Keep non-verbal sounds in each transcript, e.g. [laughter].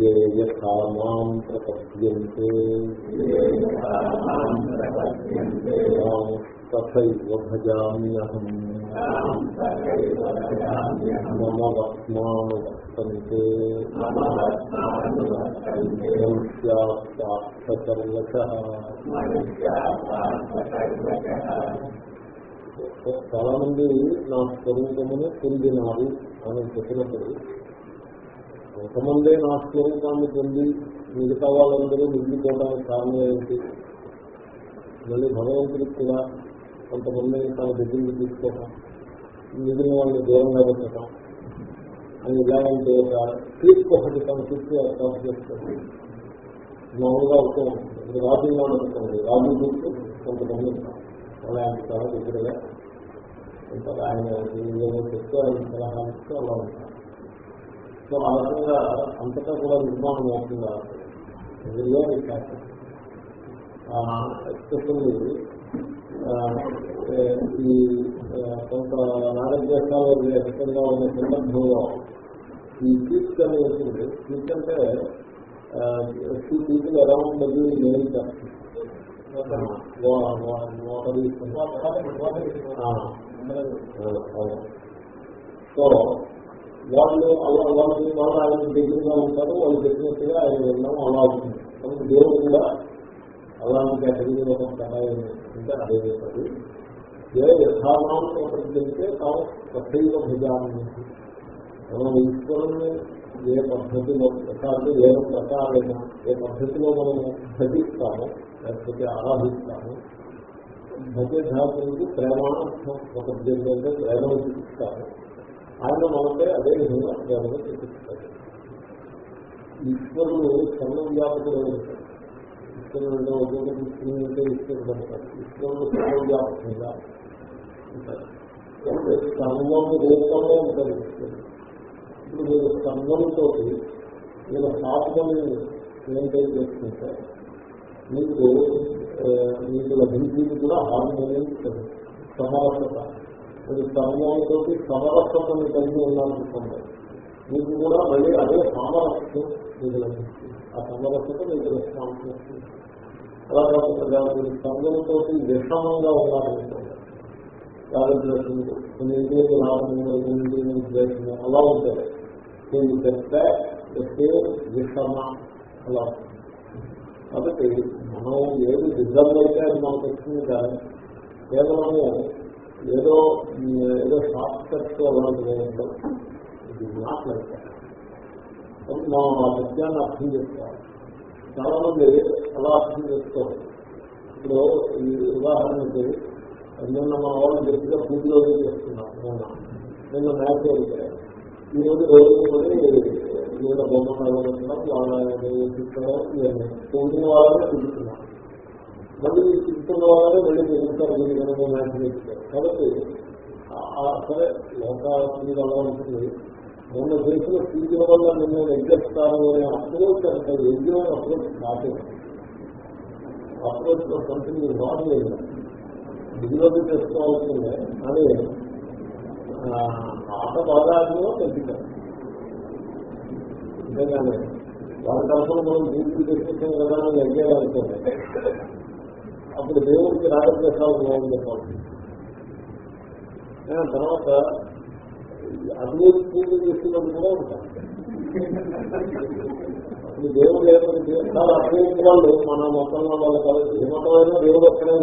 ఏ యథామాం ప్రపద్యంతే మాం తథైవ భజామ్యహం మమ వర్త్మాను వర్తంతే చాలా మంది నా స్వరూపమును పొందినారు అని చెప్పినప్పుడు కొంతమందే నా స్వరూపాన్ని పొంది మిగతా వాళ్ళందరూ మిగిలిపోవడానికి కారణం ఏంటి? మళ్ళీ భగవంతుడికి కూడా కొంతమందిని తన దగ్గరికి తీసుకోవటం మిగిలిన వాళ్ళని దూరంగా పెట్టడం. అని ఇలాంటి ఒక తీర్పు ఒకటి తన చుట్టూ ఏర్పాటు చేస్తుంది మామూలుగా అవుతూ ఉంటుంది. రాజుగా ఉంటుంది రాజు చుట్టూ కొంతమంది ఉంటారు. అలాంటి చాలా దగ్గరగా ఉంటారు. ఆయన ఏమో చెప్తే ఆయన సలహా ఇస్తే అలా ఉంటారు. సో ఆ రకంగా అంతటా కూడా నిర్మాణం అవుతుందా ఎస్పెషల్లీ ఈ కొంత నాగదేశాలు రకంగా ఉన్న సందర్భంలో ఈ పీక్ అనేది ఉంటుంది పీక్ అంటే టూ ఎలా ఉండదు నేను సో వాళ్ళు అలా వాళ్ళు వాళ్ళు ఆయన దగ్గరగా ఉంటారు వాళ్ళు చెప్పినట్టుగా ఆయన వెళ్ళడం అలా ఉంటుంది కాబట్టి దేవుడు కూడా అలాంటి కేటగిరీలో ఒక సహాయం అంటే అదే చెప్పదు ఏ యథానాం ప్రతింటే తాము ప్రత్యేక భుజాన్ని మనం ఈశ్వరుని ఏ పద్ధతిలో ప్రకారం ఏ ప్రకారమైన ఏ పద్ధతిలో మనము భజిస్తాము లేకపోతే ఆరాధిస్తాము భజ ధాతునికి ప్రేమార్థం ఒక అంటే ప్రేమను చూపిస్తాము ఆయన మనపై అదే విధంగా ప్రేమను చూపిస్తారు ఈశ్వరుడు సర్వ వ్యాపకుడు ఈశ్వరుడు అంటే ఒక్కొక్క తీసుకుని ఈశ్వరుడు అంటారు ఈశ్వరుడు సర్వ వ్యాపకంగా ఉంటారు. సర్వం రూపంలో ఉంటారు ఈశ్వరుడు ఇప్పుడు మీరు సర్వంతో మీరు ఆత్మని మెయింటైన్ చేసుకుంటే మీకు మీకు లభించింది కూడా హార్మోనియం సమరసత మీరు సర్వంతో సమరసతని కలిగి ఉన్నారనుకోండి మీకు కూడా మళ్ళీ అదే సామరస్యం మీకు లభిస్తుంది. ఆ సమరసత మీకు రెస్పాన్స్ వస్తుంది అలా కాకుండా మీరు సర్వంతో విషమంగా ఉన్నారనుకోండి రాగద్వేషం కొన్ని ఇంటికి రావడం కొన్ని ద్వేషం అలా ఉంటాయి. నేను చెప్తే విషమ అలా కాబట్టి మనం ఏది రిజర్వ్ అయితే అది మనకు వచ్చింది కానీ కేవలము ఏదో ఏదో షార్ట్ కట్స్ మాట్లాడతారు. మనం ఆ సత్యాన్ని అర్థం చేసుకోవాలి. చాలా మంది అలా అర్థం చేసుకోవాలి. ఇప్పుడు ఈ ఉదాహరణకి నిన్న మా వాళ్ళు గట్టిగా పూజలో చేస్తున్నారు నిన్న. మ్యాచ్ అయితే ఈ రోజు రోజు బొమ్మ బొమ్మలు వాళ్ళ పూజ వాళ్ళని చూపిస్తున్నాను మళ్ళీ చూస్తున్న వాళ్ళనే మళ్ళీ తిరుగుతారు మీరు మ్యాచ్ చేస్తారు కాబట్టి సరే లోకాలు అలా ఉంటుంది. మొన్న చేసిన పూజల వల్ల నిన్ను ఎగ్గేస్తాను అనే అప్రోచ్ అంటే యజ్ఞం అప్రోచ్ కాదు అప్రోచ్లో సంథింగ్ నాట్ లేదు దిగులోకి చేసుకోవాల్సిందే అని ఆట బాగా తగ్గుతారు అంతేగానే వాళ్ళ తరఫున మనం పూర్తి చేసుకుంటాం కదా అని ఎగ్గేయాలనుకోండి అప్పుడు దేవుడికి రాగద్వేషాలు బాగుంది చెప్పాలి తర్వాత అభివృద్ధి పూజ చేస్తున్నది కూడా ఉంటాం అప్పుడు దేవుడు ఏమైనా చాలా అభివృద్ధి వాళ్ళు మన మొత్తంలో వాళ్ళు కలిసి ఏ మతమైనా దేవుడు ఒక్కడే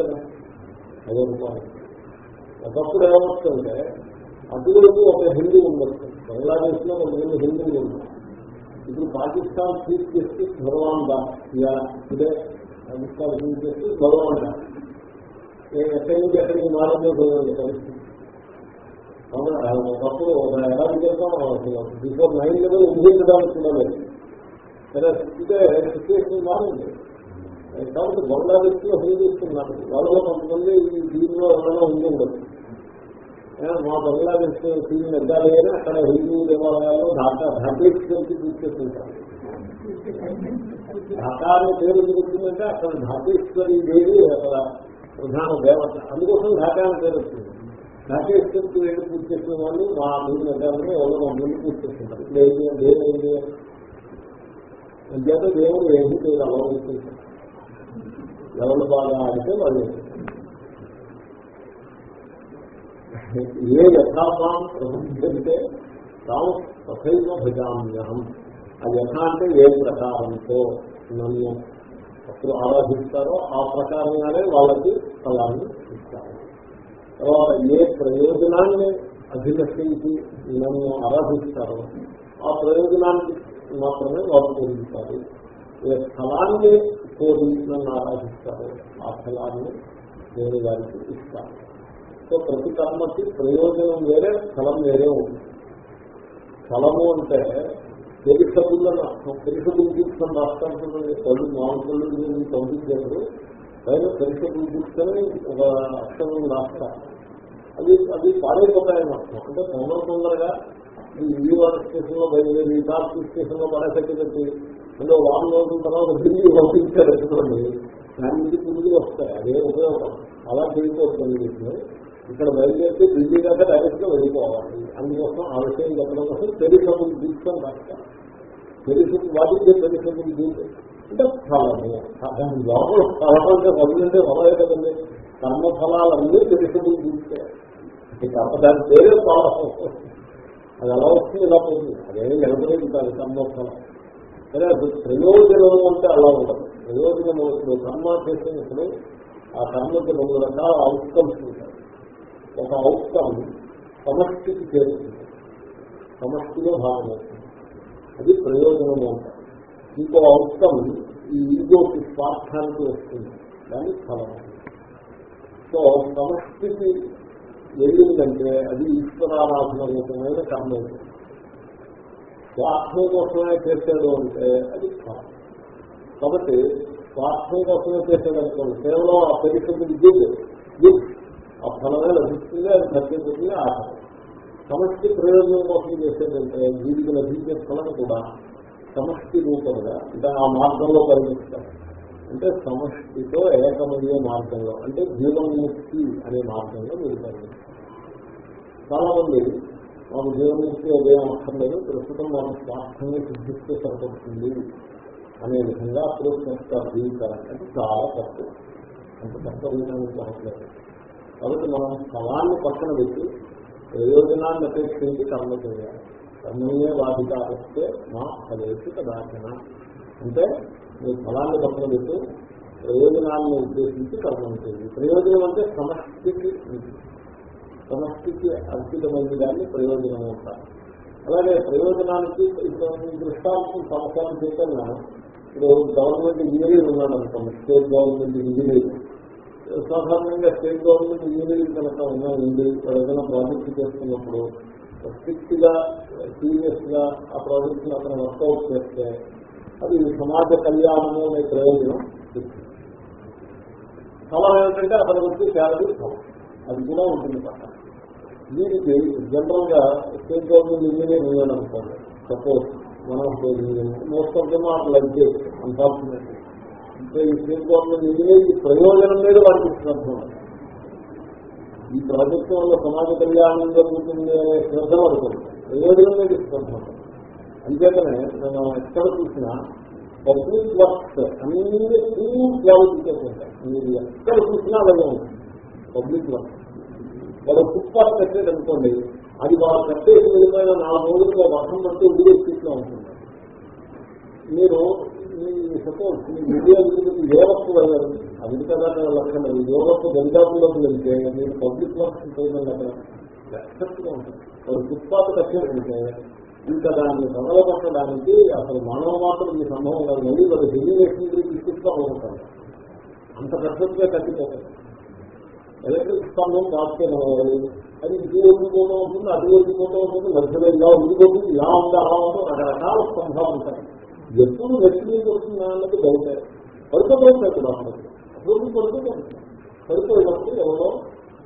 అదే రూపాయలు ఒకప్పుడు ఏమవుతుందంటే అటువైపు ఒక హిందూ ఉండొచ్చు. బంగ్లాదేశ్లో ఒక మంది హిందువులు ఉన్నారు. ఇప్పుడు పాకిస్తాన్ చీఫ్ జస్టిస్ భగవాన్ దాస్ ఇదే పాకిస్తాన్ చీఫ్ జస్టిస్ భగవాన్ నేను ఎక్కడి నుంచి ఎక్కడికి మారిందో పరిస్థితి. ఒకప్పుడు ఎలా చేస్తాం బిఫోర్ నైన్ లెవెల్ ఊహించడానికి సరే ఇదే సిచ్యువేషన్ మారింది. కాబట్టి బంగ్లాదేశ్లో హిందూస్తున్నారు దీనిలో ఎవరైనా ఉండి ఉండదు ఏ, మా బంగ్లాదేశ్ సీన్ ఎగ్గాలి అని అక్కడ హిందూ దేవాలయాల్లో ఢాకా ఢాకేశ్వరికి తీసుకెళ్తుంటారు ఢాకా అనే పేరు ఎందుకు వచ్చిందంటే అక్కడ ఘాటేశ్వరి దేవి అక్కడ ప్రధాన దేవత. అందుకోసం ఢాకా అని పేరు వచ్చింది. ఘాటేశ్వరికి వెళ్ళి పూజ చేసిన వాళ్ళు మా మీరు ఎగ్గాలని ఎవరో మమ్మల్ని పూజ చేస్తుంటారు. ఇప్పుడు ఏంటి దేని ఏంటి దేవుడు ఏమి పేరు అలవరుస్తుంటారు ఎవరు బాగా ఆడితే వాళ్ళు ఏ యథాభావం ప్రబుద్ధంటే తాము తథైవ భజామ్యహం. అది యథ అంటే ఏ ప్రకారంతో నన్ను అప్పుడు ఆరాధిస్తారో ఆ ప్రకారంగానే వాళ్ళకి ఫలాన్ని ఇస్తారు. తర్వాత ఏ ప్రయోజనాన్ని అభిలషించి నన్ను ఆరాధిస్తారో ఆ ప్రయోజనానికి మాత్రమే వాళ్ళు పొందుతారు. ఏ స్థలాన్ని కోరి నన్ను ఆరాధిస్తారో ఆ స్థలాన్ని నేను వారికి ఇస్తాను సో ప్రతి కర్మకి ప్రయోజనం వేరే స్థలం వేరే ఉంది స్థలము అంటే పెరిసబుల్ అని అర్థం. పెరిసబుల్ తీసుకొని రాష్ట్రాలు పళ్ళు మామూలు పళ్ళు పంపించారు పైన పెరిసబుల్ తీసుకొని ఒక అక్షరం రాస్తారు అది అది పాడైపోతాయని అర్థం. అంటే తొందర తొందరగా ఈ విజయవాడ స్టేషన్లో బయలుదేరి ఈ టాప్ స్టేషన్లో పడేసరికి అంటే వారం రోజుల తర్వాత ఢిల్లీ పంపించారు ఎక్కడండి దాని నుంచి తిరిగి వస్తాయి. అదే ఉపయోగం. అలా చేయకూడదు ఇక్కడ బయలుదేరితే ఢిల్లీ దాకా డైరెక్ట్గా వెళ్ళిపోవాలి. అందుకోసం ఆ విషయం చెప్పడం కోసం పెరిసబుల్ తీసుకొని రాస్తారు పెరిసి వాటికి పెరిసబుల్ అంటే ఫలము దాని లోపల ఫలమంటే వదిలింటే వదలే కదండి. కర్మఫలాలన్నీ పెరిసబుల్ తీసుకే దాని పేరే ఫలం అది ఎలా వస్తుంది ఇలా పోతుంది. అదేమీ నిలబడేది కాదు కర్మఫలం. సరే అది ప్రయోజనం అంటే అలా ఉండదు. ప్రయోజనం ఇప్పుడు కర్మ చేసినప్పుడు ఆ కర్మకి రెండు రకాల అవుట్కమ్స్ ఉంటాయి. ఒక అవుట్కమ్ సమష్టికి చేరుతుంది. సమష్టిలో భాగం భాగమవుతుంది అది ప్రయోజనము అంటారు. ఇంకో అవసరం ఈ ఈగోకి స్వార్థానికి వస్తుంది. దాని ఫలం సో సమష్టికి వెళ్ళిందంటే అది ఈశ్వరారాధన రూపమైన కర్మ. స్వార్థం కోసమే చేశాడు అంటే అది ఫలం కాబట్టి స్వార్థం కోసమే చేసాడు అనుకోండి కేవలం ఆ పరిస్థితి గుడ్ గుడ్ ఆ ఫలమే లభిస్తుంది అది సత్యపోతుంది ఆహారం సమష్టి ప్రయోజనం కోసం చేసేదంటే వీడికి లభించే ఫలం కూడా సమష్టి రూపంగా అంటే ఆ మార్గంలో పరిగణిస్తారు. అంటే సమష్టితో ఏకమయ్యే మార్గంలో అంటే జీవన్ముక్తి అనే మార్గంలో మీరు పరిగణిస్తారు. చాలా మంది మాకు జీవన్ముక్తి ఉదయం అక్కర్లేదు ప్రస్తుతం మనం స్వార్థంగా సిద్ధిస్తే సరిపడుతుంది అనే విధంగా అప్రోచ్ చేస్తారు జీవితానికి అంటే చాలా తక్కువ అంత తక్కువ విధానం కాబట్టి మనం ఫలాన్ని పక్కన పెట్టి ప్రయోజనాన్ని అపేక్షించి కర్మ చేయాలి కర్మయే బాధికారిస్తే మా ఫలేసి కదాచన అంటే మీ ఫలాన్ని పక్కన పెట్టి ప్రయోజనాన్ని ఉద్దేశించి కర్మం చేయాలి ప్రయోజనం అంటే సమష్టికి ఉంటుంది. సమష్టికి అర్పితమైన దాన్ని ప్రయోజనం అంటారు అలాగే ప్రయోజనానికి ఇప్పుడు దృష్టాంతం సంవత్సరం చేయకుండా ఇప్పుడు గవర్నమెంట్ ఇంజనీర్ ఉన్నాడు అనుకోండి స్టేట్ గవర్నమెంట్ ఇంజనీర్ సాధారణంగా స్టేట్ గవర్నమెంట్ ఇంజనీరింగ్ కనుక ఉన్నా ఉంది ఏదైనా ప్రాజెక్ట్ చేస్తున్నప్పుడు స్ట్రిక్ట్గా సీరియస్గా ఆ ప్రాజెక్ట్ అతను వర్కౌట్ చేస్తే అది సమాజ కళ్యాణము అనే ప్రయోజనం సవాల్ ఏంటంటే అతని వచ్చి శాలరీ అది కూడా ఉంటుంది పక్క దీనికి జనరల్గా స్టేట్ గవర్నమెంట్ ఇంజనీరింగ్ ఉన్నాడు అనుకోండి suppose one of the engineering most of them are like unfortunately అంటే ఈ స్టేట్ గవర్నమెంట్ ఇంజనీర్ ప్రయోజనం మీద వారికి శ్రద్ధ ఈ ప్రాజెక్టు వల్ల సమాజ కళ్యాణం జరుగుతుంది అనే శ్రద్ధ పడుతుంది ప్రయోజనం మీద శ్రద్ధ ఉంటుంది. నేను ఎక్కడ చూసినా పబ్లిక్ వర్క్స్ అన్ని పూర్ ఉంటాయి మీరు ఎక్కడ చూసినా అలాగే ఉంటుంది. Public works. వాళ్ళు ఫుట్పాత్ కట్టేది అనుకోండి అది వాళ్ళు కట్టేసి వెళ్ళిపోయిన నాలుగు రోజులుగా వర్షం పడితే ఉడిగే ఉంటుంది. మీరు సపోజ్ మీ విజయ ఏ వస్తు వెళ్ళారు అమెరికా దాకా లక్షణ. యూరోప్ దరిదాపుల్లోకి వెళ్తే మీరు పబ్లిక్ వర్క్స్ చేయడం అక్కడ ఎక్సెప్ట్గా ఉంటుంది. వాళ్ళు ఫుట్పాత్ కట్టేదంటే ఇంకా దాన్ని మొదలుపెట్టడానికి అసలు మానవ మాత్రం ఈ సంభవం కాదు. మళ్ళీ వాళ్ళు డెలివేషన్ తీసుకుంటూ ఉంటారు అంత కష్టంగా కట్టిపోతారు ఎలక్ట్రిక్ స్తంభం కాస్తే అది ఇది వెళ్ళిపోతూ ఉంటుంది అది వెళ్ళిపోతూ ఉంటుంది మధ్యలో ఇలా ఉండిపోతుంది ఇలా ఉంది అలా ఉంటుంది రకరకాల స్తంభాలు ఉంటాయి. ఎప్పుడు వ్యక్తిని పడుతుందా అన్నది బయట పడుకోబోతుంది కూడా అప్పుడు. పడుకోబోతుంది పడిపోయినప్పుడు ఎవరో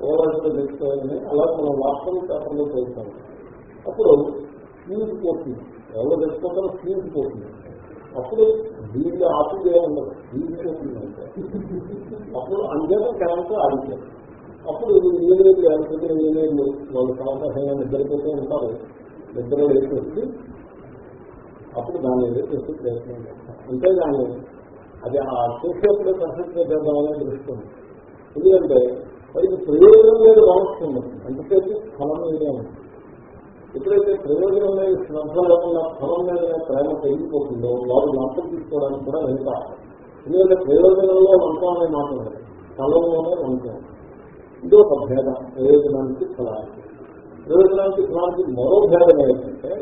ఓవర్గా తెలుసుకోవాలని అలా మనం వాస్తవం పేపర్లో చదువుతాం అప్పుడు ఫీజు పోతుంది. ఎవరో తెలుసుకోవడం ఫీజు పోతుంది. అప్పుడు దీన్ని ఆపిదే ఉండదు ఫీజు పోతుంది అంటే. అప్పుడు అంతేత క్యాన్సర్ ఆడిచారు అప్పుడు ఈమెయిల్ లేకపోతే ఈమెయిల్ వాళ్ళు సామాన్యంగా నిద్రపోతూ ఉంటారు. నిద్ర లేచి అప్పుడు దాన్ని చేసే ప్రయత్నం చేస్తాం. అంతేగాని అది ఆ చేసేప్పుడు కన్సల్ట్ చేద్దామనే దృష్టి ఎందుకంటే వారికి ప్రయోజనం మీద మనస్సు ఉన్నది అంతసేపు ఫలం మీదే ఉంది. ఎప్పుడైతే ప్రయోజనం మీద శ్రద్ధ లేకుండా ఫలం మీద ప్రేమ పెరిగిపోతుందో వారు నష్టం తీసుకోవడానికి కూడా వెనుక ఎందుకంటే ప్రయోజనంలో వంటం అనే మాట ఉంది ఫలంలోనే వంటం ఇది ఒక భేదం. ప్రయోజనానికి ఫలానికి. ప్రయోజనానికి ఫలానికి మరో భేదం ఏంటంటే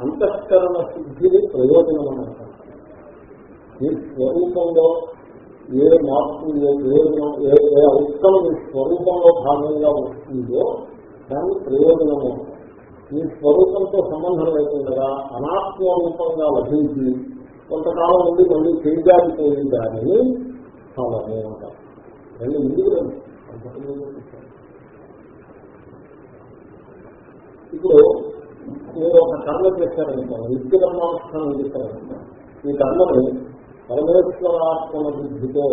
అంతఃకరణ శుద్ధిని ప్రయోజనం అని అంటారు మీ స్వరూపంలో ఏ మార్పు ఏ ప్రయోజనం ఏ ఏ అవుట్కమ్ మీ స్వరూపంలో భాగంగా వస్తుందో దాన్ని ప్రయోజనము. మీ స్వరూపంతో సంబంధం లేకుండా అనాత్మ రూపంగా లభించి కొంతకాలం నుండి మళ్ళీ చేజారిపోయిన దానిని ఫలము అంటారు. రెండు ముందుకు ఇప్పుడు మీరు ఒక కర్మ చేశారంటారు నిత్య కర్మానుష్ఠానం చేశారంటారు ఈ కర్మని పరమేశ్వరాత్మ బుద్ధితో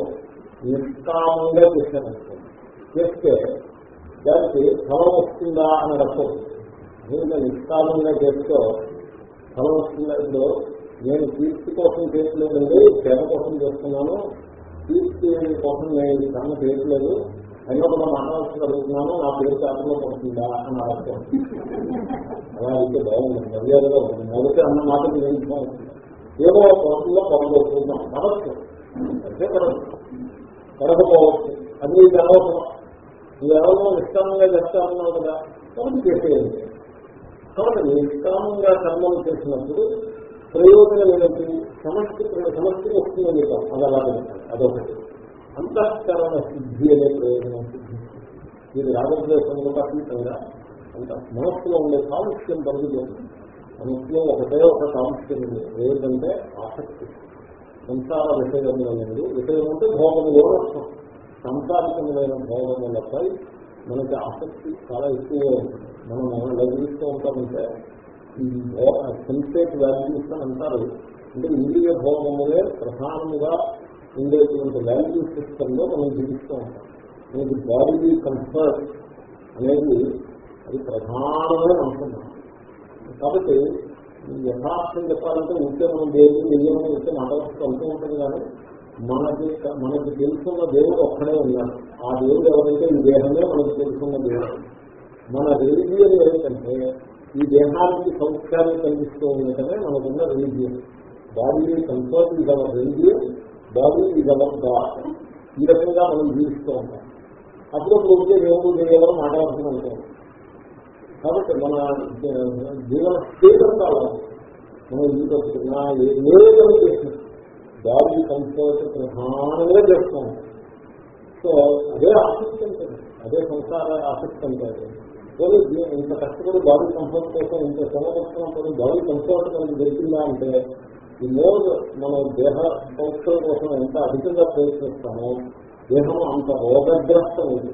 నిష్కామంగా చేశారనుకోండి చేస్తే దానికి ఫలం వస్తుందా అని అర్థం. నేను నిష్కామంగా చేస్తూ ఫలం వస్తుందా? ఇప్పుడు నేను కీర్తి కోసం చేయట్లేదండి సేవ కోసం చేస్తున్నాను. కీర్తి కోసం నేను ఈ కర్మ చేయట్లేదు. అయినా కూడా మాట్లాడుతున్నాను నా పేరు చేతలో పడుతుందా అని అర్థం అలా అయితే బాగుంది. మర్యాదగా ఉంది. మొదటి అన్న మాట నేను ఏదో కోసంలో పొరగొట్టుకుంటాం మనస్సు. అంటే పడచ్చు పడకపోవచ్చు. అది ఇది అనవసరం ఇది ఎవరో నిష్కామంగా చేస్తామన్నావు కదా. కాబట్టి చేసేయండి. కాబట్టి నిష్కామంగా కర్మలు చేసినప్పుడు ప్రయోజనం ఏంటి సమస్య సమస్య వస్తుందని చెప్పాం అది అలాగే అదొకటి. అంతఃకరణ సిద్ధి అనే ప్రయోజనం సిద్ధిస్తుంది ఇది రాగద్వేషంలో అతీతంగా అంత మనస్సులో ఉండే కాలుష్యం తగ్గుతుంది మనస్సులో ఒకటే ఒక కాలుష్యం ఉంది. ఏదంటే ఆసక్తి. సంసార విషయముల నుండి విషయం అంటే భోగములో అర్థం సంసారికములైన భోగములపై మనకి ఆసక్తి చాలా ఎక్కువగా ఉంటుంది. మనం ఎలా చూస్తూ ఉంటామంటే సెన్సేట్ వాల్యూస్ అని అంటారు. అంటే ఇంద్రియ భోగములే ప్రధానముగా ఉండేటువంటి వాల్యూ సిస్టమ్లో మనం జీవిస్తూ ఉంటాం. మనకి బాడీ కంఫర్ట్ అనేది అది ప్రధానమైన అంశం. కాబట్టి యథార్థం చెప్పాలంటే ఉంటే మనం దేవుడు నియమం ఉంటే మాట్లాడుతూ అంటూ ఉంటుంది కానీ మనకి మనకి తెలుసున్న దేవుడు ఒక్కడే ఉన్నాడు. ఆ దేవుడు ఎవరైతే ఈ దేహమే మనకి తెలుసున్న దేవుడు. మన రిలీజియన్ ఏంటంటే ఈ దేహానికి సౌఖ్యాన్ని కలిగిస్తూ ఉండటమే మనకున్న రిలీజియన్ బాడీ కంఫర్ట్ ఇది అవర్ రిలీజియన్ బాడీ ఇది అవర్ గాడ్ ఈ రకంగా మనం జీవిస్తూ ఉంటాం. అప్పుడప్పుడు ఉంటే దేవుడు దేవుడు మాట్లాడుతూ ఉంటాం. కాబట్టి మన జీవన స్టేట్ అంతా మనం ఇంటికి వస్తున్నా ఏదో చేసిన బాడీ కంఫర్ట్ ప్రధానంగా చేస్తాం. సో అదే ఆసక్తి ఉంటుంది. అదే సంసార ఆసక్తి ఉంటుంది. ఇంత కష్టపడి బాడీ కంఫర్ట్ కోసం ఇంత శ్రమ కష్టపడి బాడీ కంఫర్ట్ మనకి దొరికిందా అంటే ఈ మోర్ మనం దేహ సౌఖ్యం కోసం ఎంత అధికంగా ప్రయత్నిస్తామో దేహం అంత రోగగ్రస్తం ఉంది.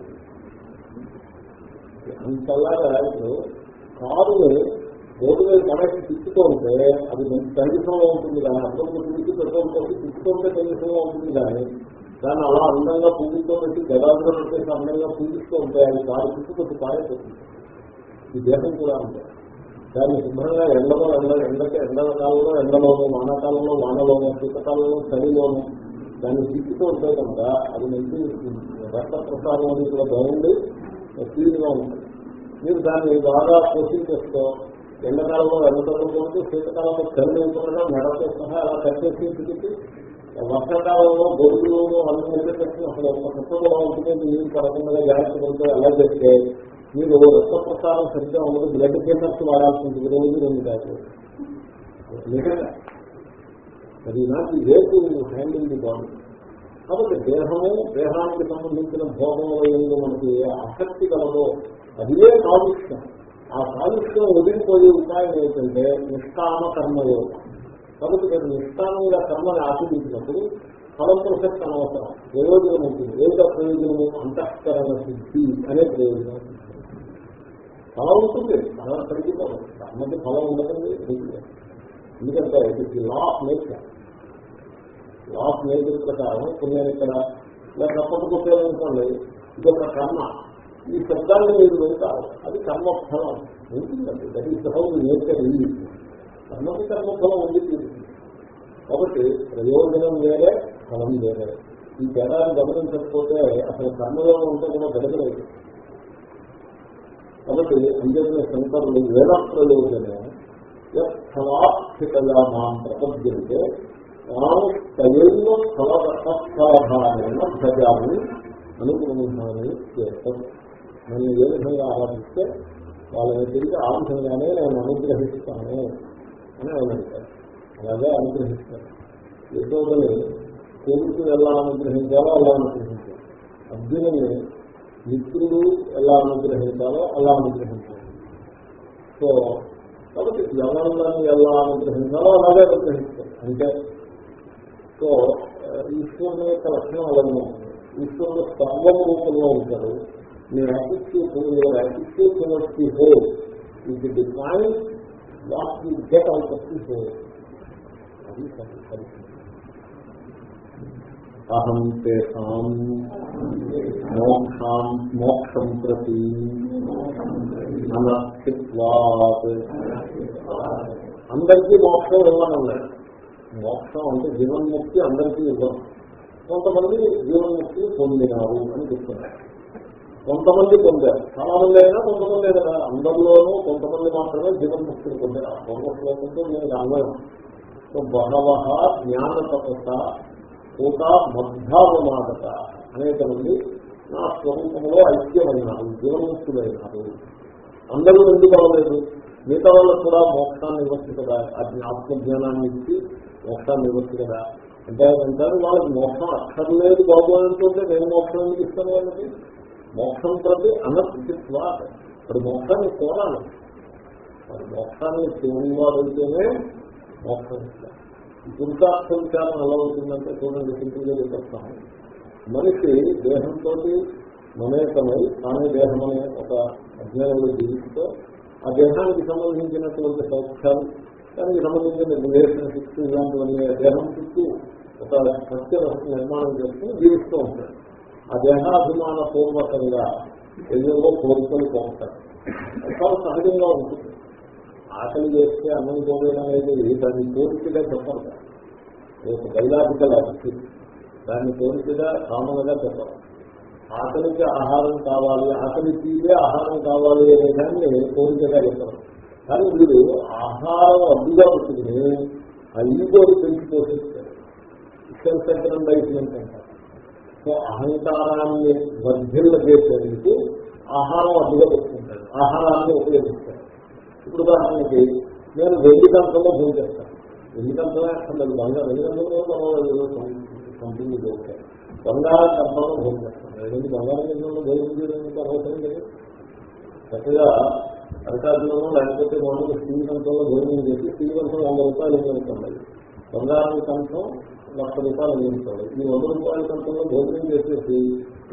అంతలాగా ఇప్పుడు కారుని రోడ్డు మీద పడేసి తిప్పుతుంటే అది మంచి కండిషన్లో ఉంటుంది కానీ అప్పుడు తిరిగి పెట్రోల్ పోసి తిప్పుతుంటే కండిషన్లో ఉంటుంది కానీ దాన్ని అలా అందంగా పూజిస్తూ పెట్టి గదాదులో పెట్టేసి అందంగా పూజిస్తూ ఉంటే అది కారు తిప్పుకొచ్చి పారేస్తుంది ఈ దేహం కూడా ఉంటాయి దాన్ని శుభ్రంగా ఎండలో ఎండ ఎండకి ఎండకాలంలో ఎండలోను వానాకాలంలో వానలోను శీతకాలంలో చలిలోను దాన్ని తిప్పుతూ ఉంటే కనుక అది మంచి రక్త ప్రసారం అనేది కూడా బాగుండి క్లీన్గా ఉంటుంది. మీరు దాన్ని బాగా పోషించేస్తూ ఎండకాలంలో ఎండకాలంలో కొడుతూ శీతకాలంలో చలి ఉంటుండగా మెడతో సహా అలా కట్టేసి తిరిగి వర్షాకాలంలో గొడుగులు అన్ని పెట్టి అసలు ఒక కుటుంబంలో ఉంటుంది నీళ్ళు కలగకుండా జాగ్రత్త పడితే అలా చేస్తే మీరు రక్త ప్రసారం సరిగ్గా ఉండదు. బ్లడ్ కెన్నర్స్ వాడాల్సింది ఉంటుంది రోజు రెండు కాదు. అది నాకు రేపు హ్యాండిల్ ది బాడీ కాబట్టి దేహము దేహానికి సంబంధించిన భోగంలో మనకి ఆసక్తి కలదో అదే కాలుష్యం. ఆ కాలుష్యం వదిలిపోయే ఉపాయం ఏంటంటే నిష్కామ కర్మయోగం. కాబట్టి మీరు నిష్కామంగా కర్మని ఆచరించినప్పుడు ఫలం ప్రసక్తి అనవసరం. ప్రయోజనం ఉంటుంది. ఏమిటో ప్రయోజనము? అంతఃకరణ సిద్ధి అనే ప్రయోజనం. ఫలం ఉంటుంది. ఫలం అక్కడికి కర్మకి ఫలం ఉండదండి. ఎందుకంటే ఇది law of nature law of nature ప్రకారం పుణ్యాన్ని ఇక్కడ ఇలా తప్పకపోతే ఇది ఒక కర్మ. ఈ శబ్దాన్ని మీరు వెళ్తారు అది కర్మఫలం. ఉంటుందండి. దట్ ఈస్ హౌ నేచర్ ఈ కర్మకి కర్మఫలం ఉంది కాబట్టి ప్రయోజనం వేరే ఫలం వేరే. ఈ తేడాన్ని గమనించకపోతే అసలు కర్మలో ఉంటే కూడా గడగలేదు కాబట్టి అంజన శంకరులు వేల ప్రయోజనం ఫలాస్థితగా మాం ప్రపద్యంటే తాను తయైవ ఫలభావైన భజాన్ని అనుగ్రహాన్ని చేస్తారు నన్ను ఏ విధంగా ఆరాధిస్తే వాళ్ళని తిరిగి ఆ విధంగానే నేను అనుగ్రహిస్తాను అని ఆయన అంటారు. అలాగే అనుగ్రహిస్తాను యశోదని కొడుకు ఎలా అనుగ్రహించాలో అలా అనుగ్రహించాలి అర్జునుని మిత్రుడు ఎలా అనుగ్రహించాలో అలా అనుగ్రహించాలి. సో కాబట్టి ఎవరిని ఎలా అనుగ్రహించాలో అలాగే అనుగ్రహిస్తారు అంటే సో ఈశ్వరుని యొక్క లక్షణం అలాగే ఉంటుంది. ఈశ్వరుడు స్తంభం రూపంలో ఉంటాడు. మీ attitude your attitude towards the whole ఇది define what you get out of the whole అది పరిస్థితి అహం తేషాం మోక్షాం మోక్షం ప్రతి అనస్థిత్వాత్ అందరికీ మోక్షం ఇవ్వనున్నాడు మోక్షం అంటే జీవన్ముక్తి అందరికీ ఇవ్వను కొంతమంది జీవన్ముక్తి పొందినారు అని చెప్తున్నారు. కొంతమంది పొందారు. చాలా మంది అయినా కొంతమంది అయినా అందరిలోనూ కొంతమంది మాత్రమే జీవన్ముక్తిని పొందారు పూర్వ శ్లోకంతో నేను అన్వయం సో బహవ జ్ఞాన తపస్స పూత మధ్యావమాదత అనేక మంది నా స్వరూపంలో ఐక్యమైనారు జీవముక్తులైనారు అందరూ ఎందుకు అవ్వలేదు? మిగతా వాళ్ళకు కూడా మోక్షాన్ని ఇవ్వచ్చు కదా అది ఆత్మజ్ఞానాన్ని ఇచ్చి మోక్షాన్ని ఇవ్వచ్చు కదా. అంటే అంటారు వాళ్ళకి మోక్షం అక్కర్లేదు బాబు అంటుంటే నేను మోక్షం ఎందుకు ఇస్తాను వాళ్ళకి? మోక్షం ప్రతి అనర్థిత్వ ఇప్పుడు మోక్షాన్ని కోరాలి. మరి మోక్షాన్ని కోరివారైతేనే మోక్షం ఇస్తారు. ఈ పురుషార్థ ఎలా అవుతుందంటే చూడండి సింపుల్గా చెప్పేస్తాను. మనిషి దేహంతో మమేకమై తానే దేహం అనే ఒక అజ్ఞానంలో జీవిస్తూ ఆ దేహానికి సంబంధించినటువంటి సౌఖ్యాలు దానికి సంబంధించిన రిలేషన్షిప్స్ ఇలాంటివన్నీ దేహం చుట్టూ ఒక సత్య నిర్మాణం చేస్తూ జీవిస్తూ ఉంటాడు. ఆ దేహాభిమాన పూర్వకంగా ఏదో కోరికలు పోతారు చాలా సహజంగా ఉంటుంది. ఆకలి చేస్తే అన్నం కోరేయడం అనేది దాన్ని కోరికగా చెప్పరు. ఒక బైలాజికల్ యాటిట్యూడ్ దాన్ని కోరికగా కామన్గా చెప్పరు. ఆకలికి ఆహారం కావాలి. ఆకలి తీరే ఆహారం కావాలి అనే దాన్ని కోరికగా చెప్పరు. కానీ వీరు ఆహారం అడ్డుగా ఉంటుంది ఆ ఈగోలు పెంచి పోషిస్తారు సెల్ఫ్ సెంట్రలైజ్మెంట్ అంటారు సో అహంకారాన్ని వర్ధిల్ల చేసేందుకు ఆహారం అడ్డుగా పెట్టుకుంటారు. ఆహారాన్ని ఉపయోగిస్తారు. ఇప్పుడు ఉదాహరణకి నేను వెయ్యి కంపంలో భూమి చేస్తాను వెయ్యి కంపమే అసలు బంగారు వెయ్యి కంపంలో కంపెనీ చేస్తాను బంగారు కంపంలో భూమి చేస్తాను ఎందుకంటే బంగారం కంపంలో భోజనం చేయడానికి అవసరం లేదు చక్కగా అరకాదులను లేకపోతే మామూలు స్టీల్ కంపంలో భోజనం చేసి స్టీల్ కంపం వంద రూపాయలు ఇవ్వనుకోండి బంగారం కంపం లక్ష రూపాయలు అందించాలి ఈ వంద రూపాయల కంపంలో భోజనం చేసేసి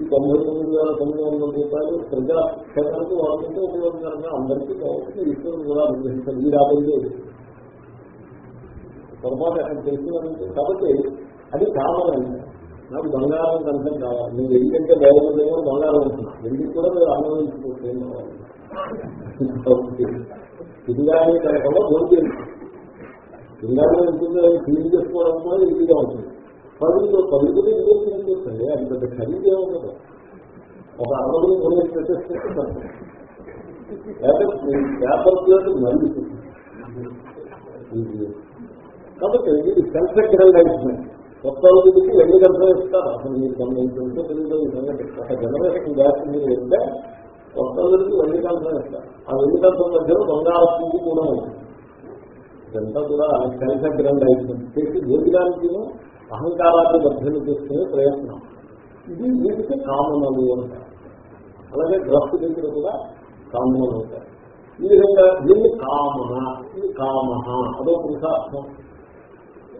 ఈ తొంభై తొమ్మిది వేల తొమ్మిది వందల రూపాయలు ప్రజాక్షేత్రానికి వాళ్ళకి ఉపయోగకరంగా అందరికీ కావచ్చు. ఈశ్వరుడు కూడా అనుగ్రహించారు ఈ రాబోయే పొరపాటు అక్కడ చేస్తున్నారంటే కాబట్టి అది కావాలండి నాకు బంగారం కంటే కావాలి. నువ్వు ఎందుకంటే బాగుంటుందేమో బంగారం ఉంటున్నా ఎందుకు కూడా మీరు ఆనందించుకుంటే తిరిగానే కనుక భోజనం. తిరిగానే ఉంటుంది క్లీన్ చేసుకోవడం కూడా ఈజీగా ఉంటుంది. పదులు పదులు ఇదే చేస్తుంది అంత పెద్ద ఖరీదే ఉండదు. ఒక అరవై మూడు పెట్టేస్తే పేపర్ ప్లేట్ మళ్ళీ కాబట్టి ఇది సెల్ఫ్ గ్రైలైజ్మెంట్ కొత్త ఉద్యోగికి ఎన్ని గంటలు ఇస్తారు? అసలు మీరు గమనించుకుంటే తెలియదు ఈ ఒక జనరేషన్ గ్యాస్ మీరు వెళ్తే కొత్త ఉద్యోగికి ఎన్ని గంటలు ఇస్తారు? ఆ ఎన్ని గంటల మధ్యలో బంగారు కూడా ఉంటుంది. ఇదంతా కూడా సెల్ఫ్ గ్రైలైజ్మెంట్ చేసి భోజనానికి అహంకారాన్ని బద్దలు చేసుకునే ప్రయత్నం. ఇది వీటికి కామనలు అంటారు. అలాగే డ్రస్ దగ్గర కూడా కామనలు ఉంటాయి. ఈ విధంగా దీన్ని కామన ఇది కామ అదో పురుషార్థం.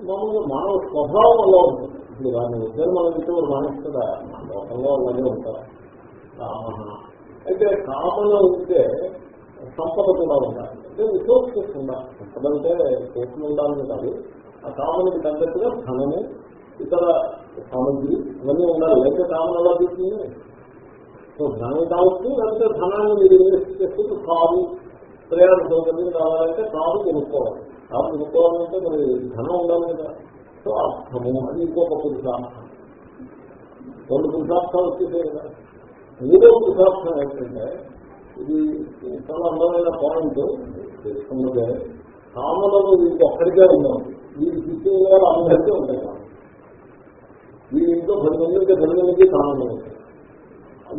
మామూలుగా మానవ స్వభావం అలా ఉంటుంది. ఇప్పుడు దాన్ని వద్దని మనం ఇటువంటి మానేస్తుందా లోకంలో అలాగే ఉంటారు. కామన అయితే కామన ఉంటే సంపద కూడా ఉండాలి. అంటే రిసోర్సెస్ ఉండాలి. సంపద అంటే కోట్లు ఉండాలని కాదు. ఆ కామనకి తగ్గట్టుగా ధనము ఇతర సామగ్రి ఇవన్నీ ఉండాలి. లేక కామన్ ఎలా తీసుకుంది సో ధనం కావచ్చు లేకపోతే ధనాన్ని మీరు ఇన్వెస్ట్ చేస్తే కాదు ప్రయాణ సౌకర్యం కావాలంటే కాదు కొనుక్కోవాలి. కాదు కొనుక్కోవాలంటే మరి ధనం ఉండాలి కదా. సో అర్థము అది ఇంకొక పురుషార్థం. రెండు పురుషార్థాలు వచ్చేసాయి కదా. మూడో పురుషార్థం ఏంటంటే ఇది చాలా అందమైన పాయింట్ తెలుసుకున్నదే కామనలు వీరికి ఒక్కడికే ఉన్నాం. వీరి శిష్యులు గారు అందరికీ ఉంటాయి వీరి ఇంట్లో పది మంది ఉంటే పది మందికి కామన్ ఉంటాయి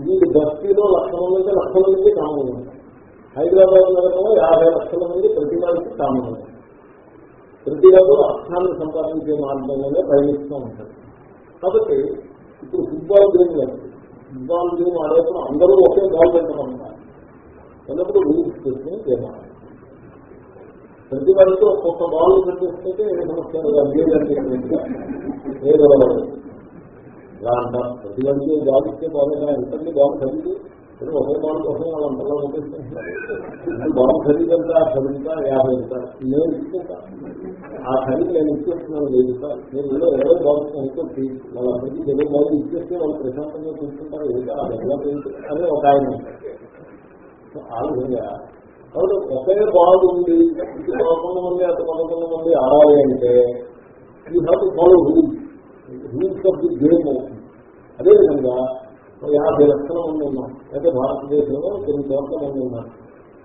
వీరి బస్తీలో లక్ష మంది ఉంటే లక్ష మందికి కామన్ ఉంటాయి హైదరాబాద్ నగరంలో యాభై లక్షల మంది ప్రతి వారికి కామన్ ఉంటాయి ప్రతి వారు అర్థాన్ని సంపాదించే మార్గంలోనే ప్రయత్నిస్తూ ఉంటారు. కాబట్టి ఇప్పుడు ఫుట్బాల్ గేమ్ లేదు ఫుట్బాల్ గేమ్ ఆడేప్పుడు అందరూ ఒకే బాల్ పెట్టడం ఉంటారు ఎన్నప్పుడు రూల్స్ చేసుకుని గేమ్ ఆడాలి. ప్రతి వారికి ఒక్కొక్క బాల్ పెట్టేస్తే ఏ సమస్య ఏదో ఇలా అంటారు ప్రతి వారికి బాల్ ఇస్తే బాగా ఎంతండి బాల్ ఖరీదు? ఇప్పుడు ఒకే బాల్ కోసం వాళ్ళు అంతలో పంపిస్తున్నారు బాల్ ఖరీదు ఎంత? ఖరీదుతా యాభై ఇస్తారు నేను ఇచ్చేస్తా. ఆ ఖరీదు నేను ఇచ్చేస్తున్నాను లేదు సార్ నేను ఏదో ఇరవై బాల్ అనుకోండి వాళ్ళందరికీ తెలుగు బాల్ ఇచ్చేస్తే వాళ్ళు ప్రశాంతంగా చూసుకుంటారు ఏదో ఆ దగ్గర అదే ఒక ఆయన. ఆ విధంగా కాబట్టి ఒకే బాల్ ఉంది పదకొండు మంది అటు పదకొండు మంది ఆడాలి అంటే ఈ have to follow rules rules of the game అవుతుంది అదేవిధంగా యాభై లక్షల మంది ఉన్నాం అయితే భారతదేశంలో కొన్ని కోట్ల మంది ఉన్నారు.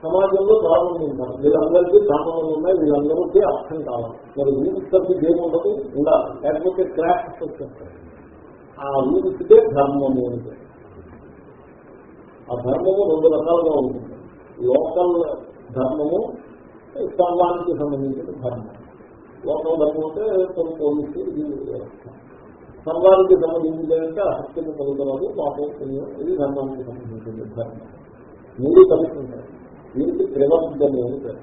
సమాజంలో చాలా మంది ఉంటారు వీళ్ళందరికీ చాలా మంది ఉన్నాయి. వీళ్ళందరికీ అర్థం కావాలి. మరి రూల్స్ ఆఫ్ ది గేమ్ ఉండదు ఉండాలి. లేకపోతే క్రాక్స్ వచ్చేస్తారు ఆ రూల్స్కే ధర్మము అంటే. ఆ ధర్మము రెండు రకాలుగా ఉంటుంది లోకల్ ధర్మము సర్వానికి సంబంధించిన ధర్మం. లోకల్ ధర్మం అంటే కొన్ని పోలీసు సర్వానికి సంబంధించింది అంటే అసత్యము కలుగుతున్నది పాపం ఇది ధర్మానికి సంబంధించిన ధర్మం. మూడు కలిసి ఉంటాయి వీరికి త్రివర్గం అని పేరు.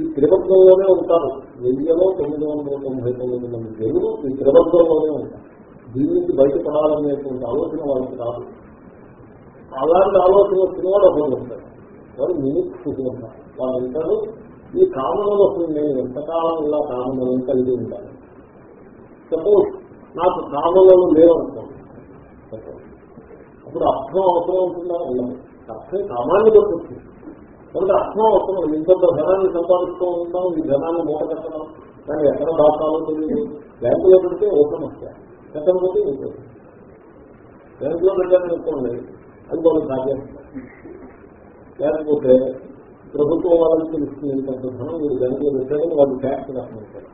ఈ త్రివర్గంలోనే ఉంటారు. వెయ్యిలో తొమ్మిది వందల తొంభై తొమ్మిది మంది తెలుగు ఈ త్రివర్గంలోనే ఉంటారు. దీని నుంచి బయటపడాలనేటువంటి ఆలోచన వాళ్ళకి రాదు. అలాంటి ఆలోచన వచ్చిన వాళ్ళు ఒకరు ఉంటారు. వారు మినిట్స్ ఉంటారు వాళ్ళు ఈ కామనలు నేను ఎంతకాలం ఇలా కామనలను కలిగి ఉంటాను? సపోజ్ నాకు కామనలు లేవనుకోండి అప్పుడు అర్థం అవసరం ఉంటుందా? ఉండదు. అర్థం కామాన్ని దొరుకుతుంది కాబట్టి అర్థం అవసరం ఇంకొక ధనాన్ని సంపాదిస్తూ ఉంటాం ఈ ధనాన్ని మూట కట్టడం కానీ ఎక్కడ దాచాలో తెలియదు. బ్యాంకులో పెడితే ఓ సమస్య ఎక్కడ పోతే ఇంకోటి బ్యాంకులో పెట్టాలని అది వాళ్ళు సాధ్యం లేకపోతే ప్రభుత్వం వాళ్ళకి తెలుస్తుంది ధనం మీరు బ్యాంకులో పెట్టారని వాళ్ళు ట్యాక్స్ రాసుకుంటారు.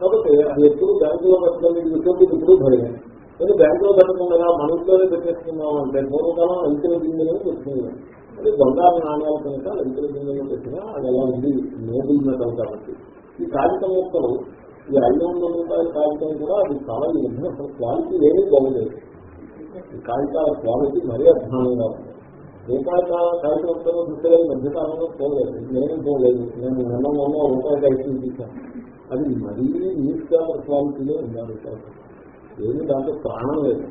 కాబట్టి అది ఎప్పుడు బ్యాంకులో పెట్టాలి ఇటువంటి ఇప్పుడు భయం కానీ బ్యాంకులో పెట్టకుండా మన ఇంట్లోనే పెట్టేసుకున్నాం అంటే పూర్వకాలం రైతుల గింజలను పెట్టుకున్నాం అది బంగారు నాణ్యాల కనుక రైతుల గింజలను పెట్టినా అది ఎలా ఉంది? నోబుల్ మెటల్ కాబట్టి. ఈ కాగితం మొక్కలు ఈ ఐదు వందల రూపాయల కాగితం కూడా అది చాలా ఈ క్వాలిటీ ఏమీ బాగలేదు ఈ కాగితాల క్వాలిటీ మరీ అధ్వానంగా ఉంది. ఏ కాగితాల కాగితం మధ్యకాలంలో పోలేదు నేను పోలేదు నేను నిన్న మొన్న రూపాయి కాగితం తీశాను అది మరీ న్యూస్ పేపర్ క్వాలిటీలో ఉన్నారు ఏమి దాంట్లో ప్రాణం లేదు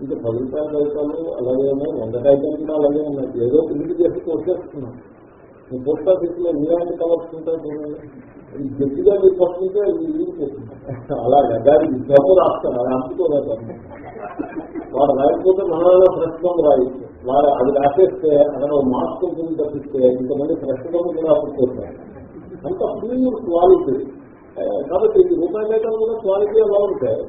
ఇంకా పది రూపాయల కాగితాలు అలాగే ఉన్నాయి వంద కాగితాలు కూడా అలాగే ఉన్నాయి ఏదో ప్రింట్ చేసి వచ్చేస్తున్నాం పోస్ట్ ఆఫీస్లో ఇలాంటి కలర్స్ ఉంటాయి అది గట్టిగా మీరు పట్టుకుంటే అది ఊరిపోతుంది అలాగే దానికి జబ్బు రాస్తారు అది అందుకోలేదు వాడు రాయకపోతే మనలో ప్రస్తుతం రాయొచ్చు వారు అది రాసేస్తే అతను మార్క్స్ గురించి తప్పిస్తే ఇంతమంది ప్రస్తుతం కూడా అప్పుడుతారు అంత ప్యూర్ క్వాలిటీ కాబట్టి ఈ రూపాయి లేఖలు కూడా క్వాలిటీ ఎలా ఉంటాయి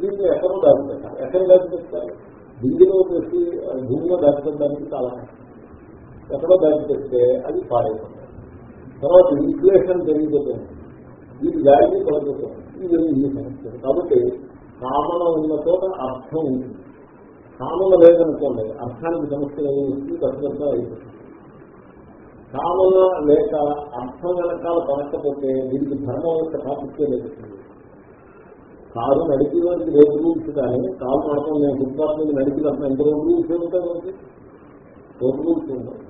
దీన్ని ఎక్కడ దాచిపెట్టాలి? ఎక్కడ దాచిపెట్టాలి? దిండిలో వచ్చేసి భూమిలో దాచిపెట్టడానికి చాలా ఎక్కడో దాచిపెడితే అది పాడైపోతుంది. తర్వాత ఇన్ఫ్లేషన్ పెరిగిపోతుంది. ఇది వాల్యూ పడిపోతుంది ఇది ఈ సమస్య. కాబట్టి కామన ఉన్న చోట అర్థం ఉంటుంది. కామన లేదనుకోండి అర్థానికి సమస్య వస్తుంది కష్టంగా అయిపోతుంది. కామన లేక అర్థం వెనకాల పడకపోతే దీనికి ధర్మం యొక్క కాపిస్తే లేదు కారు నడిపి రేపు రూల్స్ కానీ కారు నడపడం నేను ఫుట్పాత్ మీద నడిపి ఎంత రోడ్ రూల్స్ ఉంటాయి మనకి? రోడ్ రూల్స్ ఉంటాయి.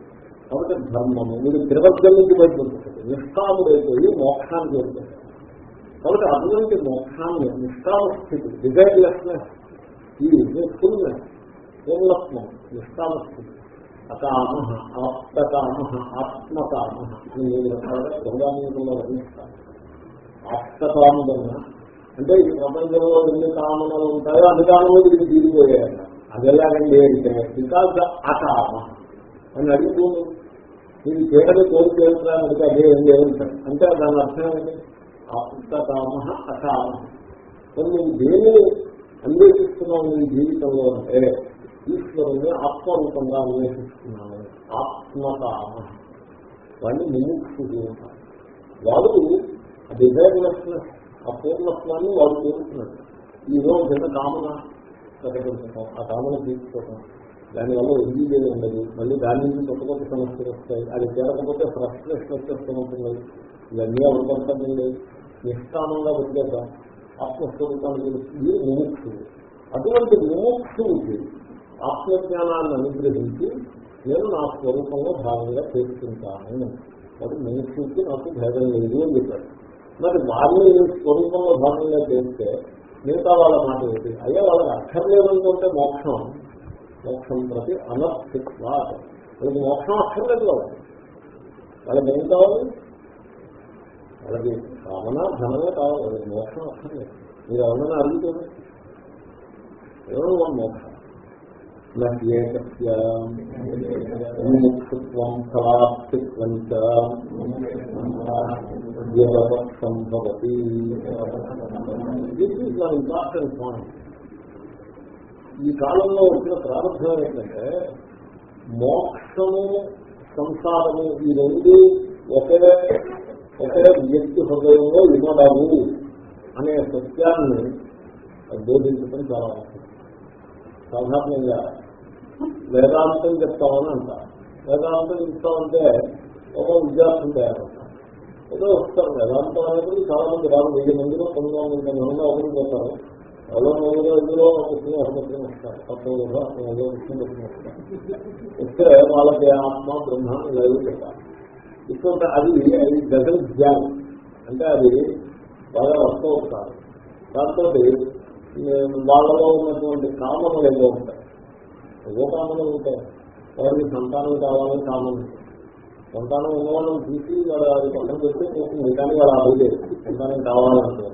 కాబట్టి ధర్మము మీరు ద్రవద్యం నుంచి బయటపడుతుంది నిష్కాముడైపోయి మోక్షానికి వెళ్తుంది కాబట్టి అటువంటి మోక్షాన్ని నిష్కామ స్థితి డిజైర్లెస్నెస్ ఈ ఫుల్నెస్ పూర్ణత్వం నిష్కామస్థితి. అకామ ఆప్తకామ ఆత్మకామ మూడు రకాలుగా బృహదానంలో వర్ణిస్తాను ఆప్తకాముదన్న అంటే ఈ ప్రపంచంలో ఎన్ని కామనలు ఉంటాయో అన్ని కాలంలో ఇది తీరిపోయాయన్న అది ఎలాగండి అంటే బికాస్ అకామ అని అడుగుతుంది. ఇది చేయడం కోరికేంద్రా అంటే అదే ఏం లేదంటారు అంటే దాని అర్థం ఏంటి ఆప్తకామ అకామ. కొన్ని దేని అన్వేషిస్తున్నావు నీ జీవితంలో అంటే ఈశ్వరుణ్ణి ఆత్మరూపంగా అన్వేషిస్తున్నాను ఆత్మకామ. వాడిని ముముక్షుడు ఉంటారు వాడు డిజైర్లెస్నెస్ ఆ పూర్ణత్వాన్ని వాడు కోరుతున్నాడు. ఈ రోజు చిన్న కామన ప్రకటించటం ఆ కామన తీసుకోవటం దానివల్ల ఎంజీజీలు ఉండదు. మళ్ళీ దాని నుంచి కొత్త కొత్త సమస్యలు వస్తాయి. అది చేరకపోతే ఫ్రస్ట్రేషన్ వచ్చేస్తూ ఇవన్నీ అవసరం నిష్కామంగా బతికేద్దాం. ఆత్మస్వరూపాన్ని తెలుస్తుంది ముముక్షుడు. అటువంటి ముముక్షుడికి ఆత్మజ్ఞానాన్ని అనుగ్రహించి నేను నా స్వరూపంలో భాగంగా చేసుకుంటాను. మరి మనుషులకి నాకు భేదం లేదు అని చెప్పాడు మరి వారిని స్వరూపంలో భాగంగా చేస్తే మిగతా వాళ్ళ మాట ఏంటి? అయ్యా వాళ్ళకి అర్థం లేదనుకుంటే మోక్షం. మోక్షం ప్రతి అనర్థిత్వ వాళ్ళకి మోక్షం అక్కర్లేదు వాళ్ళకి. వాళ్ళకి ఏం కావాలి? వాళ్ళకి కామన ధనమే కావాలి. వాళ్ళకి మోక్షం అక్కర్లేదు మీరు ఎవరైనా అడుగుతుంది ఎవరు మోక్షం? ముముక్షుత్వం ఫలాప్తిత్వం సంభవతి this is one important point ఈ కాలంలో వచ్చిన ప్రారంభం ఏంటంటే మోక్షము సంసారము ఈ రెండు ఒకే ఒకే వ్యక్తి హృదయంలో వినడాలు అనే సత్యాన్ని బోధించడం చాలా అవసరం సాధారణంగా వేదాంతం చెప్తామని అంటారు. వేదాంతం చెప్తామంటే ఒక విద్యార్థులు తయారవుతారు ఏదో వస్తారు. వేదాంతం అనేది చాలా మంది రాదు వెయ్యి మందిలో తొమ్మిది వందల మంది ఒకరికి పోతారు. ఎవరో మూడులో ఇందులో పుస్తకం ఒక పుస్తకం వస్తారు. పక్కన ఏదో పుస్తకం వస్తారు. వస్తే వాళ్ళకి ఆత్మ బ్రహ్మ లేదు చెప్పాలి. ఇప్పుడు అది అది గజల్ జ్ఞానం. అంటే అది బాగా వస్తూ ఉంటారు దాంతో వాళ్ళలో ఉన్నటువంటి కామనలు ఏదో ఉంటాయి. ఏదో కామనలు ఉంటాయి వారికి సంతానం కావాలని కామన్ సంతానం ఉన్నవాళ్ళు తీసి వాళ్ళు అది పక్కన పెట్టి నిజాన్ని వాళ్ళు వాడు సంతానం కావాలంటే.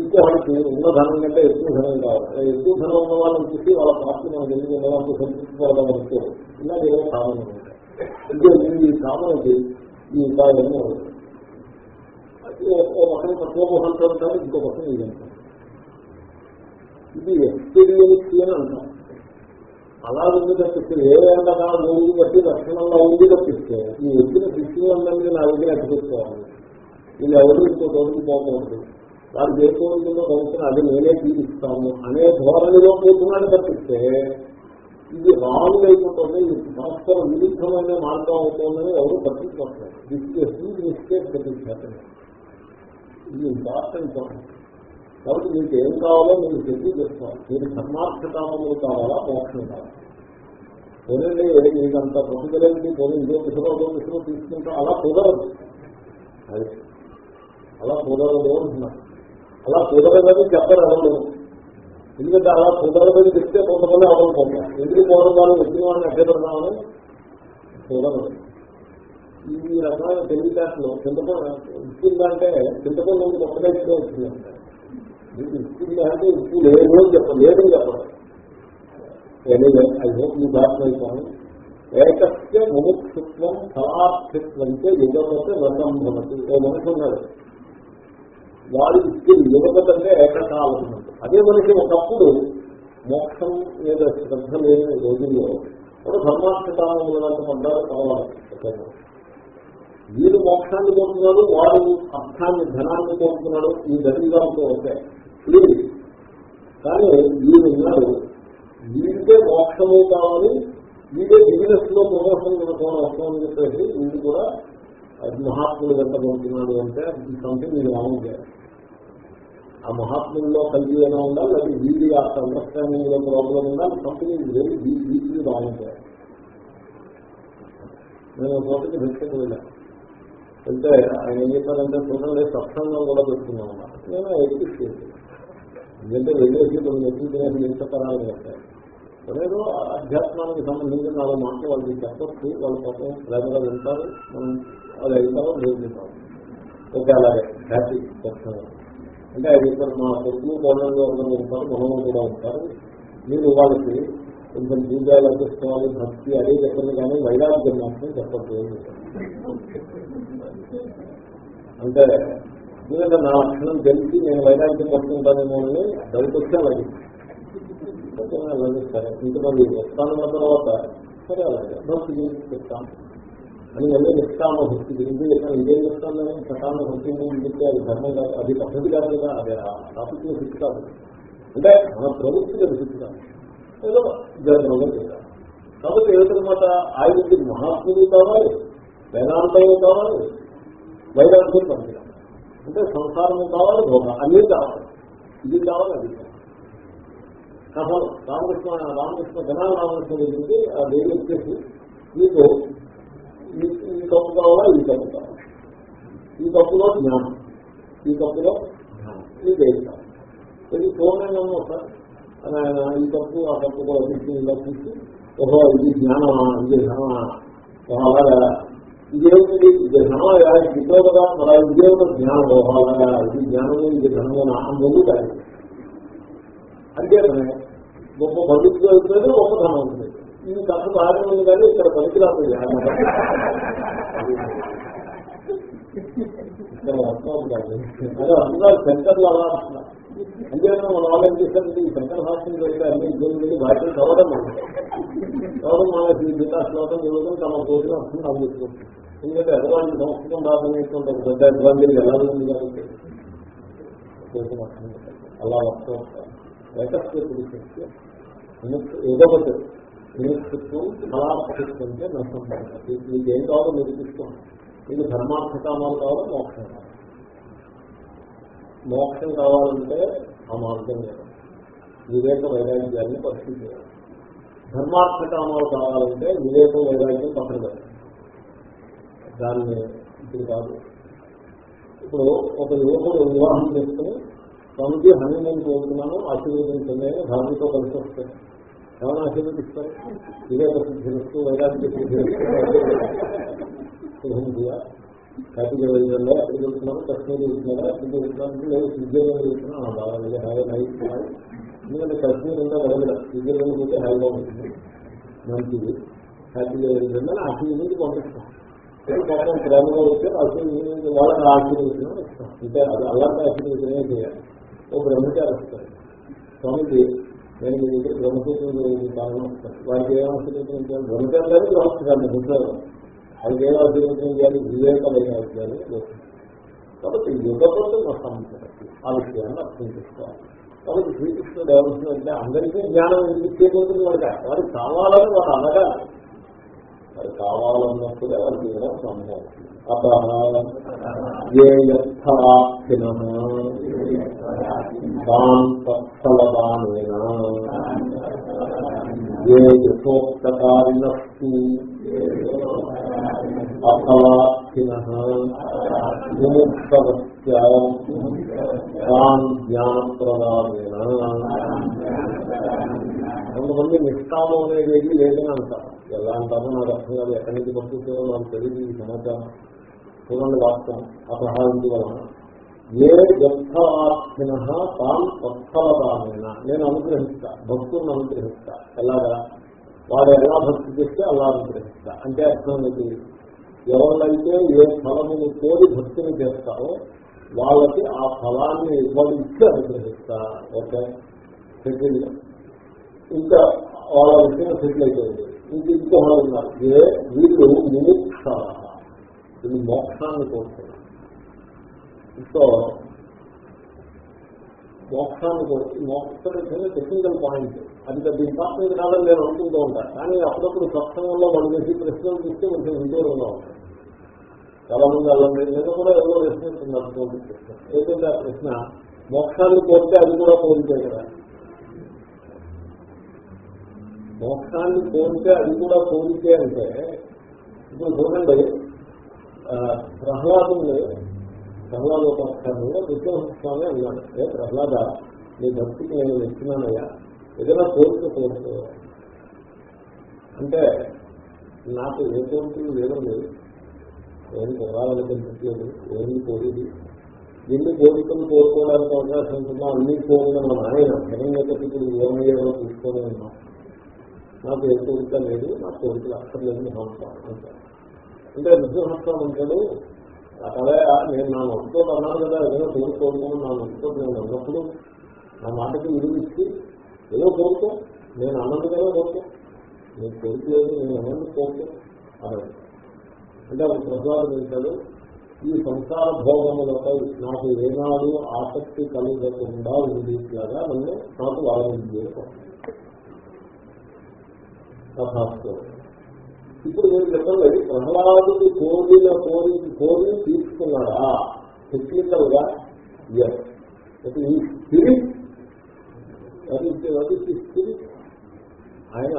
ఇంకా వాళ్ళకి ఉన్న ధనం కంటే ఎక్కువ ధనం కావాలి. ఎక్కువ ధనం ఉన్న వాళ్ళని చూసి వాళ్ళ పార్టీ మనం ఎందుకు ఉన్న వాళ్ళకి అంటే ఇలా ఏదో కామన్ ఉంటాయి అంటే ఈ కామనకి ఈ ఉపాయాన్ని ఒక పక్కన తత్వమోహంతో ఉంటారు ఇంకో పక్కన ఇది అంటారు. ఇది ఎక్స్పీరియన్స్ అని అంటారు. అలా ఉంది తప్పిస్తే ఏ ఎండగా ఉంది కట్టి లక్షణంలో ఉంది తప్పిస్తే ఈ వచ్చిన శిష్యులందరినీ నా దగ్గర అట్టుకోవాలి వీళ్ళు ఎవరు ఇంకో వారు చేసుకోవాల్సిందో కనుక్కుని అది నేనే తీరుస్తాను అనే ధోరణిలో పోతున్నాడు తప్పిస్తే ఇది రాంగ్ అయిపోతుంది ఇది పరస్పర విరుద్ధమైన మార్గం అవుతుందని ఎవరు పట్టించుకోవట్లేదు దిస్ మిస్టేక్ పట్టించారు ఇది ఇంపార్టెంట్ పాయింట్ కాబట్టి మీకు ఏం కావాలో మీరు తెలియ చేసుకోవాలి మీరు ధర్మార్థకామములు కావాలా మోక్షం కావాలి? పోనండి మీకు అంత పట్టుదలేంటి పోనీ ఇదో దిశలో అదో దిశలో తీసుకుంటా అలా కుదరదు. అది అలా కుదరదు అంటున్నారు అలా కుదరదని చెప్పరు అవ్వలేదు ఎందుకంటే అలా కుదరదని చెప్తే కొంతమంది అవ్వకపోతారు ఎందుకు పోవడం వాళ్ళు వచ్చిన వాళ్ళని అడ్డపడదామని కుదరదు. ఈ రకమైన తెలివితేటలు చింతపండు ఇచ్చిందంటే చింతపండు నుండి కొత్తగా వచ్చిందంటే. మీకు ఇస్తుంది అంటే ఇప్పుడు లేదు అని చెప్పదు లేదని చెప్పండి. ఐ హోప్ మీ దాటిపోయిపోయి ఏకస్య ముముక్షుత్వం ఫలార్థిత్వం యుగపతి రసం భవతి. ఓ మనిషి ఉన్నాడు. వాడు ఇచ్చింది యుగపతి అంటే ఏకకాలం అదే మనిషి ఒకప్పుడు మోక్షం మీద శ్రద్ధ లేని రోజుల్లో ఒక ధర్మార్థకాలంలో పడ్డారు పర్వాలేదు. వీరు మోక్షాన్ని కోరుతున్నాడు వాడు అర్థాన్ని ధనాన్ని కోరుతున్నాడు ఈ దరిదాంతో ఒకే ప్లీజ్ కానీ వీరు ఉన్నారు. వీరికే మోక్షము కావాలి వీరే బిజినెస్లో ప్రమోషన్ కొనుక్కోవడం అవసరం చెప్పేసి వీడు కూడా మహాత్ములు ఎంత పొందుతున్నాడు అంటే సంథింగ్ మీరు రాంగ్ చేయాలి. ఆ మహాత్ముల్లో కలిగి అయినా ఉండాలి అది వీడి ఆ అండర్స్టాండింగ్లో ప్రాబ్లం ఉండాలి సంథింగ్ వెరీ డీప్లీ రాంగ్ చేయాలి. నేను చోటకి భిక్షకు వెళ్ళాను అంటే ఆయన ఏం చెప్పారంటే చూడండి సత్సంగం కూడా పెట్టుకున్నాం అన్నమాట నేను ఎక్కిస్ చేసి ఎందుకంటే వెళ్ళేసి కొన్ని ఎక్కువ తినేసి నిలిచకరాలు కట్టారు ఏదో అధ్యాత్మానికి సంబంధించిన నాలుగు మాటలు వాళ్ళకి చెప్పచ్చు వాళ్ళ కోసం ప్రేమగా వింటారు మనం అది అయితారో లేదు ఓకే అలాగే. హ్యాపీ సత్సంగం అంటే అది ఇక్కడ మా కొడుకులు కోడళ్ళు అందరూ ఉంటారు మనము కూడా ఉంటారు. మీరు వాళ్ళకి కొంచెం పూజలు అందిస్తున్నారు భక్తి అదే చెప్పండి కానీ వైరాగ్యం మాత్రం చెప్పట్లేదు. అంటే ఎందుకంటే నా లక్షణం తెలిసి నేను వైరాగ్యం పట్టుకుంటానేమో అని డౌట్ వస్తే ఇంతమంది వస్తానన్న తర్వాత సరే అలాగే. భక్తి గురించి చెప్తాను అని మళ్ళీ నిష్కామ భక్తి గురించి చెప్పాను ఇదేం చెప్తాను నేను సకామ భక్తి గురించి చెప్తే అది ధర్మం కాదు అది పద్ధతి కాదు కదా. అది టాపిక్లో ఫిక్స్ కాదు. అంటే మన ప్రవృత్తిగా ఫిక్స్ కాదు. ఏదో జన్మలో చేయాలి కాబట్టి ఏదన్నమాట ఆయనకి మహాత్ములు కావాలి వేదాంతము కావాలి వైరాగ్యం పనికిరాలి అంటే సంసారము కావాలి భోగ. అన్నీ కావాలి. ఇది కావాలి అది కావాలి. రామకృష్ణ రామకృష్ణ జనాల రామకృష్ణ దగ్గరికి ఆ దేవి వచ్చేసి మీకు ఈ కప్పు కావాలా ఈ కప్పు కావాలి? ఈ కప్పులో జ్ఞానం. ఈ కప్పులో ఈ ఇది దేవి కావాలి. ఇది పూర్ణంగా సార్? అని ఆయన ఈ తప్పు ఆ తప్పు కూడా ఇలా చూసి ఓహో ఇది జ్ఞానమా ఇది ధనమా అలాగా. ఇదేమిటి ఇది ధనమా ఇదో కదా. మరి ఇదేమిటో జ్ఞానం ఓహో అలాగా ఇది జ్ఞానము ఇది ధనము నా కాదు. అంటే గొప్ప భవిష్యత్తు అవుతుంది గొప్ప ధనం ఉంటుంది ఇది కథ బాగానే ఉంది కానీ ఇక్కడ పనికిరాదు. ఇక్కడ అర్థం కాదు అదే అందరూ సెంటర్లు అలా అంటున్నారు. అంతేనా మన వాళ్ళు ఏం చేశారంటే ఈ శంకర భాష్యం జరిగితే అన్ని ఇబ్బంది వెళ్ళి భాష్యం చదవడం చదవడం మనకి గీతా శ్లోకం చదవడం తమ కోసం అర్థం అందిస్తుంది ఎందుకంటే ఎదవాళ్ళకి సంస్కృతం బాధనేటువంటి ఒక పెద్ద ఇబ్బంది ఎలా ఉంది కాబట్టి అలా వస్తూ వస్తారు ఏకస్య ఏదొకటి నిరీక్షిత్వం ఫలార్థిస్తుంటే నష్టం పడుతుంది మీకు ఏం కావాలో మీరు తీసుకోండి. మీకు ధర్మార్థ కామాలు కావాలో మోక్షం కావాలి మోక్షం కావాలంటే ఆ మార్గం లేదు. వివేక వైరాగ్యాన్ని పరిశీలించాలి. ధర్మార్థ కామాలు కావాలంటే వివేక వైరాగ్యం పక్కన దాన్ని ఇప్పుడు కాదు. ఇప్పుడు ఒక యువకుడు వివాహం చేసుకుని స్వామికి హనీమూన్ కోరుతున్నాను ఆశీర్వదించండి భార్యతో కలిసి వస్తాను ఎవరు ఆశీర్వదిస్తారు? వివేక సిద్ధిస్తూ వైరాగ్య సిద్ధిస్తూ హ్యాపీగా వెళ్ళాలి అక్కడికి వెళ్తున్నాను కష్టం వెళ్తున్నారా అక్కడికి వెళ్తున్నాను లేదు స్విట్జర్లాండ్ వెళ్తున్నాను బాగా హాయిగా నైట్ ఎందుకంటే కశ్మీర్ ఉందా వెళ్ళదు స్విట్జర్లాండ్ పోతే హాయిగా ఉంటుంది. మంచిది. హ్యాపీగా వెళ్ళిందని ఆశీర్వదించి పంపిస్తాం పాపం ప్రేమగా వస్తే ఆశీర్వదించి వాళ్ళని ఆశీర్వదించడం ఇస్తాం. అంటే అది అలాంటి ఆశీర్వదించనే చేయాలి. ఓ బ్రహ్మచారి వస్తారు. స్వామికి నేను మీ దగ్గర బ్రహ్మసూత్రం కారణం వస్తాను. వారికి ఏం ఆశీర్వదించాలి బ్రహ్మచారి గ్రహస్థాన్ని గుర్తారు అది అభివృద్ధి చేయాలి వివేకమైన చేయాలి కాబట్టి యుగపతి సంబంధించి ఆ విషయాన్ని అర్థం చేసుకోవాలి. కాబట్టి శ్రీకృష్ణుడు ఏమంటుందంటే అందరికీ జ్ఞానం ఎందుకు వాడికి వారికి కావాలని వాడు అనగాలి వారు కావాలన్నప్పుడే వారికి ఏదైనా సంభవం. అత ఏ యథార్థిన తత్ఫలదానేన ఏ కొంతమంది నిష్కామం అనేది లేదని అంటారు. ఎలా అంటారో నాకు అర్థం కాదు ఎక్కడి నుంచి పంపిస్తారో నాకు తెలియదు ఈ సమాచారం. చూడండి వాస్తవం అసహాయించి వలన ఏ యథార్థిన తాను తత్ఫలదానైనా నేను అనుగ్రహిస్తా భక్తులను అనుగ్రహిస్తా. ఎలాగా? వాడు ఎలా భక్తి చేస్తే అలా అనుగ్రహిస్తా. అంటే అర్థం ఏంటి? ఎవరైతే ఏ ఫలమును కోరి భక్తిని చేస్తారో వాళ్ళకి ఆ ఫలాన్ని వాళ్ళు ఇచ్చి అనుగ్రహిస్తా ఓకే? సెటిల్ ఇంకా వాళ్ళ విషయం సెటిల్ అయిపోయింది. ఇంక ఇంకో ఉన్నారు ఏ వీళ్ళు ముముక్ష వీళ్ళు మోక్షాన్ని కోరుతున్నారు సో మోక్షాన్ని మోక్షం టెక్నికల్ పాయింట్ అది పెద్ద ఇంపార్టెంట్ కాదని నేను అనుకుంటూ ఉంటాను కానీ అప్పుడప్పుడు సత్సంగంలో వాళ్ళు చేసి ప్రశ్నలు చూస్తే కొంచెం విదూరంగా ఉంటాయి. చాలా మంది అలా నేను కూడా ఎవరో ప్రశ్నిస్తున్నారు ఏంటంటే ఆ ప్రశ్న మోక్షాన్ని కోరితే అది కూడా కోరితే కదా. మోక్షాన్ని కోరితే అది కూడా కోరితే అంటే ఇప్పుడు చూడండి ప్రహ్లాదుని ప్రహ్లాదోపాఖ్యానంలో నృసింహస్వామి అన్నాడు. ఏ ప్రహ్లాద నీ భక్తికి నేను ఇస్తున్నానయ్యా ఏదైనా కోరిక కోరుకో. అంటే నాకు ఏ కోరికలు లేదండి ఏం కొనాలనిపించట్లేదు ఏమి కోరిది? ఎన్ని కోరికలు కోరుకోవడానికి అవకాశం ఉంటుందో? అన్ని కోరిన మన ఆయన జగన్యతలు ఏమయ్యారో తీసుకొని ఉన్నాం నాకు ఏ కోరిక లేదు నా కోరికలు అక్కర్లేదు మహాత్మ అంటే నృసింహస్వామి అంటాడు అసలే నేను నా నొప్పితో అన్నాను కదా ఏదైనా కోరుకోను నా నొప్పితో నేను అన్నప్పుడు నా మాటకి విలువ ఇచ్చి ఏదో కోరుకో నేను అన్నది కదా కోరుకో నేను కోరుకోలేదు నేను అన్నది కోరుకో అన్నాడు. అంటే ఒక ప్రసాదం ఏంటాడు ఈ సంసార భోగములపై నాకు ఏనాడు ఆసక్తి కలగకుండా ఉంది లాగా నన్ను నాకు వాళ్ళని చేస్తాను ఇప్పుడు నేను చెప్పండి ప్రహ్లాదుడు కోరిన కోరి కోరి తీసుకున్నాడా టెక్నికల్గా ఎస్ ఈ స్పిరిట్ అది స్పిరిట్ ఆయన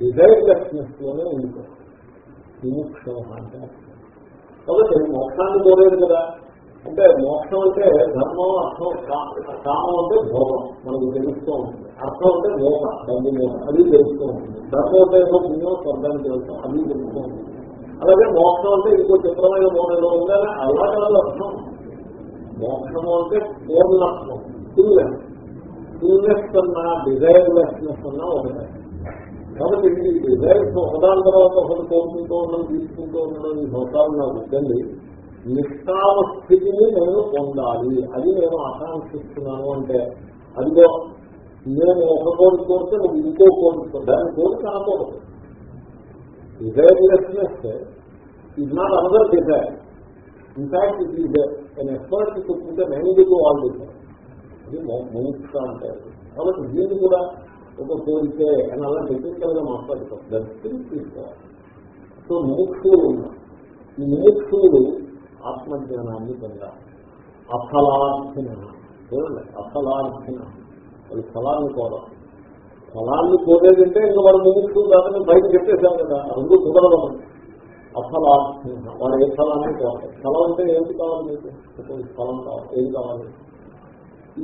డిజైర్లెస్నెస్లోనే ఉండిపోయాడు విముక్షం అంటే కాబట్టి మోక్షాన్ని కోరేది కదా. అంటే మోక్షం అంటే ధర్మం అర్థం కామం అంటే భోగం మనకు తెలుస్తూ ఉంటుంది. అర్థం అంటే మోహ డబ్బు మోహ అది తెలుస్తూ ఉంటుంది. ధర్మం అంటే ఏదో పుణ్యం స్వర్గానికి తెలుస్తాం అది తెలుస్తూ ఉంటుంది. అలాగే మోక్షం అంటే ఇంకో చిత్రమైన మోడలో ఉందని అలా కాదు అర్థం మోక్షము అంటే పూర్ణత్వం ఫుల్నెస్ ఫుల్నెస్ అన్నా డిజైర్లెస్నెస్ అన్నా ఒకటే. కాబట్టి ఈ డిజైర్స్ ఒకదాని తర్వాత ఒకటి కోరుకుంటూ ఉండడం తీసుకుంటూ ఉండడం ఈ సంవత్సరాలు నాకు వద్దండి నిష్కామ స్థితిని నేను పొందాలి. అది నేను ఆకాంక్షిస్తున్నాను అంటే అదిగో నేను ఒక కోరిక కోరితే నువ్వు ఇంకో కోరిక దాన్ని కోరిక అనకూడదు desirelessness is not another desire in fact it is an effort చెప్పుకుంటే మేనేజ్ వాళ్ళు డిజైర్ అది మోక్ష అంటారు కాబట్టి దీన్ని కూడా ఒక కోరికే అని అలా టెక్నికల్గా మాట్లాడుతాం. దర్శనం తీసుకోవాలి సో ముముక్షువులు ఉన్నారు ఈ ముముక్షువులు ఆత్మజ్ఞానాన్ని పొందాలి. అఫలార్థిన చూడండి అఫలార్థిన వాళ్ళు ఫలాన్ని కోరం ఫలాన్ని కోరేదంటే ఇంకా వాడు ముముక్షువు కాదని బయట చెప్పేశాం కదా రెండు కుదరదు అఫలార్థిన వాడు ఏ ఫలాన్ని కోరాలి ఫలం అంటే ఏమిటి కావాలి మీకు? ఫలం కావాలి. ఏది కావాలి?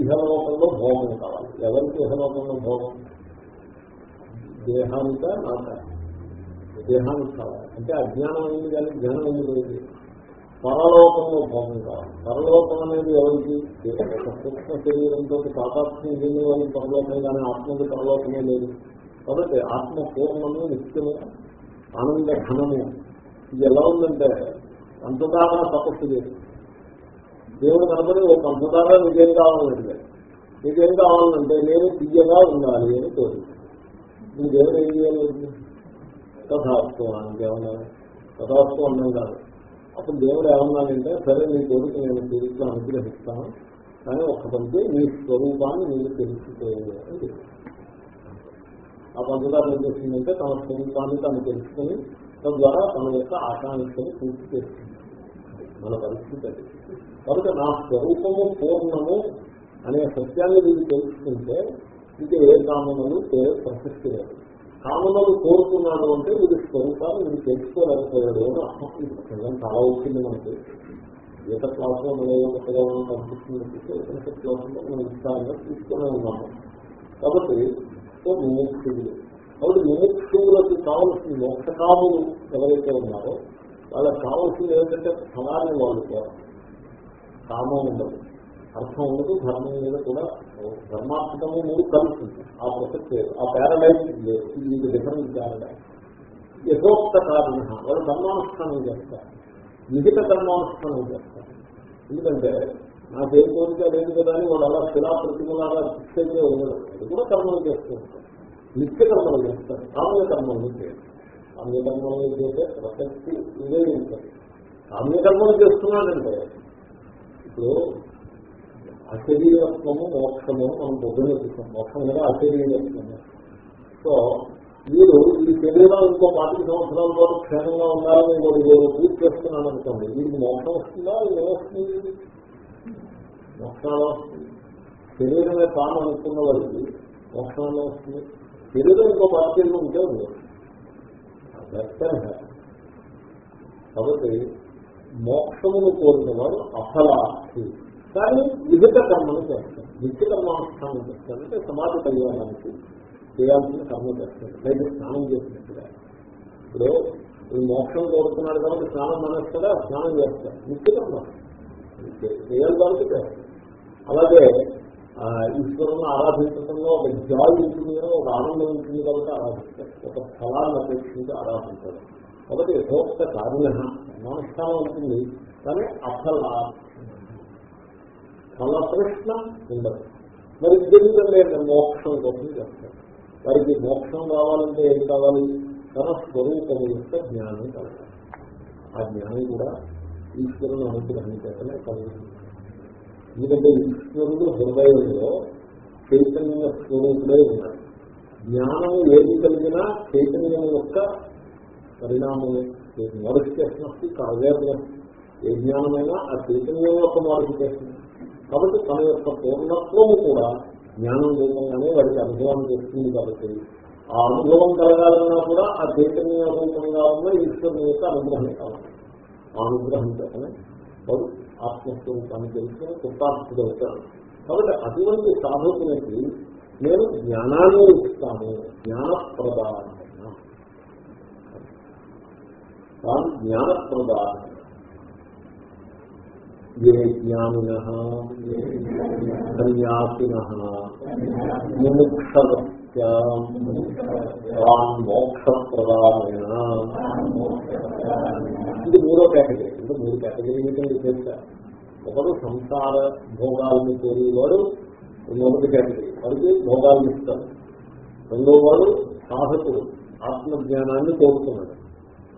ఇహలోకంలో భోగం కావాలి. ఎవరికి ఇహలోకంలో భోగం? దేహానిక నాక? దేహానికి కావాలి. అంటే అజ్ఞానం అయింది కానీ జ్ఞానం ఎందుకు లేదు పరలోకంలో భోగం కావాలి పరలోకం అనేది ఎవరికి? సూక్ష్మ శరీరంతో తాతాత్మ్యం చెంది వాళ్ళకి పరలోకం కానీ ఆత్మకి పరలోకమే లేదు. కాబట్టి ఆత్మ పూర్ణము నిత్యము ఆనంద ఘనము. ఇది ఎలా ఉందంటే పంచదార తపస్సు చేసి దేవుడు కనపడి ఒక పంచదార నిజం కావాలంటే నిజం కావాలంటే నేను తీయగా ఉండాలి అని కోరుకుంటాను నీ దేవుడు ఏం చేయాలి అని ఏమన్నా కథాత్వం అన్నం కాదు. అప్పుడు దేవుడు ఏమన్నానంటే సరే నీ కోరిక నేను తెలుసులో అనుగ్రహిస్తాను కానీ ఒక పంపి నీ స్వరూపాన్ని నేను తెలుసుకోవాలి ఆ పంచదార ఏం చేసిందంటే తన స్వరూపాన్ని తను తెలుసుకుని తద్వారా తన యొక్క ఆకాంక్షను పూర్తి చేస్తుంది మన పరిస్థితి అది. కాబట్టి నా స్వరూపము పూర్ణము అనే సత్యాన్ని మీరు తెలుసుకుంటే ఇంకా ఏ కామనలు ప్రసక్తి లేదు. కామనలు కోరుతున్నాడు అంటే వీడి స్వరూపాన్ని వీడు తెలుసుకోలేకపోయాడు అని అర్థం. చాలా వచ్చింది మనకి. గీత క్లాసులో మనం ఏదో కొత్తగా మనం కనిపిస్తుంది ఉపనిషత్ క్లాసులో మనం విస్తారంగా తీసుకునే ఉన్నాము. కాబట్టి ముముక్షుడు. కాబట్టి ముముక్షువులకు కావలసిన మోక్షకాములు ఎవరైతే ఉన్నారో వాళ్ళకి కావాల్సింది ఏంటంటే ఫలాన్ని వాళ్ళు కామం ఉండదు. అర్థం ఉండదు ధర్మం మీద కూడా ధర్మాత్మకము మూడు కలుస్తుంది ఆ ప్రసక్తి ఆ పారడైజ్ లేదు. ఇది డిఫరెంట్ పారడైజ్ యథోక్త కారణ వాళ్ళు ధర్మానుష్ఠానం చేస్తారు. మిగతా ధర్మానుష్ఠానం చేస్తారు. ఎందుకంటే నాకేం కోరిక లేదు కదా అని వాడు అలా శిలా ప్రతిమలాగా ఫిక్స్ అయితే ఉండదు అది కూడా కర్మలు చేస్తూ ఉంటారు. నిత్య కర్మలు చేస్తారు. కామ్య కర్మలు చేయరు కామ్య కర్మలు చేసే ప్రసక్తి ఇదే ఉంటుంది. కామ్య కర్మలు చేస్తున్నాడంటే ఇప్పుడు అశరీరత్వము మోక్షము మనం పొద్దున్న చూస్తాం మోక్షం కూడా అశరీరత్వము సో మీరు ఈ శరీరం ఇంకో పాతిక సంవత్సరాల పాటు క్షేమంగా ఉండాలని వాడు నేను పూర్తి చేస్తున్నాను అనుకోండి. వీరికి మోక్షం వస్తుందా? ఏమొస్తుంది మోక్షంలో వస్తుంది. శరీరమే తాను అనుకున్న వారికి మోక్షంలో వస్తుంది. శరీరం ఇంకో పాతికేళ్ళు ఉంటే కాబట్టి మోక్షమును కోరిన కోరినవాడు అఫలార్థి కానీ వివిధ కర్మను చేస్తాడు నిత్య కర్మానుష్ఠానం చేస్తాడంటే సమాజ కళ్యాణానికి చేయాల్సిన కర్మ చేస్తాడు లేదా స్నానం చేసినట్టుగా. ఇప్పుడు ఈ మోక్షం కోరుతున్నాడు కాబట్టి స్నానం మానేస్తాడా? స్నానం చేస్తాడు. నిత్య కర్మ. చేయాలి కాబట్టి చేస్తాడు. అలాగే ఈశ్వరుని ఆరాధించడంలో ఒక జాయ్ ఉంటుంది కదా, ఒక ఆనందం ఉంటుంది కాబట్టి ఆరాధిస్తాడు. ఒక ఫలాన్ని అపేక్షించి ఆరాధించాడు కాబట్టి యథోక్త కార్య కర్మానుష్ఠానం ఉంటుంది. కానీ అఫల ఫలప్రశ్న ఉండదు. మరి తెలియదండి మోక్షం కోసం చేస్తారు వారికి మోక్షం రావాలంటే ఏం కావాలి? తన స్వరూపము యొక్క జ్ఞానం కలగాలి ఆ జ్ఞానం కూడా ఈశ్వరుని అనుగ్రహం చేతనే కలుగుతుంది. ఎందుకంటే ఈశ్వరుడు హృదయంలో చైతన్య స్వరూపుడే ఉన్నాడు. జ్ఞానం ఏది కలిగినా చైతన్యం యొక్క పరిణామమే. మోడిఫికేషన్ అవేర్నెస్ ఏ జ్ఞానమైనా ఆ చైతన్యం యొక్క మోడిఫికేషన్ కాబట్టి తన యొక్క పూర్ణత్వము కూడా జ్ఞానం రూపంగానే వాడికి అనుభవం చేస్తుంది కాబట్టి ఆ అనుభవం కలగాలన్నా కూడా ఆ చైతన్య రూపంగా ఉన్న ఈశ్వరుని యొక్క అనుగ్రహం కావాలి. ఆ అనుగ్రహం చేతనే వారు ఆత్మస్వరూపాన్ని తెలుసుకుని కృతార్థుడు అవుతారు కాబట్టి అటువంటి సాధకునికి నేను జ్ఞానాన్ని ఇస్తాను. జ్ఞానప్రదాన. తాను జ్ఞానప్రదాన. ఏ జ్ఞానిన సన్యాసిన ముముక్షవత్య ఇది మూడో కేటగిరీ. అంటే మూడు కేటగిరీ ఏంటంటే చేస్తా ఒకరు సంసార భోగాలను కోరేవాడు మొదటి కేటగిరీ. వాడికి భోగాలను ఇస్తారు. రెండో వాడు సాధకుడు ఆత్మజ్ఞానాన్ని కోరుతున్నాడు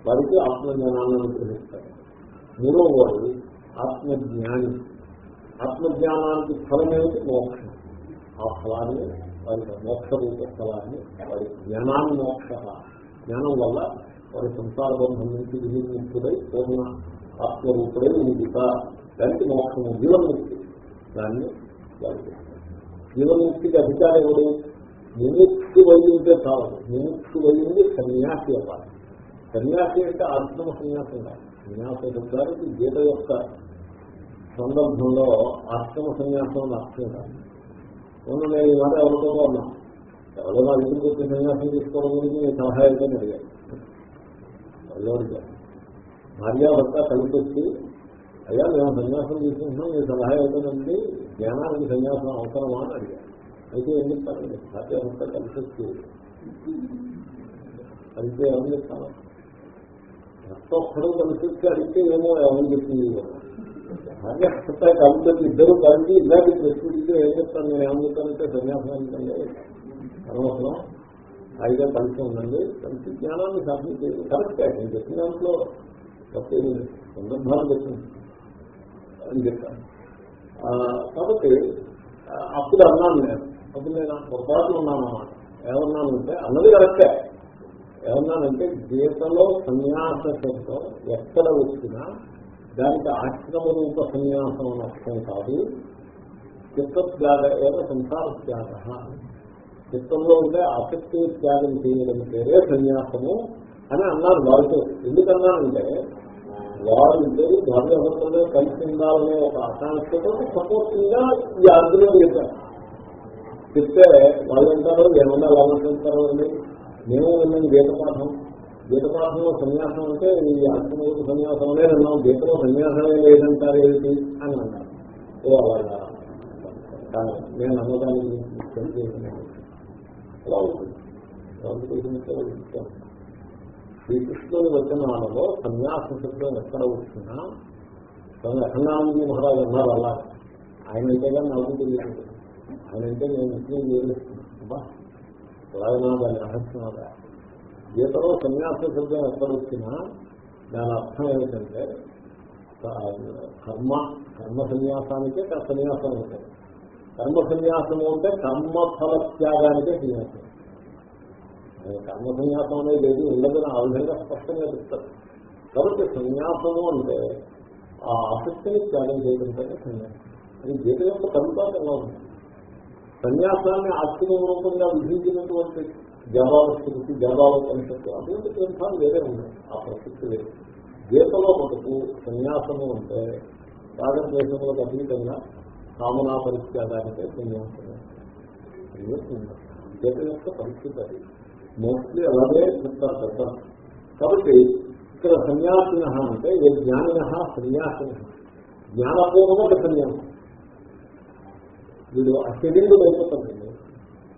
వారికి ఆత్మజ్ఞానాన్ని అనుగ్రహిస్తారు మూడో వాడు ఆత్మజ్ఞాని. ఆత్మజ్ఞానానికి ఫలం ఏమిటి? మోక్షం. ఆ ఫలాన్ని వారి మోక్ష రూప ఫలాన్ని వారి జ్ఞానాన్ని మోక్ష జ్ఞానం వల్ల వారి సంసార బంధం నుంచి విముక్తుడై పూర్ణ ఆత్మరూపుడై ఉందిట దానికి మోక్షము జీవన్ముక్తి దాన్ని వారికి జీవన్ముక్తికి అధికారం ఎవడు నిముక్తి వయ్యుంటే చాలు నిముక్తి వయ్యింది సన్యాసి అవ్వాలి. సన్యాసి అంటే ఆశ్రమ సన్యాసం కాదు సన్యాస శబ్దానికి గీత యొక్క సందర్భంలో ఆశ్రమ సన్యాసం అని అర్థం కాదు. మొన్న నేను ఈ మాట ఎవరితో ఉన్నా ఎవరో నా ఇంటికి వచ్చి సన్యాసం తీసుకోవడం గురించి నేను సహాయంగా అడిగాను. ఎవరికి భార్యాభర్త కలిసి వచ్చి అయ్యా మేము సన్యాసం తీసుకుంటున్నాం మీ సలహా అవుతుందండి జ్ఞానానికి సన్యాసం అవసరమా? అని అడిగాను. అయితే ఏం చెప్తానండి భార్యాభర్త కలిసి వచ్చి అయితే ఏమని చెప్తాను భర్త ఒక్కడు కలిసి వచ్చి అడిగితే ఏమో ఏమని చెప్పింది? కదా భార్యాభర్త కలిసి వచ్చి ఇద్దరు కలిసి ఇలాంటి ప్రశ్నిస్తే ఏం చెప్తాను నేను ఏమని సన్యాసం అనవసరం హాయిగా కలిసి ఉండండి కలిసి జ్ఞానాన్ని సాధించేది కరెక్ట్ నేను చెప్పిన దాంట్లో తప్పేది లేదు. సందర్భాలు చెప్పింది అని చెప్పాను. కాబట్టి అప్పుడు అన్నాను నేను. అప్పుడు నేను పొరపాటు ఉన్నాను అన్నమాట ఏమన్నానంటే అన్నది కరెక్టే ఏమన్నానంటే గీతలో సన్యాస శబ్దం ఎక్కడ వచ్చినా దానికి ఆశ్రమ రూప సన్యాసం నష్టం కాదు. చిత్తత్యాగ ఏదో సంసార త్యాగ చిత్తంలో ఉండే ఆసక్తి త్యాగం చేయడం పేరే సన్యాసము అని అన్నారు వారితో. ఎందుకన్నానంటే వారు ఇద్దరు భార్యాభర్తలు కలిసి ఉండాలనే ఒక ఆకాంక్షతో సపోర్టింగ్గా ఈ ఆర్గ్యుమెంట్ చేశారు. చెప్తే వాళ్ళు ఉంటారో ఏమన్నా ఆలోచిస్తారో అండి? మేము విన్నాం గీత పాఠం గీతపాఠంలో సన్యాసం అంటే ఈ ఆశ్రమంలో సన్యాసం అనేది అన్నాం గీతలో సన్యాసమే లేదంటారు ఏమిటి అని అన్నారు ఓ అలాగా. నేను అన్నదానికి తెలియజేస్తున్నాను అలా ఉంటుంది. శ్రీకృష్ణుని వచనాలలో సన్యాస శబ్దం ఎక్కడ వచ్చినా స్వామి అఖండానందీ మహారాజు అన్నారు అలా. ఆయన అయితే కానీ నాకు తెలియదు. ఆయన అంటే నేను ముస్లిం చేస్తున్నాను పురాణా దాని రహస్యం అదా గీతలో సన్యాస శబ్దం ఎక్కడ వచ్చినా దాని అర్థం ఏమిటంటే కర్మ కర్మ సన్యాసానికే సన్యాసం ఉంటుంది కర్మ సన్యాసము అంటే కర్మఫల త్యాగానికే సన్యాసం. కర్మ సన్యాసం అనేది ఏది ఉండదని ఆ విధంగా స్పష్టంగా చెప్తారు. కాబట్టి సన్యాసము అంటే ఆ ఆసక్తిని త్యాగం చేయడం కంటే సన్యాసం. అది గీత యొక్క పరిపాలన ఉంది సన్యాసాన్ని ఆశ్చర్య రూపంగా విధించినటువంటి జవాబు స్థితి జవాబు పరిషత్తు అటువంటి గ్రంథాలు వేరే ఉన్నాయి. ఆ ప్రసక్తి లేదు. గీతలో మటుకు సన్యాసము అంటే రాగద్వేషములకు అతీతంగా కామనా పరిత్యాగానికే సన్యాసము గీత యొక్క పరిస్థితి అది. మోస్ట్లీ అలాగే చెప్తారు కదా కాబట్టి ఇక్కడ సన్యాసిన అంటే ఏ జ్ఞానిన సన్యాసిన జ్ఞానపూర్వక సన్యాసం. వీడు అశరీరుడు అయిపోతాడండి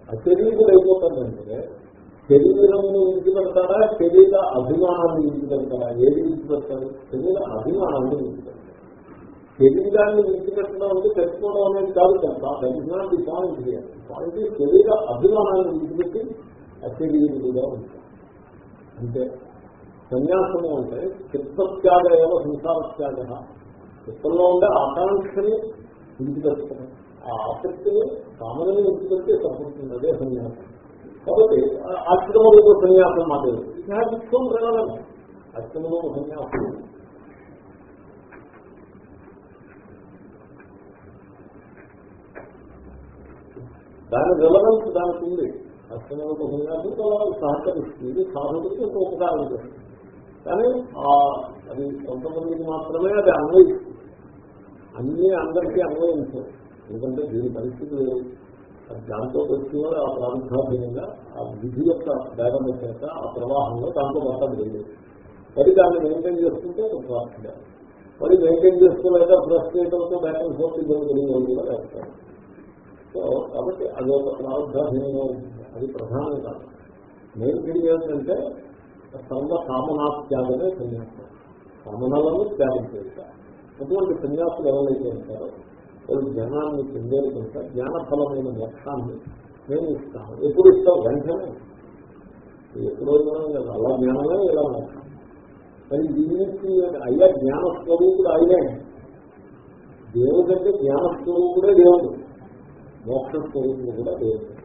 అశరీరుడు అయిపోతాడంటే శరీరమును విడిచిపెడతాడా శరీర అభిమానాన్ని విడిచిపెడతాడా ఏది విడిచిపెడతాడు శరీర అభిమానాన్ని విడిచిపెడతాడు శరీరాన్ని విడిచిపెట్టడం అంటే తెచ్చుకోవడం అనేది కాదు తప్ప that is not the point శరీర అభిమానాన్ని విడిచిపెట్టి అశరీరుడుగా ఉంటాడు అంటే సన్యాసము అంటే చిత్తత్యాగ సంసార త్యాగ చిత్తంలో ఉండే ఆకాంక్షని విడిచిపెట్టడం. ఆ ఆసక్తిని కామనని విడిచిపెట్టి సరిపడుతుంది అదే సన్యాసం. కాబట్టి ఆశ్రమంలో సన్యాసం మాట్లాడు ఇష్టం ప్రకారం ఆశ్రమంలో సన్యాసం. దాని రిలవెన్స్ దానికి ఉంది. ఆశ్రమంలో సన్యాసం చాలా సహకరిస్తుంది. సాధకుడికి ఒక ఉపకారం చేస్తుంది. కానీ అది కొంతమందికి మాత్రమే అది అన్వయిస్తుంది. అన్ని అందరికీ అన్వయించారు ఎందుకంటే దీని పరిస్థితి దాంతో వచ్చేవారు ఆ ప్రారంభాధీనంగా ఆ విధి యొక్క భేదం చేత ఆ ప్రవాహంలో దాంతో మొత్తం లేదు మరి దాన్ని మెయింటైన్ చేసుకుంటే ప్రార్థన మరి మెయింటైన్ చేసుకోలేక ఫ్రస్ట్రేటర్తో బ్యాక్ అండ్ ఇబ్బంది కూడా వేస్తారు సో కాబట్టి అది ఒక ప్రారంభాధీనంగా ఉంటుంది అది ప్రధానం కాదు. మెయిన్ థింగ్ ఏంటంటే సర్వ కామనాత్యాగమే సన్యాసం. కామనలను త్యాగం చేస్తారు అటువంటి సన్యాసులు ఎవరైతే ఉంటారో వాళ్ళు జ్ఞానాన్ని చెందేది కనుక జ్ఞానఫలమైన మోక్షాన్ని మేము ఇస్తాము ఎప్పుడు ఇస్తాం వెంటనే. ఎప్పుడో కదా. అలా జ్ఞానమే ఇలా మోక్షం మరి దీనికి అయ్యా జ్ఞానస్వరూపుడు అయ్యే దేవుడు అంటే జ్ఞానస్వరూపుడే దేవుడు. మోక్ష స్వరూపుడు కూడా దేవుడు.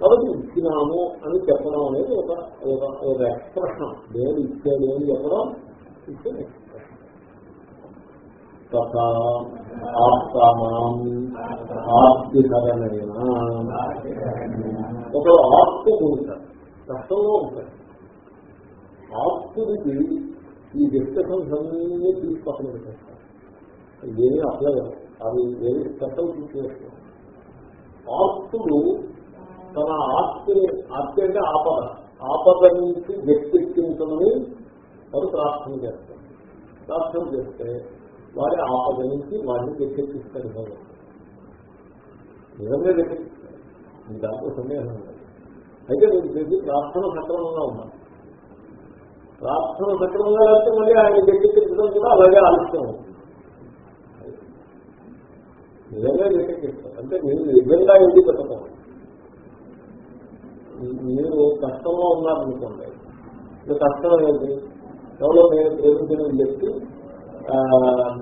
కాబట్టి ఇచ్చినాము అని చెప్పడం అనేది ఒక ఒక ఎక్స్ప్రెషన్ దేవుడు ఇచ్చాడు అని చెప్పడం ఇచ్చే ఎక్స్ప్రెషన్ ఆప్తికరణైన ఒకరు ఆప్తు ఉంటారు కష్టంలో ఉంటాడు. ఆప్తుడికి ఈ డిస్కషన్స్ అన్నీ తీసి పక్కన ఏమీ ఇదేమీ అది ఏమి కష్టం సిచ్యువేషన్ ఆప్తుడు తన ఆస్తిని ఆస్తి అంటే ఆపద. ఆపద నుంచి వ్యక్తిత్వించమని వారు ప్రార్థన చేస్తారు. ప్రార్థన చేస్తే వారి ఆపద నుంచి వారిని వ్యక్తిస్తారు నిజంగా మీ దాంట్లో సందేహం ఉండదు అయితే మీకు తెలిసి ప్రార్థన సక్రమంగా ఉన్నారు ప్రార్థన సక్రమంగా లేకపోతే మళ్ళీ ఆయన వ్యతిరేకించడం కూడా అలాగే ఆలస్యం అవుతుంది. నిజంగా వ్యతిరేకిస్తారు. అంటే మీరు నిజంగా ఎందుకు పెట్టకూడదు మీరు కష్టంలో ఉన్నారనుకోండి. కష్టం ఏంటి? ఎవరో నేను ప్రేమించిన వ్యక్తి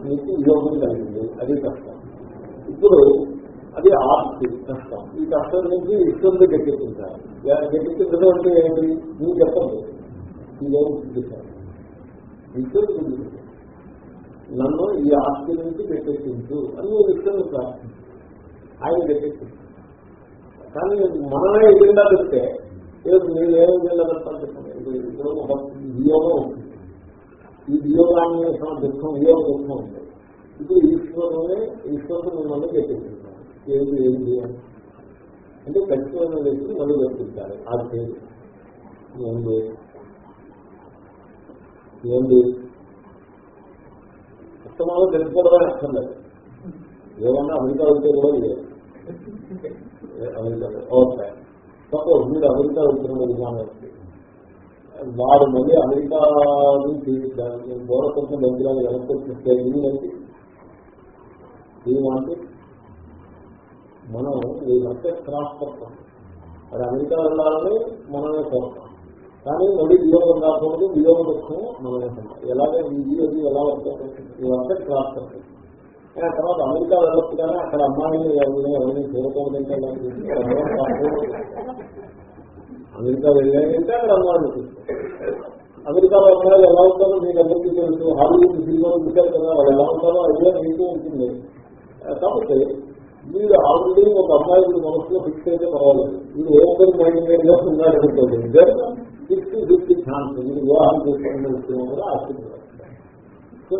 మీకు యోగం కలిగింది. అది కష్టం. ఇప్పుడు అది ఆస్తి కష్టం. ఈ కష్టం నుంచి ఇష్టంతో గట్టెక్కించాలి గట్టించడం అంటే ఏంటి నువ్వు చెప్పండి ఈ యోగం చూపించాలి ఇష్టం నన్ను ఈ ఆస్తి నుంచి గట్టించు అని నువ్వు ఇష్టం ప్రార్థించు. ఆయన గట్టెక్కించు కానీ మనమే ఎదురుగా పెడితే నేను ఏం ఎదురుగా పెడతాను చెప్పండి. వియోగం ఉంటుంది. ఈ వియోగాన్ని దుఃఖం వియోగ దుఃఖం ఉంది. ఇప్పుడు ఈశ్వరుని ఈశ్వరుడు మిమ్మల్ని గెలిపించాలి ఏది ఏంటి అంటే ఖచ్చితమైన వ్యక్తి మళ్ళీ గెలిపించాలి. ఆ పేరు ఏంది ఏంది ఉత్తమాలు తెలుసుకోవడమే అర్థం లేదు. ఏమన్నా అమెరికా వెళ్తే కూడా లేదు అమెరికా ఓకే. సపోజ్ మీరు అమెరికా వెళ్తున్న విధానం వారు మళ్ళీ అమెరికా నుంచి దూరకొంచెం దగ్గర వెనక్కి వచ్చిస్తే ఏంటంటే ఏమంటే మనం ఈ మధ్య క్రాస్ పడతాం అది అమెరికా వెళ్ళాలని మనమే కోరుతాం కానీ మళ్ళీ వియోగం రాకూడదు వియోగ దుఃఖం మనమే ఎలాగే ఇది అది ఎలా వస్తుంది ఈ మధ్య క్రాస్ పడుతుంది తర్వాత అమెరికా వెళ్ళొచ్చు కానీ అక్కడ అమ్మాయిని ఎవరిని ఎవరిని చూడకూడదంటే అమెరికా వెళ్ళాడంటే అక్కడ అమ్మాయిలు అమెరికాలో అమ్మాయిలు ఎలా ఉంటారో మీకు అందరికీ తెలుసు. హాలీవుడ్ సినిమాలు చూశారు కదా వాళ్ళు ఎలా ఉంటారో అదే మీకు ఉంటుంది. కాబట్టి మీరు ఆల్రెడీ ఒక అమ్మాయి మనసులో ఫిక్స్ అయితే పర్వాలేదు. మీరు ఓపెన్ మైండెడ్గా ఉన్నారనుకోండి ఫిఫ్టీ ఫిఫ్టీ ఛాన్స్ మీరు వివాహం చేసుకోవడం విషయం సో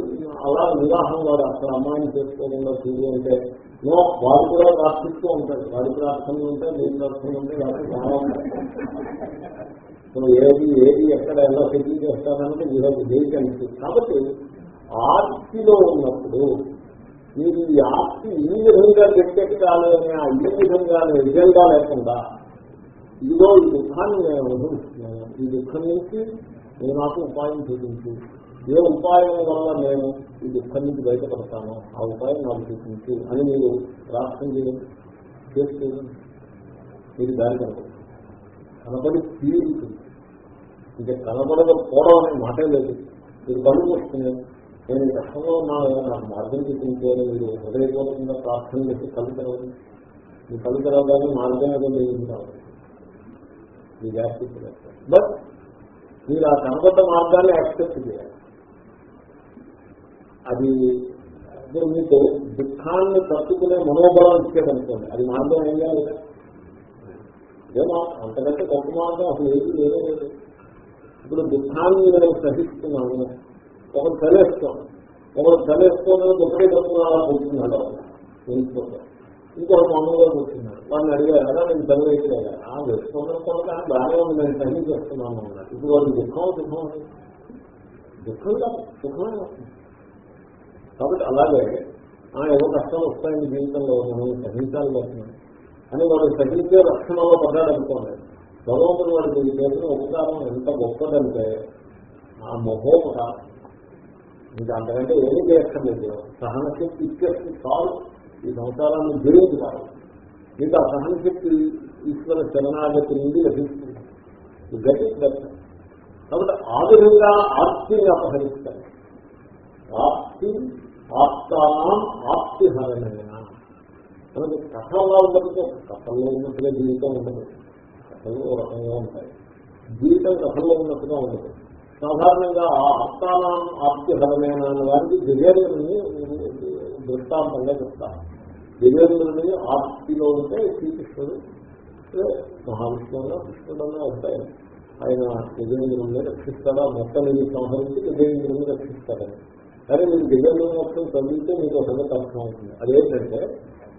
అలా వివాహం వాడు అక్కడ అమ్మాయిని చేసుకోకుండా చూడు అంటే నో వాడు కూడా ప్రార్థిస్తూ ఉంటాడు వాడి ప్రార్థనలు ఉంటాయి మీ ప్రార్థనలు ఉంటాయి వాడికి చాలా ఉంటాయి సో ఏది ఏది ఎక్కడ ఎలా సెటిల్ చేస్తానంటే వీళ్ళకి దేనికి కాబట్టి ఆర్తిలో ఉన్నప్పుడు మీరు ఈ ఆస్తి ఈ విధంగా గట్టెక్కాలి అనే ఆ ఈ విధంగా నిజంగా లేకుండా ఇదిగో ఈ దుఃఖాన్ని నేను అనుభవిస్తున్నాను ఈ దుఃఖం నుంచి నేను నాకు ఉపాయం చూపించు ఏ ఉపాయం వల్ల నేను ఈ దుఃఖం నుంచి బయటపడతాను ఆ ఉపాయం నాకు చూపించు అని మీరు రాష్ట్రం చేయండి. చేసుకోండి మీరు దాని కనపడు కనపడి తీరుతుంది. ఇంకా కనబడకపోవడం అనే మాటే లేదు. మీరు కళ్ళు వస్తుంది నేను ఈ కష్టంలో ఉన్నా నాకు మార్గం చూపించే మీరు హృదయపూర్వకంగా ప్రార్థన చేసి కళ్ళు తెరవండి. మీ కళ్ళు తెరవగానే మార్గం ఏదో లేదు మీ జాగ్రత్త. బట్ మీరు ఆ కనబడ్డ మార్గాన్ని యాక్సెప్ట్ చేయాలి. అది ఇప్పుడు మీకు దుఃఖాన్ని తట్టుకునే మనోబలం ఇచ్చేదనుకోండి అది మార్గం ఏం కాదు. ఏమో అంతకంటే గొప్ప మార్గం అసలు ఏది లేదే. లేదు ఇప్పుడు దుఃఖాన్ని నేను సహిస్తున్నాను ఒకరు చలేస్తాను ఒకరు చలేస్తున్నాను దుఃఖే తప్పుకున్నా కూర్చున్నాడు వెళ్ళిపోతాను ఇంకొక మామూలుగా కూర్చున్నాడు వాడిని అడిగారు కదా నేను చదువు ఆ వేసుకున్నాను కూడా బాగానే ఉంది నేను సహించేస్తున్నాను అన్నాడు. ఇప్పుడు వాళ్ళు దుఃఖం దుఃఖం దుఃఖం కాదు సుఖమే వస్తుంది కాబట్టి అలాగే ఆ ఏదో కష్టం వస్తాయండి జీవితంలో మనం సహించాలి వస్తున్నాం అని వాడు సహించే రక్షణలో పడ్డాడు అనుకోండి. భగవంతుడు వాడికి చేసిన ఉపకారం ఎంత గొప్పదంటే ఆ మహోపక. ఇంకా అంతకంటే ఏమి చేయక్కర్లేదు. సహనశక్తి ఇచ్చేసి చాలు. ఈ సంసారాన్ని జయించుతారు మీకు ఆ సహనశక్తి ఈశ్వర శరణాగతి నుండి లభిస్తుంది. గతి కాబట్టి ఆ విధంగా ఆస్తిని అపహరిస్తారు. ఆస్తి ఆప్తానం ఆప్తి హరణైన మనకి కథల్లో ఉండకపోతే కథల్లో ఉన్నట్టుగా జీవితం ఉండదు. కథలు ఒక రకంగా ఉంటాయి. జీవితం కథల్లో ఉన్నట్టుగా ఉండదు. సాధారణంగా ఆ ఆప్తానం ఆప్తి హరణైన వారికి దివ్యేంద్రుని దృష్టాంతంగా చెప్తారు దివ్యేంద్రుని ఆప్తిలో ఉంటే శ్రీకృష్ణుడు మహావిష్ణువుగా కృష్ణుడనే ఉంటాయి. ఆయన దివ్యేంద్రుని రక్షిస్తాడా? మొత్తం సంహరించి దివ్యేంద్రుని రక్షిస్తాడని కానీ మీరు దివ్యేంద్రుని మొత్తం చదివితే మీకు ఒక సంగతి అర్థం అవుతుంది. అదేంటంటే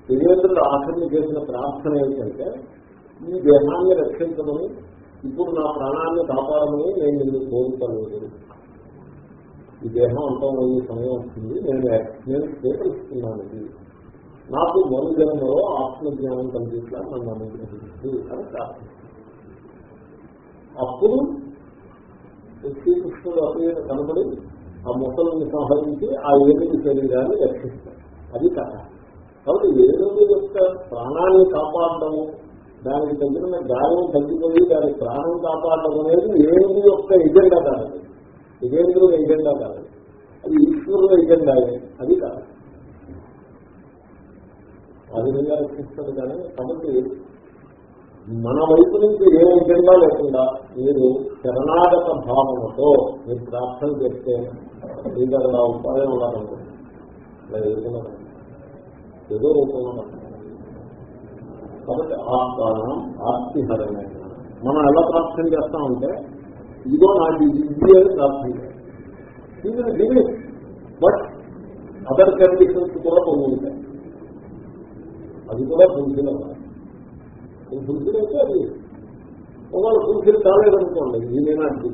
దివ్యేంద్రుడు ఆఖరిని చేసిన ప్రార్థన ఏంటంటే ఈ దేహాన్ని రక్షించమని ఇప్పుడు నా ప్రాణాన్ని కాపాడమని నేను నిన్ను కోరుకోలేదు. ఈ దేహం అంతమయ్యే సమయం వస్తుంది. నేను నేను స్వీకరిస్తున్నాను ఇది నాకు మరు జన్మలో ఆత్మజ్ఞానం కలిగిట్లా నన్ను అనుగ్రహించు అని ప్రార్థన. అప్పుడు శ్రీకృష్ణుడు అతీత కనబడి ఆ మొక్కలను సంహరించి ఆ ఏనుగు శరీరాన్ని రక్షిస్తారు అది కథ. కాబట్టి ఏనుగు యొక్క ప్రాణాన్ని కాపాడటము దానికి తగిన గాయం తగ్గిపోయి దాని ప్రాణం కాపాడటం అనేది ఏనుగు యొక్క ఎజెండా కాదు. విజేంద్రుడు ఎజెండా కాదు. అది ఈశ్వరుల ఎజెండా అది కాదు ఆ విధంగా రక్షిస్తాడు కానీ కాబట్టి మన వైపు నుంచి ఏ విధంగా లేకుండా మీరు శరణాగత భావనతో మీరు ప్రార్థన చేస్తే మీకు అక్కడ ఉపాయం ఉండాలనుకుంటున్నారు ఏదో రూపంలో కాబట్టి ఆ కారణం ఆస్తిహరమైన మనం ఎలా ప్రార్థన చేస్తామంటే ఇదిగో నాకు ఇది అని ప్రార్థన చేస్తాం దిగి బట్ అదర్ కండిషన్స్ కూడా పొందుతాయి అది కూడా ఫుల్ఫిల్ అవ్వాలి ఫుల్ఫిల్ అయితే అది ఒకవేళ ఫుల్ఫిల్ కాలేదనుకోండి నేనేనా అడ్డు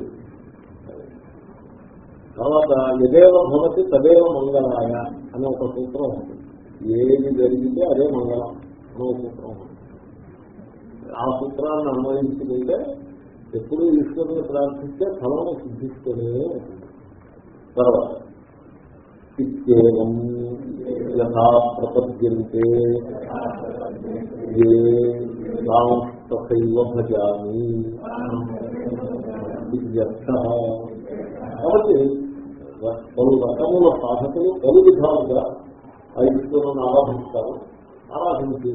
తర్వాత యదేవ భవతి తదేవ మంగళాయ అనే ఒక సూత్రం ఉంటుంది. ఏది జరిగితే అదే మంగళం అనే సూత్రం ఉంటుంది. ఆ సూత్రాన్ని అన్వయించుకుంటే ఎప్పుడు ఈశ్వరుని ప్రార్థిస్తే ఫలం సిద్ధిస్తూనే ఉంటుంది. తర్వాత ఇత్యేవం యథా ప్రపద్యంతే. ఏ రామస్తైవ భజామి. కాబట్టి పలు రకముల సాధకులు పలు విధాలుగా ఆ ఈశ్వరుని ఆరాధిస్తారు. ఆరాధించి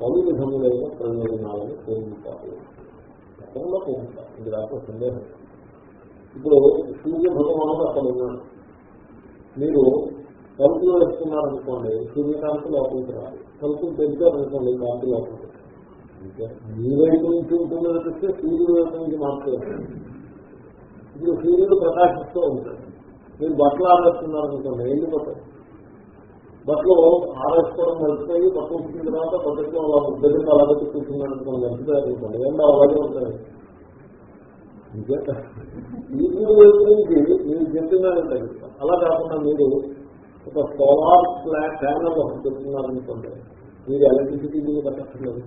పలు విధములైన ప్రయోజనాలను పొందుతారు. రకంలో పొందుతారు. ఇది దాంట్లో సందేహం. ఇప్పుడు సూర్య భగవానుడు అక్కడ ఉన్నాడు. మీరు తలుపులు వేస్తున్నారనుకోండి సూర్యకాంతి లోపలికి రాదు. తలుపులు తెరిచారనుకోండి కాంతి లోపలికి మీ వైపు నుంచి ఉంటుందో తెస్తే సూర్యుడు వైపు నుంచి మార్పు ఇప్పుడు సూర్యుడు ప్రకాశిస్తూ ఉంటాడు. మీరు బట్టలు ఆరేస్తున్నారనుకోండి ఏళ్ళు పట్టారు బట్టలు ఆరేసుకోవడం మర్చిపోయి బట్టలు వచ్చిన తర్వాత బట్టలు అలా ముద్దలు అలా పెట్టి కూర్చున్నాడు అనుకోండి మంచిదారు అనుకోండి ఎండ అలాగే ఉంటాయి సూర్యుడు వైపు నుంచి మీరు చెప్తున్నారంటే అలా కాకుండా మీరు ఒక సోలార్ ప్లాన్ ప్యానల్ ఒకటి చెప్తున్నారనుకోండి మీరు ఎలక్ట్రిసిటీ బిల్లు కట్టలేదు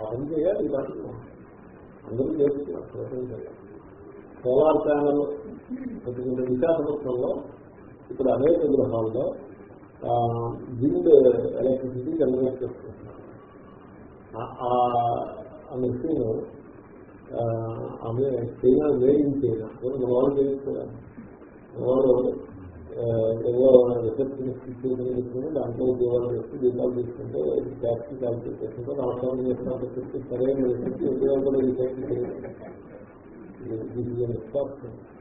అవన్నీ చేయాలి ఇలాంటి అందరూ చేస్తున్నారు సోలార్ ప్యానల్ పెట్టుకుంటే విశాఖపట్నంలో ఇప్పుడు అనేక గృహాల్లో విండ్ ఎలక్ట్రిసిటీ జనరేట్ చేస్తున్నారు. ఆ మెషిన్ ఆమె చైనా వేయింగ్ మన వాళ్ళు చేయించారు వాళ్ళు ఏవో రిసెర్చ్ ఇన్స్టిట్యూట్ తీసుకుని దాంట్లో ఉద్యోగాలు చేసి దీపాలు తీసుకుంటే ట్యాక్సీ క్యాల్కులేట్ చేసుకుంటే రాష్ట్రాలు చేస్తున్నారు చెప్పి సరైన రిసెర్చ్ ఉద్యోగాలు రిసెర్చ్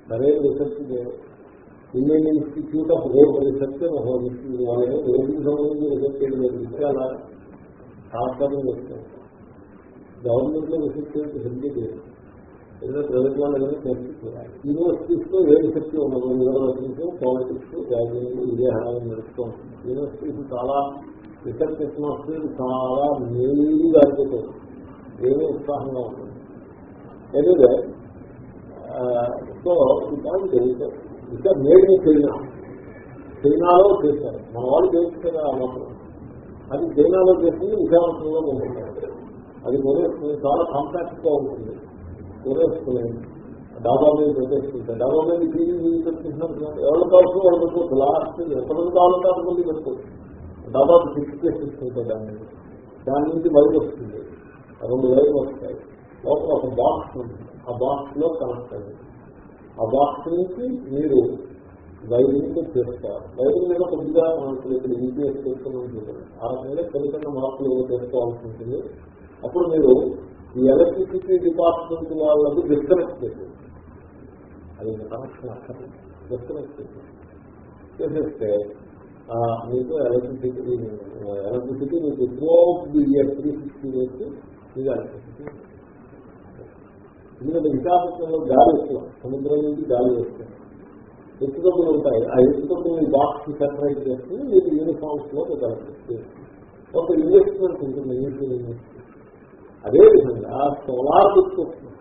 సరైన research Indian institute of road research వాళ్ళు రోడ్డుకి సంబంధించి రిసెర్చ్ చేయలేదు అలా రాష్ట్రాలు చేస్తారు గవర్నమెంట్లో రిసెర్చ్ చేయడానికి హెల్తీ లేదు. ఏదో ప్రైవేట్ ఏదో ఏదైనా యూనివర్సిటీస్లో యూనివర్సిటీస్లో ఏ రిసెర్చ్ ఉండదు యూనివర్సిటీస్ పాలిటిక్స్ రాజకీయాలు విదేహాలను హడాలని నడుస్తూ ఉంటుంది. యూనివర్సిటీస్ చాలా రిసెర్చ్ అట్మాస్ఫియర్ చాలా మేలుగా అయిపోతుంది ఏమీ ఉత్సాహంగా ఉంటుంది. ఎనివే సో ఈ పాయింట్ ఇంకా మేడ్ చైనా చైనాలో చేశారు. మన వాళ్ళు చేస్తారు ఆ మాత్రం. అది చైనాలో చేసింది విశాఖపట్నంలో పొందుతారు అది మొదలు చాలా కాంపాక్ట్గా ఉంటుంది. కొనేసుకుని డాబా మీద పెట్టేసుకుంటారు డాబా మీద టీవీ పెట్టుకుంటున్నారు ఎవరు కావచ్చు వాళ్ళు పెట్టుకోవచ్చు లాస్ట్ ఎంతమంది కావాలంటే అంతమంది పెట్టుకోవచ్చు డాబా ఫిక్స్ చేసేసుకుంటారు దాన్ని. దాని నుంచి బయట వస్తుంది. రెండు లైన్ వస్తాయి. లోపల ఒక బాక్స్ ఉంటుంది. ఆ బాక్స్లో కనెక్ట్ అయింది ఆ బాక్స్ నుంచి మీరు వైరింగ్ చేస్తారు వైరింగ్ మీద కొద్దిగా మనకి ఇక్కడ యూపీఎస్ చేసుకుని చూడండి ఆ రకంగా కొన్ని చిన్న మార్పులు చేసుకోవాల్సి ఉంటుంది. అప్పుడు మీరు ఈ ఎలక్ట్రిసిటీ డిపార్ట్మెంట్ వాళ్ళకు డిస్కనెక్ట్ చేసేది. అది కనెక్షన్ అక్కడ డిస్కనెక్ట్ చేసేది. చేసేస్తే మీకు ఎలక్ట్రిసిటీ ఎలక్ట్రిసిటీ మీకు through the year three sixty days మీకు ఎలక్ట్రిసిటీ. ఎందుకంటే విశాఖపట్నంలో గాలి వస్తున్నాం సముద్రం నుంచి గాలి వస్తుంది. ఎత్తుకప్పులు ఉంటాయి. ఆ ఎత్తుకప్పులు బాక్స్ సెపరేట్ చేసి మీరు యూనిఫామ్స్లో ఒక ఎలక్ట్రిసిటీ ఒక ఇన్వెస్ట్మెంట్ ఉంటుంది యూనిఫామ్ ఇన్వెస్ట్మెంట్ అదేవిధంగా సోలార్ గుర్తొస్తుంది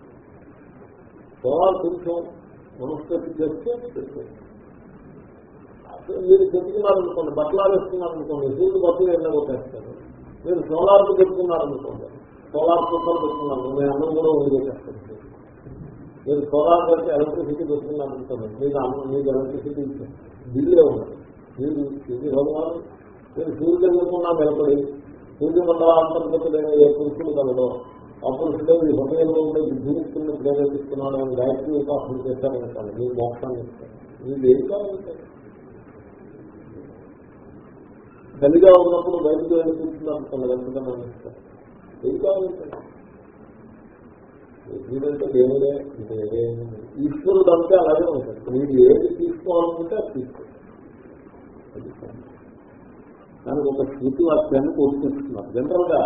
సోలార్ కొంచెం మనస్కృతి చేస్తే మీరు చెప్పుకున్నారనుకోండి బట్టలు వేసుకున్నారనుకోండి సూర్యుడు బట్టలు ఎండ కొట్టేస్తారు. మీరు సోలార్ పెట్టుకున్నారనుకోండి సోలార్ కుక్కలు పెట్టుకున్నారు మీ అన్నం కూడా ఉండే చేస్తారు మీరు సోలార్ పెడితే ఎలక్ట్రిసిటీ పెట్టుకున్నారనుకోండి మీకు అన్నం మీకు ఎలక్ట్రిసిటీ బిల్లే ఉన్నది మీరు ఇది భగవాన్ మీరు సూర్యుడు ఎదుర్కొన్నా నిలబడి సూర్యమండలాంతర్గతులైన ఏ పురుషులు కలదో ఆ పురుషుడే ఈ హృదయంలో ఉండే విద్యుత్తుని ప్రేరేపిస్తున్నాడు అని గాయత్రి ఉపాసన చేశారనుకోండి మీ మోక్షాన్ని ఇస్తారు మీరు ఏం కావాలంటే గదిగా ఉన్నప్పుడు బయటకు వెళ్ళి కూర్చున్నారు వెంటనే ఇస్తారు ఏం కావాలంటే ఎందుకంటే దేవుడే ఈశ్వరుడు అంటే అలాగే ఉంటాడు. మీరు ఏది తీసుకోవాలనుకుంటే అది తీసుకోండి. దానికి ఒక శృతి వాక్యాన్ని కోర్టు చేస్తున్నారు. జనరల్గా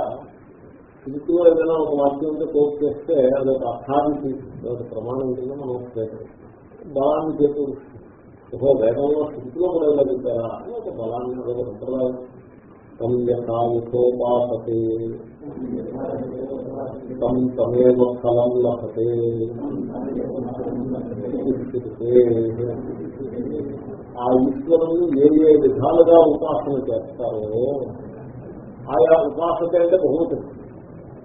శృతిలో ఏదైనా ఒక వాక్యం ఉంటే కోర్టు చేస్తే అదొక అర్థానికి ఒక ప్రమాణం కింద మనం స్వీకరిస్తాం బలాన్ని చేకూరుస్తుంది. ఒక వేదంలో శృతిలో కూడా ఇలా చెప్పారా? అని ఒక బలాన్ని అదొక సంప్రదాయం. సంయథాయుతోపాసతే తం తమేవ ఫలం లభతే. ఆ ఈశ్వరుని ఏ ఏ విధాలుగా ఉపాసన చేస్తారో ఆయా ఉపాసక అంటే బహుమతి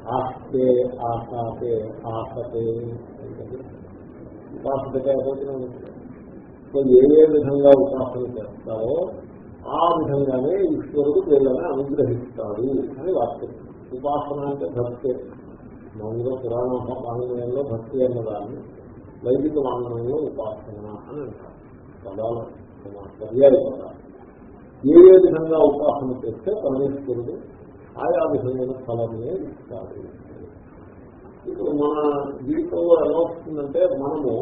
ఆస్తే ఆసాతే. ఆసతే ఉపాసకగా సో ఏ ఏ విధంగా ఉపాసన చేస్తారో ఆ విధంగానే ఈశ్వరుడు వీళ్ళని అనుగ్రహిస్తాడు అని వాక్యం. ఉపాసన అంటే భక్తి. మామూలుగా పురాణ వాంగ్మయంలో భక్తి అన్నదాన్ని వైదిక వాంగ్మయంలో ఉపాసన అని అంటారు. పదాలు పర్యాయ ఏ ఏ విధంగా ఉపాసన చేస్తే పరమేశ్వరుడు ఆయా విధమైన ఫలమే ఇస్తారు ఇప్పుడు మన జీవితంలో ఎలా వస్తుందంటే మనము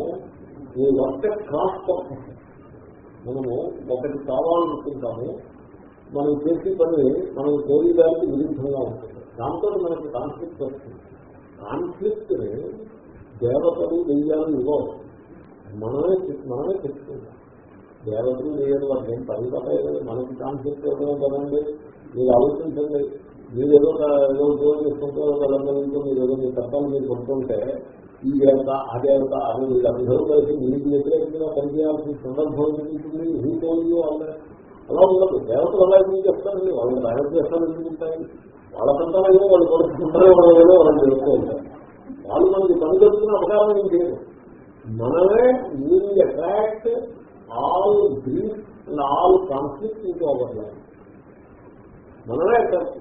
ఈ వర్క్ కాస్ట్ మనము ఒకటి కావాలనుకుంటాము మనం చేసే పని మనం కోరిదానికి విరుద్ధంగా ఉంటుంది. దాంతో మనకి కాన్ఫ్లిక్ట్ వస్తుంది. కాన్ఫ్లిక్ట్ దేవతలు దెయ్యాలు ఇవ్వవు. మనమే మనమే తెచ్చుకుంటాం దేవతలు లేదు వాళ్ళు ఏం పని పడలేదు మనకి కాన్సెప్ట్ ఇవ్వడం కదండి మీరు ఆలోచించండి. మీరు ఏదో ఏదో ఉద్యోగం చేసుకుంటే వెళ్ళగలిగితే మీరు ఏదో మీ తత్వాలు మీరు కొంటుంటే ఈ దేవత ఆ దేవత అది వీళ్ళందరూ కలిసి మీకు వ్యతిరేకంగా పనిచేయాల్సిన సందర్భం ఉంటుంది? హీటోళ్ళు అలా ఉండదు. దేవతలు అలా ఎందుకు చేస్తారండి వాళ్ళు రాజు చేస్తారు ఎందుకుంటాయి వాళ్ళ పంటలు ఏదో వాళ్ళు కొడుకుంటారో వాళ్ళు ఏదో వాళ్ళు చేస్తూ ఉంటారు. వాళ్ళు మనకి పని జరుగుతున్న అవకాశం ఏం చేయదు మనమే మీరు attract all grief and all conflict into our life మనమే అట్రాక్ట్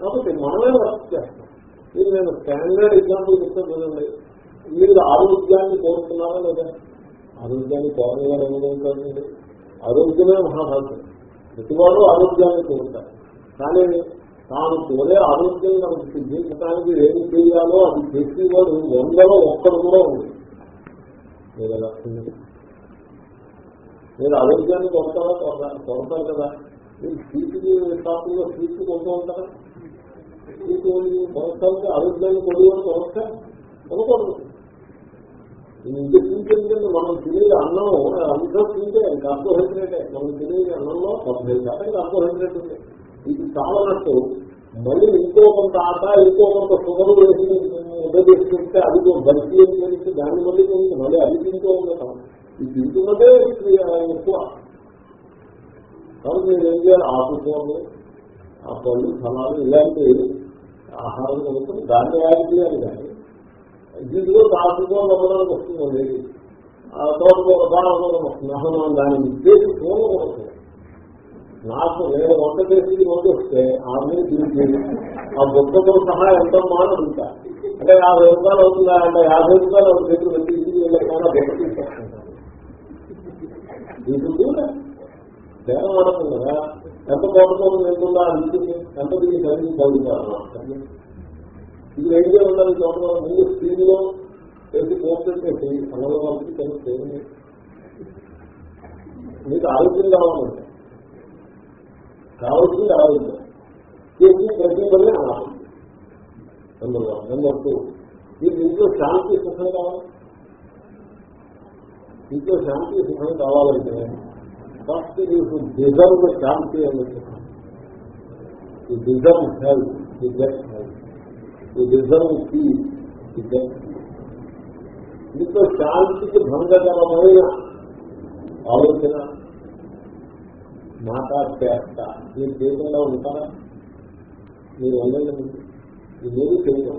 కాబట్టి మనమే వర్క్ చేస్తాం. ఇది నేను స్టాండర్డ్ ఎగ్జాంపుల్ చెప్తాను చూడండి. మీరు ఆరోగ్యాన్ని కోరుతున్నారా లేదా? ఆరోగ్యాన్ని కోరలేదని ఏమిటంటే ఆరోగ్యమే మహాభాగ్యం. ప్రతివాడు ఆరోగ్యాన్ని కోరుతారు. కానీ తాను కోరే ఆరోగ్యం మనకు సిద్ధించడానికి ఏం చేయాలో అది చేసేవాడు వందలో ఒక్కరు కూడా ఉంది లేదా మీరు ఆరోగ్యాన్ని కొడతారా కొడతారు కొడతారు కదా. మీరు సీటుకి షాపుల్లో సీట్లు కొంటూ ఉంటారా? సీటు కొనసాగితే ఆరోగ్యాన్ని కొడుకొని కొనసా కొనకూడదు ఇంటి తీసుకెళ్ళి మనం తినేది అన్నం అంతా తింటే కార్బోహైడ్రేటే. మనం తినేది అన్నంలో డెబ్బై శాతం కార్బోహైడ్రేట్ ఉంది. ఇది చాలనట్టు మళ్ళీ ఇంకో కొంత ఆట ఇంకో కొంత షుగర్ వేసి ఉదయం తీసుకుంటే అది బర్ఫీ అని తెలిసి దాన్ని మళ్ళీ మళ్ళీ అది తింటూ ఉండటం ఇది తింటున్నదే ఎక్కువ. కాబట్టి మీరు ఏం చేయాలి? ఆకుకూరలు ఆ పళ్ళు ఫలాలు ఇలాంటి ఆహారం కలుగుతుంది దాన్ని యాడ్ చేయాలి కానీ దీంట్లో ఆకుకూరలు అవ్వడానికి వస్తుంది ఆ తోటకూర బాగా వస్తుంది. అసలు దాని దాన్ని ఉద్దేశం వస్తుంది నాకు నేను వంట చేసి వంట వస్తే ఆమె తిరిగి ఆ బుక్కతో సహా ఎంతో మాట ఉంటా అంటే యాభై రూపాయలు అవుతుందా? అంటే యాభై రూపాయలు ఒక దగ్గర వెళ్ళి ఇంటికి వెళ్ళకుండా బుక్క తీసుకొస్తుంటాను తీసుకుంటే బేరం కదా. ఎంత తోటకూర లేకుండా అనిపించింది ఎంత దీన్ని కలిగి చదువుతారు. ఇది ఏం చేయాలి తోటకూర ముందు స్క్రీన్లో చేసి పోస్ట్ చేసి అమలు వాళ్ళకి తెలిసి మీకు ఆరోగ్యం కావాలంటే. కావాల్సింది ఆరోగ్యం. చేసి ప్రతి వల్లే అనాలి నెంబర్ వన్ నెంబర్ టూ మీకు ఇంట్లో శాంతి సుఖం కావాలి. ఇంట్లో శాంతి సుఖం కావాలంటే ఫస్ట్ మీకు డిజర్వ్ శాంతి అనే ఈ డిజర్వ్ హెల్త్ ఈ గెట్ హెల్త్ ఈ డిజర్వ్ పీస్ ఈ గెట్ ఇంట్లో శాంతికి భంగకరమైన ఆలోచన మాట చేస్త. మీరు చేయకుండా ఉంటారా? మీరు ఉండలేదు మీరు చేయడం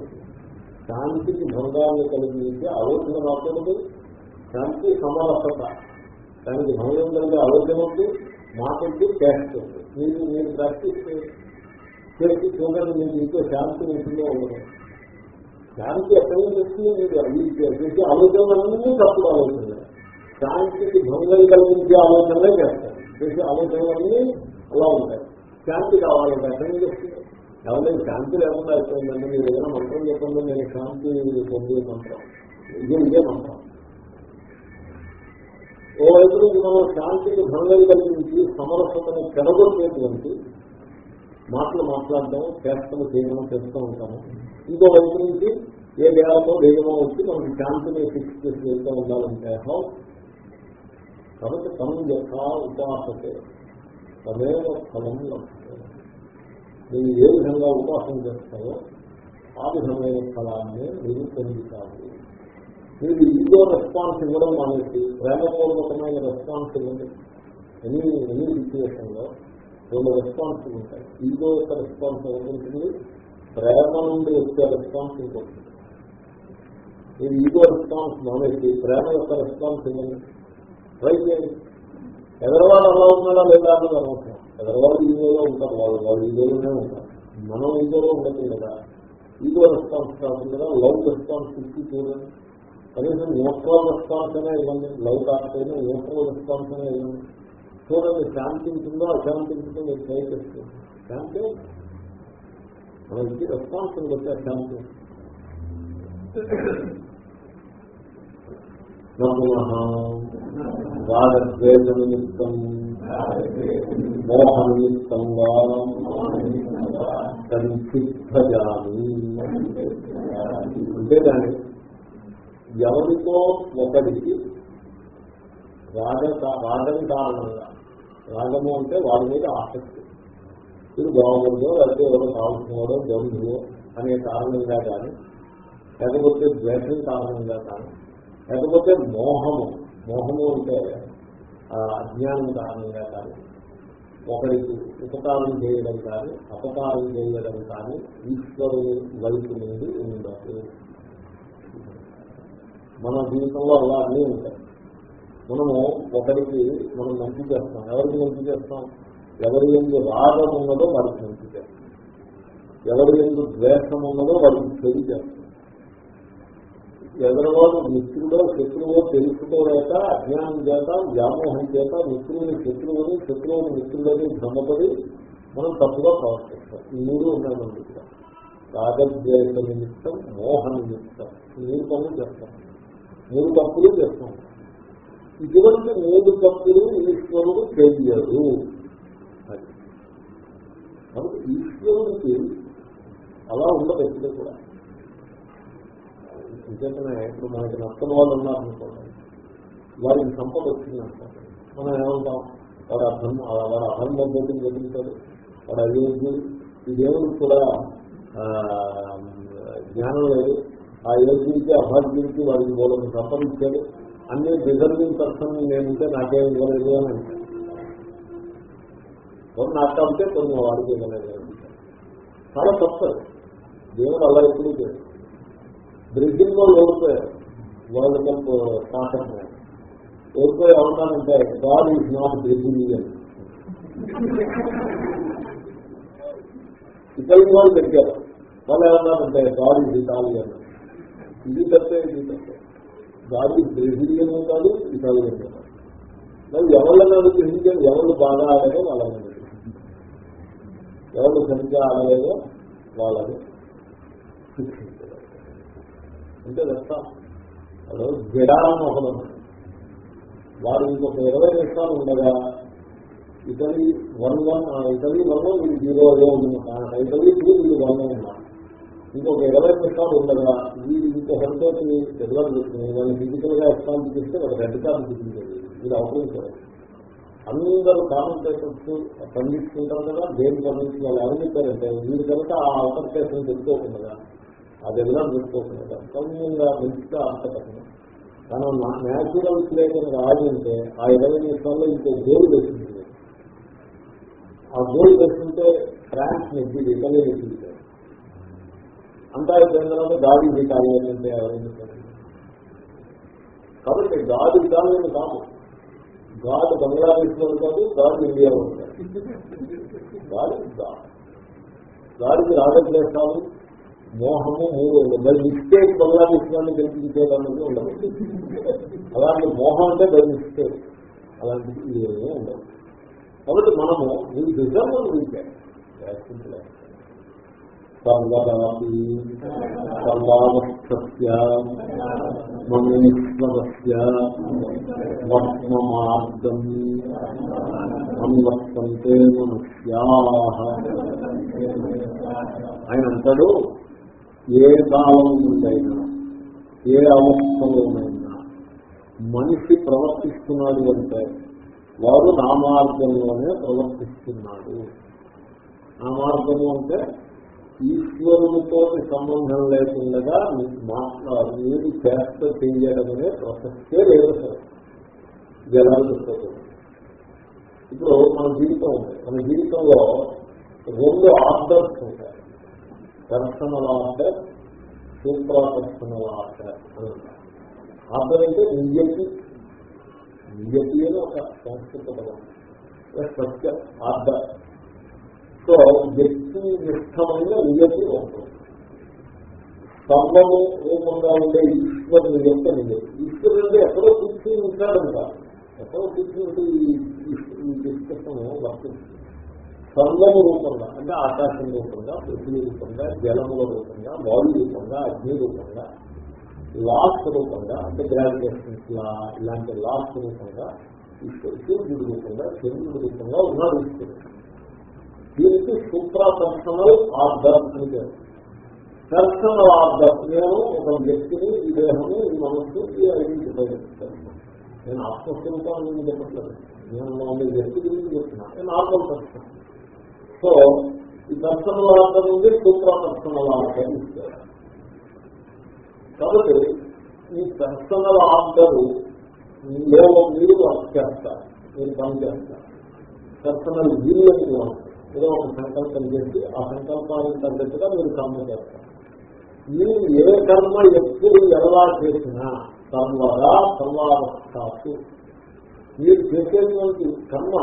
శాంతికి భంగాన్ని కలిగించే ఆలోచన రాకూడదు శాంతి సమరసత దానికి భంగం కలిగే ఆలోచన వద్దు మాటకి చేస్తుంది మీరు మీరు ప్రాక్టీస్ చేసి చూడండి మీకు ఇంకో శాంతి ఉంటుందో ఉండదు. శాంతి ఎక్కడి నుంచి వస్తుంది మీరు అవి చేసి ఆలోచనలన్నీ తప్పుడు ఆలోచన శాంతికి భంగం కలిగించే ఆలోచనలే చేస్తారు. చేసే ఆలోచనలన్నీ అలా ఉంటాయి. శాంతి కావాలంటే ఎక్కడి నుంచి ఎవరైనా శాంతి లేకుండా అయిపోయిందంటే మీరు ఏదైనా మంత్రం చెప్పండి నేను శాంతి పొందే మంత్రం. ఇదే ఇదే మంత్రం. ఓ వైపు నుంచి మనం శాంతికి భంగం కలిగించి సమరసతను చెడగొట్టేటువంటి మాటలు మాట్లాడడం చేష్టలు చేయడం చేస్తూ ఉంటాము. ఇంకో వైపు నుంచి ఏ దేవతో దైవమో వచ్చి మనకి శాంతిని ఫిక్స్ చేసి వెళ్తూ ఉండాలంటే హౌ కాబట్టి తను యొక్క ఉపాసతే తమేవ ఫలం నేను ఏ విధంగా ఉపాసన చేస్తారో ఆ విధమైన ఫలాన్ని మీరు పొందుతారు. మీరు ఈగో రెస్పాన్స్ ఇవ్వడం మానేసి ప్రేమపూర్వకమైన రెస్పాన్స్ ఇవ్వండి. ఎన్ని ఎన్ని సిచ్యువేషన్లో రెండు రెస్పాన్సులు ఉంటాయి. ఈగో యొక్క రెస్పాన్స్ ఏముంటుంది ప్రేమ నుండి వచ్చే రెస్పాన్స్ ఇంకొకటి మీరు ఈగో రెస్పాన్స్ మానేసి ప్రేమ యొక్క రెస్పాన్స్ ఇవ్వండి. ట్రై చేయండి. ఎదరవాడు అలా ఉన్నాడా లేదా అన్నది అనవసరం ఎదరవాడు ఈగోలో ఉంటారు వాళ్ళు వాళ్ళు ఈగోలోనే ఉంటారు. మనం ఈగోలో ఉండదు కదా ఈగో రెస్పాన్స్ కాకుండా లవ్ రెస్పాన్స్ ఇచ్చి చూడండి. కనీసం న్యూట్రల్ రెస్పాన్స్ అనే ఇవ్వండి లవ్ కాకపోయినా న్యూట్రల్ రెస్పాన్స్ అనే ఇవ్వండి. చూడండి శాంతి ఉంటుందో అశాంతి ఉంటుందో మీరు ట్రై చేస్తుంది శాంతి మన ఇంటి రెస్పాన్స్ వచ్చే అశాంతి రాగద్వేష నిమిత్తం. మోహ నిమిత్తంగా సంసిద్ధజామి అంటే దాని ఎవరితో ఒకరికి రాగ రాగం కారణంగా. రాగము అంటే వారి మీద ఆసక్తి. ఇది బాగుందో లేకపోతే ఎవరు కావాల్సినవాడో బంధువు అనే కారణంగా కానీ లేకపోతే ద్వేషం కారణంగా కానీ లేకపోతే మోహము. మోహము అంటే అజ్ఞానం కారణంగా కానీ ఒకరికి ఉపకారం చేయడం కానీ అపకారం చేయడం కానీ ఈశ్వరుని వైపు నుండి ఉండదు మన జీవితంలో అలా అన్నీ ఉంటాయి. మనము ఒకరికి మనం మంచి చేస్తాం. ఎవరికి మంచి చేస్తాం? ఎవరి ఎందు రాగం ఉన్నదో వారికి మంచి చేస్తాం. ఎవరి ఎందు ద్వేషం ఉన్నదో వారికి చెడు చేస్తాం. ఎదరవాడు మిత్రుడో శత్రువో తెలుసుకోలేక అజ్ఞానం చేత వ్యామోహం చేత మిత్రుని శత్రువుని శత్రువుని మిత్రులని భ్రమపడి మనం తప్పుగా ప్రవర్తిస్తాం. ఈ మూడు ఉన్నాయి మన దగ్గర రాగద్వేష నిమిత్తం మోహ నిమిత్తం. ఈ మూడు పనులు చేస్తాం. మూడు తప్పులు చేస్తాం. ఇటువంటి మూడు తప్పులు ఈశ్వరుడు తెలియదు అది. కాబట్టి ఈశ్వరుడికి అలా ఉండదు ఎప్పుడు కూడా. నిజంగానే ఇప్పుడు మనకి నష్టం వాళ్ళు ఉన్నారనుకోండి వారికి సంపద వచ్చిందనుకోండి మనం ఏమంటాం? వాడు అర్థం వాడు అహంలో పోటీ జరుగుతాడు వాడు అభివృద్ధి ఈ దేవుడికి కూడా జ్ఞానం లేదు. ఆ యోగ్యుడికి అభాగ్యుడికి వాడికి మూలం సంపాదించాడు. అన్ని రిజర్వింగ్ పర్సన్ నేనుంటే నాకేం ఇవ్వలేదు అని అంటాడు. నాకు కాబట్టి కొన్ని వాడికి ఇవ్వలేదు చాలా తప్పదు దేవుడు అలా ఎప్పుడు చేయడు. బ్రెజిల్ వాళ్ళు ఓడిపోయారు. వరల్డ్ కప్ సాకర్ ఓడిపోయి అవుతానంటే God is not Brazilian Italy వాళ్ళు పెట్టారు వాళ్ళు ఏమన్నారంటే గాడ్ ఈజ్ ఇటాలియన్ ఇది తప్పే ఇది తప్పే గాడ్ గ్రహించడం కాదు ఇటాలియన్ కాదు మరి ఎవరిని గ్రహించారు? ఎవరు బాగా ఆడారో వాళ్ళని ఎవరు సరిగ్గా ఆడలేదో వాళ్ళని శిక్షించారు. అంటే తెస్తా వాడు జడాలను ఒకడు వారు ఇంకొక ఇరవై నిమిషాలు ఉండగా Italy one one Italy one వీళ్ళు జీరో అదే ఉంది. ఇటలీ టూ వీళ్ళు వన్ ఉన్నారు ఇంకొక ఇరవై నిమిషాలు ఉండగా వీళ్ళు ఇంకో హెల్త్ డెవలప్ చేసుకుని వాళ్ళని ఫిజికల్గా ఎక్స్పాండ్ చేస్తే ఒక రెడ్ కార్డు చూపించేది వీళ్ళు అవసరం అందరూ కామెంటేటర్స్ పండించుకుంటారు కదా దేని పండించి వాళ్ళు ఎవరు చెప్పారంటే వీళ్ళు కనుక ఆ అవకాశం చెప్పుకోకుండా ఆ డెవలప్ చూసుకోకుండా సౌమ్యంగా మంచిగా అర్థపడను కానీ న్యాచురల్ ప్లే కనుక ఆడి ఆ ఇరవై నిమిషాల్లో ఇంకో గోల్ వేసింది ఆ గోల్ వేస్తుంటే ఫ్రాన్స్ నెగ్గింది ఇటలీ నెగ్గింది అంతా కేంద్రంలో గాలి గాడి ఇటాలి అంటే ఎవరైనా కాబట్టి గాడి ఇటాలియన్ కాదు. గాడ్ బంగ్లాదేశ్లో కాదు గాడ్ ఇండియాలో ఉంటాడు గాడి గాడ్ గాడికి రాగద్వేషాలు మోహము మూడు ఉండదు మిస్టేక్ బంగ్లాదేశ్ వాళ్ళని గెలిపించేదానికి ఉండదు అలాంటి మోహం అంటే బై మిస్టేక్ అలాంటిది ఏమీ ఉండదు. కాబట్టి మనము ఈ రిజర్వ్ వీకే సర్వదాపి సర్వావస్థస్య మమేశ్వరస్య వర్త్మమార్గం అన్వర్తంతే మనుష్యా ఆయన అంటాడు ఏ కాలం నుండైనా ఏ అవస్థలోనైనా మనిషి ప్రవర్తిస్తున్నాడు అంటే వారు నా మార్గంలోనే ప్రవర్తిస్తున్నాడు. నా మార్గము అంటే ఈశ్వరునితో సంబంధం లేకుండా మాట్లాడు మీరు చేస్త చేయడం అనే ప్రసక్తే లేదు సార్ జలాలు ఇప్పుడు మన జీవితం ఉంది. మన జీవితంలో రెండు ఆర్డర్స్ ఉంటాయి. Personal order supra personal order order అంటే నిజతి నిజతి అని ఒక సంస్కృత పదం. సత్య ఆర్డర్. సో వ్యక్తి నిష్టమైన నియతి ఉంటుంది సర్వము రూపంగా ఉండే ఈశ్వరుని యొక్క నియతి ఈశ్వరుడు అంటే ఎక్కడో కూర్చి ఉంటాడంట. ఎక్కడో కూర్చుని ఈ డిస్కషన్ వర్తిస్తుంది. స్తంభము రూపంగా అంటే ఆకాశం రూపంగా పృథ్వీ రూపంగా జలముల రూపంగా వాయు రూపంగా అగ్ని రూపంగా లాస్ రూపంగా అంటే గ్రావిటేషన్స్ లా ఇలాంటి లాస్ రూపంగా సూర్యుడి రూపంగా చంద్రుడి రూపంగా ఉన్నాడు ఈశ్వరుడు. దీనికి సూత్ర పర్సనల్ ఆర్డర్ అని పేరు. పర్సనల్ ఆర్డర్ నేను ఒక వ్యక్తిని ఈ దేహము ఈ మనస్సు ఈ ఐడెంటిఫై చేస్తాను నేను ఆత్మస్వరూపాన్ని నేను చెప్పట్లేదు. నేను ఉండే వ్యక్తి గురించి చెప్తున్నా. నేను నార్మల్ పర్సన్ సో ఈ పర్సనల్ ఆర్డర్ ఉంది సూత్ర పర్సనల్ ఆర్డర్ ఇస్తారు కాబట్టి ఈ పర్సనల్ ఆర్డర్ మీరు వర్క్ చేస్తారు మీరు పని చేస్తారు పర్సనల్ వీలు అని కూడా ఏదో ఒక సంకల్పం చేసి ఆ సంకల్పానికి తగ్గట్టుగా మీరు కర్మ చేస్తారు. మీరు ఏ కర్మ ఎప్పుడు ఎలా చేసినా తర్వాత సర్వావస్థాసు. మీరు చేసేటువంటి కర్మ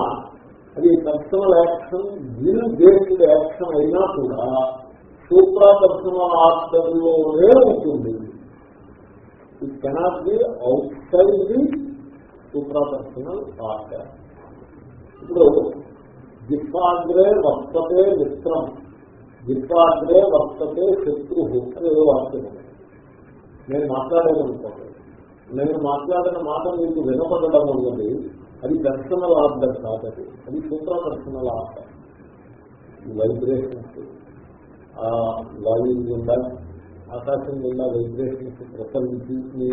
అది personal action will based action అయినా కూడా సూప్రా పర్సనల్ ఆర్డర్లోనే ఉంటుంది. It cannot be outside the supra personal order ఇప్పుడు జిహ్వాగ్రే వర్తతే మిత్రం. జిహ్వాగ్రే వర్తతే శత్రు అని ఏదో వాక్యం నేను మాట్లాడేదనుకోండి. నేను మాట్లాడిన మాట మీకు వినపడడం ఉన్నది అది పర్సనల్ ఆర్డర్ కాదది అది. సూప్రా పర్సనల్ ఆర్డర్ వైబ్రేషన్స్ వాయు గుండా ఆకాశం గుండా వైబ్రేషన్స్ ప్రసరించి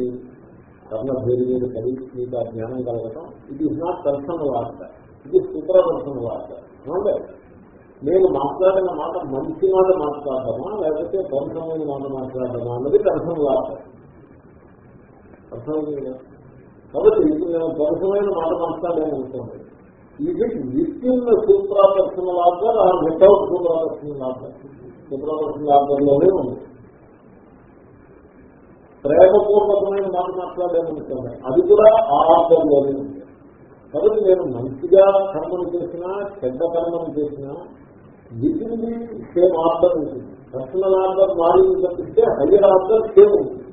మీ కర్ణభేరి మీద కలిగి మీకు ఆ జ్ఞానం కలగటం. ఇట్ ఈస్ నాట్ పర్సనల్ వార్త. ఇది సూప్రా పర్సనల్ వార్త. అవునండి నేను మాట్లాడిన మాట మంచి మాట మాట్లాడదామా లేకపోతే పరుషమైన మాట మాట్లాడదామా అన్నది పర్సనల్ వార్త. అర్థమైంది కాబట్టి ఇప్పుడు నేను పరుషమైన మాట మాట్లాడాను అనుకోండి. ఇది within supra personal order ఆ without supra personal order supra personal ఆర్డర్లోనే ఉంది. ప్రేమపూర్వకమైన మాట మాట్లాడాను అది కూడా ఆ ఆర్డర్లోనే ఉంది. కాబట్టి నేను మంచిగా కర్మను చేసినా చెడ్డ కర్మను చేసినా విధింది సేమ్ ఆర్డర్ ఉంటుంది పర్సనల్ ఆర్డర్ మారింది తప్పిస్తే హయ్యర్ ఆర్డర్ సేమ్ ఉంటుంది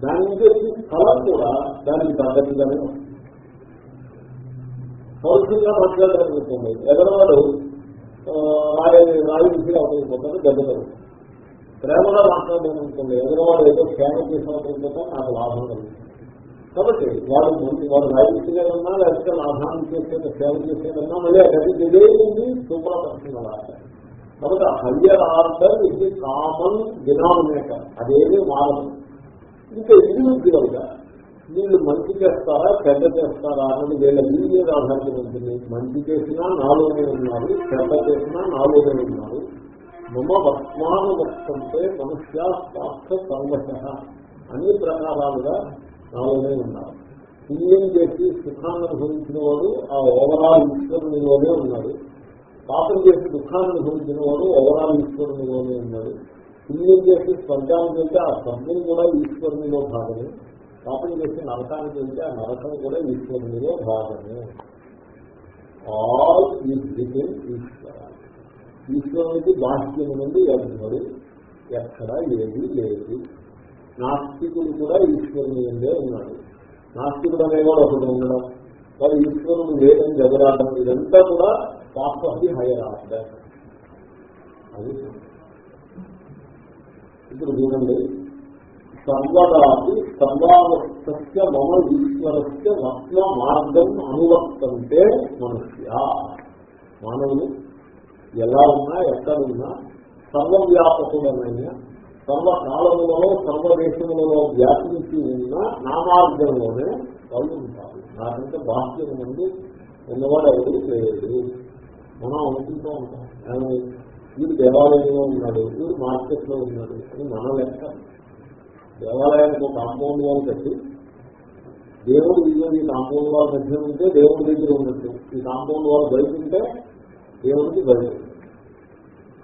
దాని నుంచి స్థలం కూడా దానికి తగ్గట్టుగానే ఉంటుంది పౌరుషంగా మాట్లాడాలనుకోండి ఎదరవాడు రాయి రాయి విసిరి అవతలిపోతాడు దెబ్బతాడు ప్రేమగా మాట్లాడాలనుకోండి ఎదరవాడు ఏదో సేవ చేసిన నాకు లాభం కలుగుతుంది కాబట్టి వాడు మంచి వాడు రాయి లేకపోతే లాభాన్ని చేసేది సేవ చేసేదన్నా మళ్ళీ అది ఇదే సూపర్ పర్సనల్ ఆర్డర్ కాబట్టి హయ్యర్ ఆర్డర్ ఇది కామన్ డినామినేటర్ అదేమి మారదు ఇంకా ఇది ఉద్యోగంగా వీళ్ళు మంచి చేస్తారా చెడ్డ చేస్తారా అన్నది వీళ్ళ వీళ్ళ మీద ఆధారపడి ఉంటుంది. మంచి చేసినా నాలుగునే ఉన్నారు చెడ్డ చేసినా నాలుగునే ఉన్నారు. మమ వర్తమాన వర్తంటే మనుష్య స్వాస్థ సర్వశ అన్ని ప్రకారాలుగా నాలోనే ఉన్నారు. పుణ్యం చేసి సుఖాన్ని అనుభవించిన వాడు ఆ ఓవరాల్ ఈశ్వరునిలోనే ఉన్నాడు. పాపం చేసి దుఃఖాన్ని అనుభవించిన వాడు ఓవరాల్ ఈశ్వరునిలోనే ఉన్నాడు. పుణ్యం చేసి స్వర్గానికి వెళ్తే ఆ స్వర్గం కూడా ఈశ్వరునిలో భాగమే. పాపం చేసి నరకానికి వెళ్తే ఆ నరకం కూడా ఈశ్వరునిలో భాగమే. ఆల్ ఈశ్వర్. ఈశ్వరునికి బాహ్యము నుండి ఎన్నడు ఎక్కడ ఏది లేదు. నాస్తికుడు కూడా ఈశ్వరుని ఉండే ఉన్నాడు. నాస్తికుడు అనేవాడు ఒకటి ఉండడం వాడు ఈశ్వరుడు లేదని జగరాటం ఇదంతా కూడా pass of the higher order అది ఇప్పుడు చూడండి. సర్వదాది సర్వావస్థ మమ ఈశ్వరస్య రత్న మార్గం అనువర్తంటే మనుష్య. మానవులు ఎలా ఉన్నా ఎక్కడున్నా సర్వవ్యాపకులమైన సర్వకాలములలో సర్వదేశములలో వ్యాపించి ఉన్న నా మార్గంలోనే వాళ్ళు ఉంటారు. నాకంటే బాహ్యం నుండి ఉన్నవాడు ఎవరు లేదు. మనం అనుకుంటూ ఉంటాం. కానీ వీడు దేవాలయంలో ఉన్నాడు వీడు మార్కెట్లో ఉన్నాడు అని మన లెక్క. దేవాలయానికి ఒక కాంపౌండ్ వాల్ కట్టి దేవుడు ఇల్లు ఈ కాంపౌండ్ వాల్ మధ్య ఉంటే దేవుడి దగ్గర ఉన్నట్టు. ఈ కాంపౌండ్ వాల్ బయట ఉంటే దేవుడికి బయట.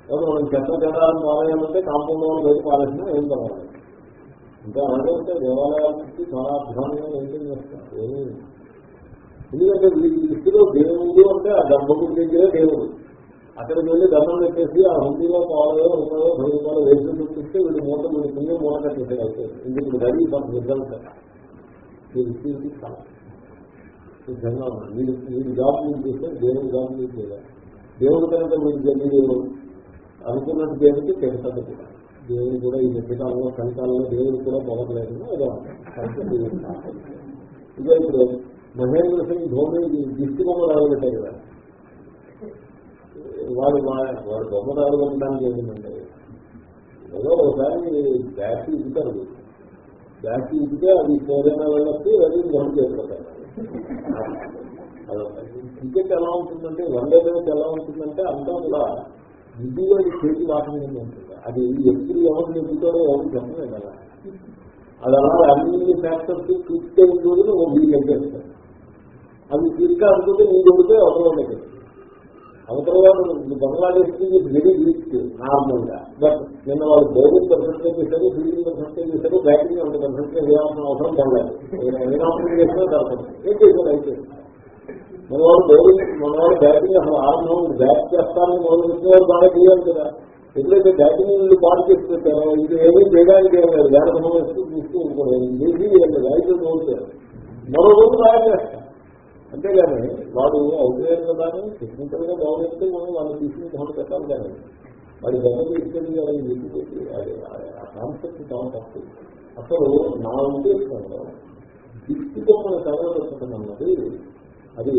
లేదా మనం చెత్త చెదాలను పారేయాలంటే కాంపౌండ్ వాళ్ళు బయట పారేసినా ఏం కావాలి ఇంకా అలాగే దేవాలయాలకి చాలా అధ్వానంగా మెయింటైన్ చేస్తారు. ఏమీ ఎందుకంటే వీటి దృష్టిలో దేవుడు అంటే ఆ గర్భగుడి దగ్గరే దేవుడు. అక్కడికి వెళ్ళి దండం పెట్టేసి ఆ హుండీలో పాలయో ఉన్నాయో పది రూపాయలు వేసి చూపిస్తే వీళ్ళు మూట వీళ్ళు పుణ్యం మూట కట్టేసే అయితే ఇందుకు రెడీ ఫర్ రిజల్ట్ మీరు సిద్ధంగా ఉన్నారు వీళ్ళు మీరు జాబ్ మీరు చేస్తే దేవుడు జాబ్ మీరు చేయాలి. దేవుడు కనుక మీరు జరిగి అనుకున్నట్టు దేవుడికి తెలుసదు కూడా. దేవుడు కూడా ఈ మధ్యకాలంలో కలికాలంలో దేవుడు కూడా పొగట్లేదు ఏదో ఇదే. ఇప్పుడు మహేంద్ర సింగ్ ధోని దిష్టి బొమ్మ రాగబెట్టారు కదా. వాడు వాడు బొమ్మ రాగబెట్టడానికి ఏమిటంటే ఏదో ఒకసారి బ్యాటరీ ఇస్తారు బ్యాటరీ ఇస్తే అది ఏదైనా వెళ్ళొచ్చు అది గ్రహం చేసుకోవాలి క్రికెట్ ఎలా ఉంటుందంటే వన్ డే ఎలా ఉంటుందంటే అంతా కూడా విధిగా చేతి వాసన ఉంటుంది అది ఎప్పుడు ఎవరు నెగ్గుతారో ఎవరు చెప్పలేదు కదా. అది అలా అన్ని ఫ్యాక్టర్స్ చూస్తే ఉంటుంది ఒక వీళ్ళు ఎగ్గేస్తారు అది క్లిక్ అనుకుంటే నీ దొరికితే అవసరం లేదు. అవతల బంగ్లాదేశ్ వెరీ వీక్ నార్మల్గా బట్ నిన్న వాళ్ళు బౌలింగ్ పర్ఫెక్ట్ చేశారు ఫీల్డింగ్ పర్ఫెక్ట్ చేశారు బ్యాటింగ్ అంత పర్ఫెక్ట్ చేయాల్సిన అవసరం పడలేదు. ఏనాపరేట్ చేసినా దొరకదు ఏం చేశారు అయితే? మనవాడు వాళ్ళు బౌలింగ్ మన బ్యాటింగ్ అసలు ఆరంభం బ్యాట్ చేస్తానని మొదలు బాగా చేయాలి కదా. ఎప్పుడైతే బ్యాటింగ్ బాగా చేసి ఇది ఏమీ చేయడానికి ఏం లేదు. వేల సమయం వేస్తూ చూస్తూ ఉంటుంది చేసి రైతులు లేదు. మరో రోజు బాగా చేస్తారు అంతేగాని వాడు అవుతారు కదా అని టెక్నికల్గా బాగుంటే మనం వాళ్ళు తీసుకుని మొదలు పెట్టాలి కానీ వాడి దగ్గర తీసుకెళ్ళి వాళ్ళని విడిచిపెట్టి ఆ కాన్సెప్ట్ చాలా తప్పు. అసలు నా ఉద్దేశంలో దిష్టితో మన చదవడం అన్నది అది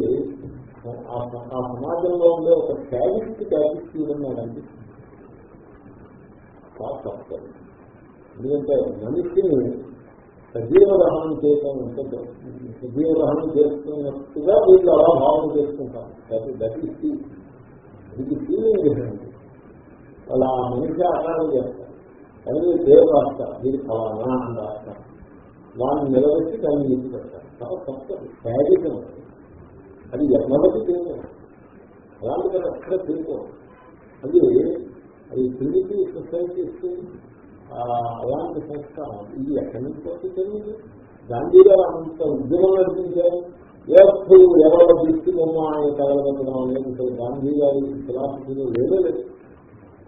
ఆ సమాజంలో ఉండే ఒక శారీస్ట్ యాటిట్యూడ్ అని నాకు అనిపిస్తుంది. ఎందుకంటే మనిషిని సజీవ దహనం చేయటం అంటే సజీవ దహనం చేస్తున్నట్టుగా వీళ్ళు అలా భావన చేసుకుంటారు దట్ ఈస్ ఇది ఫీలింగ్ వాళ్ళు ఆ మనిషి ఆకారం చేస్తారు. కానీ దేవుడు రాస్తారు. వీళ్ళు ఫలానా అని రాస్తారు. వాళ్ళని నిలబెట్టి దాన్ని నిలిచి పెడతారు చాలా తప్పదు శారీరకం అది ఎన్నదకి తెలియదు అలాంటి అక్కడ తెలియదు అది అది తిరిగి సొసైటీస్ అలాంటి సంస్కారం. ఇది ఎక్కడి నుంచి వస్తే తెలియదు గాంధీ గారు అంత ఉద్యమం నడిపించారు. ఎప్పుడు ఎవరో దృష్టి బొమ్మ ఆయన తగలబెట్టడం అనేది గాంధీ గారి ఫిలాసఫీలో లేదే లేదు.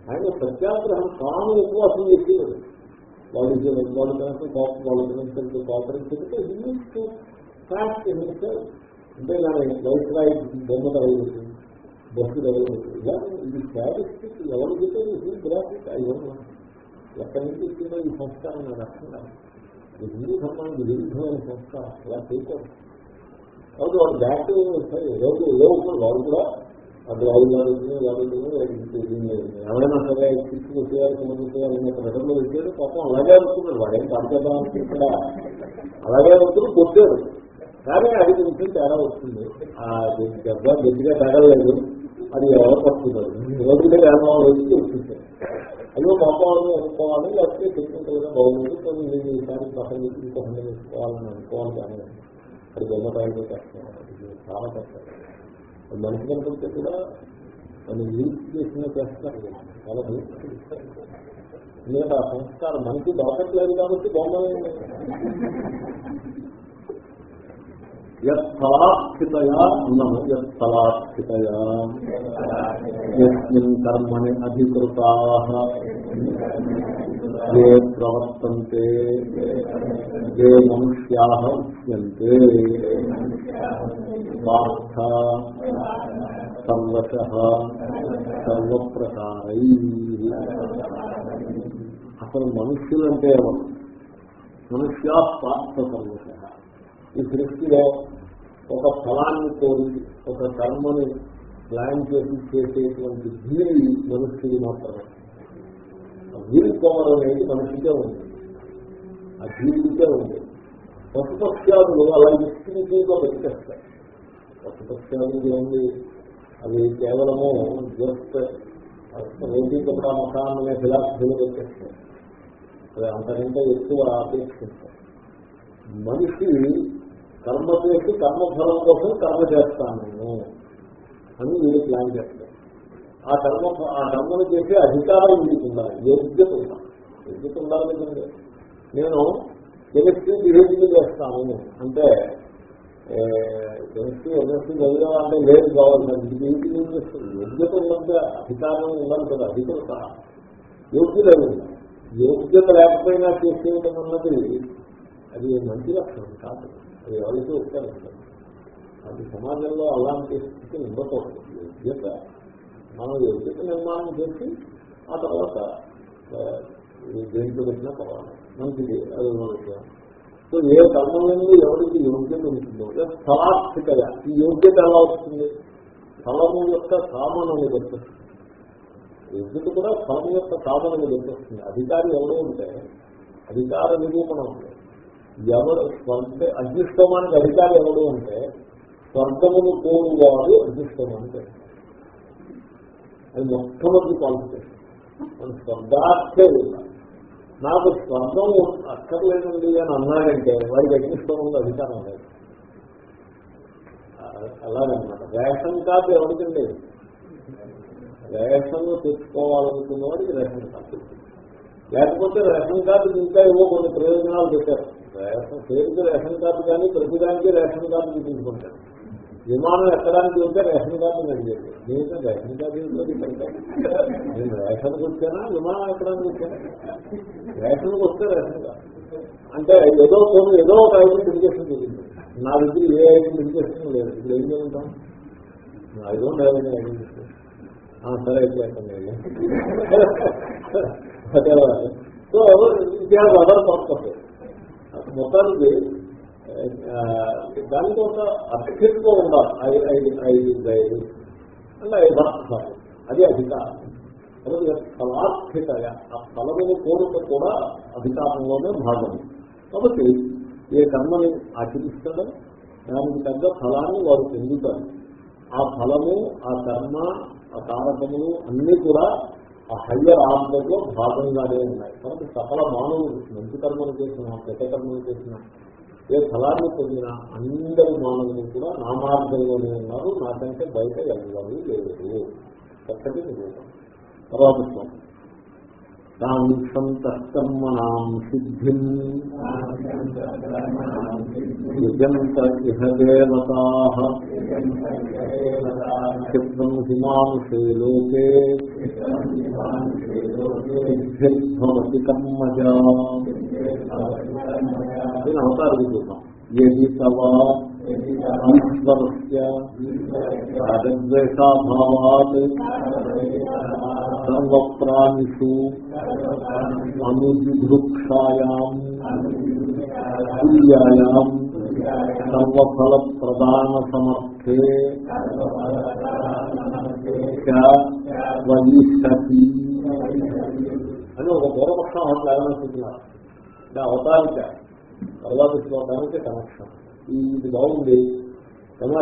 ఆయన సత్యాగ్రహం తాను ఎక్కువ అసలు చెప్పేది వాళ్ళు వాళ్ళ కనుక వాళ్ళ గురించి కోపరించే హిందూ ఫ్యాక్ట్ అంటే దాని వైట్ రైట్ బొమ్మ తగలబెట్టింది బస్సు తగలబెట్టింది ఇలా ఇది స్టాటిస్టిక్ ఎవరు చెప్పేది గ్రాఫిక్ అవి ఎక్కడి నుంచి వచ్చిందో ఈ సంస్కారం నేను అర్థం ఇది హిందూ ధర్మానికి విరుద్ధమైన సంస్కారం అలా చేయకూడదు. కాబట్టి వాడు బ్యాక్ సరే రోజు ఏదో ఉంటుంది వాడు కూడా అది వాళ్ళు ఎవరైనా సరే తీసుకు వచ్చేయాలి సంబంధించేయాలి ప్రజల్లో పాపం అలాగే అనుకున్నాడు వాడేం పడచేద్దామని ఇక్కడ అలాగే అనుకుని కొట్టాడు కానీ అది కొంచెం తేడా వస్తుంది. ఆ దెబ్బ గట్టిగా తగలేదు అది ఎవరు పడుతున్నారు రోజులే ఏమో వచ్చి వచ్చింది అయ్యో పాపాలని అనుకోవాలి లేకపోతే టెక్నికల్గా బాగుంది కొన్ని నేను ఈసారి పక్కన ఇంకొకటి వేసుకోవాలని అనుకోవాలి కానీ అది బొమ్మకాయలు కష్టం. చాలా కష్టం. మనిషి కనుకుంటే కూడా మనం లీక్ చేసిన చేస్తారు చాలా ఎందుకంటే ఆ సంస్కారం మనకి దొరకట్లేదు కాబట్టి బొమ్మలే యస్థలాస్థితయా ఉన్నాము యస్థలాస్థితయా యస్మిన్ కర్మని అధికృతా. ఏ ప్రవర్తంతే ఏ మనుష్యా ఉచ్యంతే పార్థ సర్వశ సర్వప్రకారై. అసలు మనుష్యులంటే ఎవరు? మనుష్యా పార్థ సర్వశ. ఈ దృష్టిలో ఒక ఫలాన్ని కోరి ఒక కర్మని ప్లాన్ చేసి చేసేటువంటి ధీరి మనుష్యుడు మాత్రమే. వీరి పవర్ అనేది మనిషికే ఉంది. ఆ జీవికే ఉంది. పశుపక్ష్యాదులు అలా నిశ్చితంగా బతికేస్తాయి. పశుపక్ష్యాదులు ఏముంది అవి కేవలము జస్ట్ రోటీ కపడా మకాన్ అనే ఫిలాసఫీలో పెట్టేస్తాయి అది అంతకంటే ఎక్కువ అపేక్షిస్తాయి మనిషి కర్మ చేసి కర్మఫలం కోసం కర్మ చేస్తాను నేను అని వీడు ప్లాన్ చేస్తాడు. ఆ కర్మ ఆ కర్మను చేసే అధికారం వీడికి ఉండాలి యోగ్యత ఉండాలి. యోగ్యత ఉండాలి నేను కెమిస్ట్రీ బిహేవియర్ చేస్తాను అంటే కెమిస్ట్రీ కెమిస్ట్రీ చదివా అంటే లేదు కావాలి బిహేవియర్ చేస్తుంది యోగ్యత ఉన్నంటే అధికారం ఉండాలి కదా అధికత యోగ్యత యోగ్యత లేకపోయినా చేసేయడం అన్నది అది మంచి లక్షణం కాదు. అది ఎవరికి వస్తారు అది సమాజంలో అలాంటి స్థితి ఉండకూడదు. యోగ్యత మనం యోగ్యత నిర్మాణం చేసి ఆ తర్వాత దేంట్లో పెట్టినా పర్వాలి మంచిది అది విషయం. సో ఏ కర్మలంలో ఎవరికి యోగ్యత ఉంటుందో స్థలాస్థితగా ఈ యోగ్యత ఎలా వస్తుంది? స్థలము యొక్క సామానాన్ని దొరికిస్తుంది యోగ్యత కూడా స్థలం యొక్క కామనని దొరికిస్తుంది అధికారి ఎవరో ఉంటే అధికార నిరూపణ ఉంది ఎవరు స్వర్గ అదృష్టమానికి అధికారి ఎవడు అంటే స్వర్గమును కోరువాడు అదృష్టమానికి అది మొట్టమొదటి క్వాలిఫికేషన్ మన స్వర్గార్థే ఉండాలి. నాకు స్వర్గం అక్కర్లేదండి అని అన్నాడంటే వాడికి అగ్నిష్టం ఉంది అధికారం లేదు అలాగనమాట. రేషన్ కార్డు ఎవరికండి రేషన్ తెచ్చుకోవాలనుకున్న వాడికి రేషన్ కార్డు. లేకపోతే రేషన్ కార్డు ఇంకా ఏవో కొన్ని ప్రయోజనాలు పెట్టారు. రేషన్ పేరుకి రేషన్ కార్డు కానీ ప్రతిదానికి రేషన్ కార్డు చూపించుకుంటారు విమానం ఎక్కడానికి ఉంటే రేషన్ కార్డు అడిగేది నేను రేషన్ కార్డు నేను రేషన్కి వచ్చానా విమానం ఎక్కడానికి వచ్చానా? రేషన్కి వస్తే రేషన్ కార్డు. అంటే ఏదో కొన్ని ఏదో ఒక ఐడెంటిఫికేషన్ జరిగింది నా దగ్గర ఏ ఐడెంటిఫికేషన్ లేదు. ఇప్పుడు ఏం చేద్దాం? I don't have any identification సరే అయిపోయింది [laughs] సో ఇది అదర్ పర్పస్ మొత్తానికి దానికి ఒక అర్థిత్వం ఉండాలి. ఐదు ఐదు ఐదు ఐదు అంటే ఐదు అర్థాలు అది అధికారం. కాబట్టి ఫలార్థితగా ఆ స్థలమైన కోరిక కూడా అధికారంలోనే భాగం. కాబట్టి ఏ కర్మని ఆచరిస్తాడో దానికి తగ్గ ఫలాన్ని వారు పొందుతారు. ఆ ఫలము ఆ కర్మ ఆ కారకములు అన్ని కూడా ఆ హయ్యర్ ఆర్డర్లో భాగంగానే ఉన్నాయి. కాబట్టి సకల మానవులు మంచి కర్మలు చేసిన పెద్ద కర్మలు చేసిన ఏ ఫలాన్ని పొందిన అందరి మానవులు కూడా నా మార్గంలోనే ఉన్నారు. నాకంటే బయట ఎవరు లేదు చక్కటి నిరూపణ తర్వాత సంతకర్మణం సిద్ధిం యజంత ఇహ దేవతా క్షిప్రం హిమాంసే లోకే సిద్ధిర్భవతి కర్మజా. నేను చూద్దాం ఏది తవా? ఈశ్వరస్య రాగద్వేషాభావాత్ సర్వప్రాణిషు అనుజుభృక్షాయాం తుల్యాయాం సర్వఫల ప్రదాన సమర్థే వయిష్యతి అని ఒక పూర్వపక్షం అట్లా ఏమనుకుంటున్నారు అంటే అవతారిక. తర్వాత శ్లోకానికి కనెక్షన్. ఇది బాగుంది. కనుక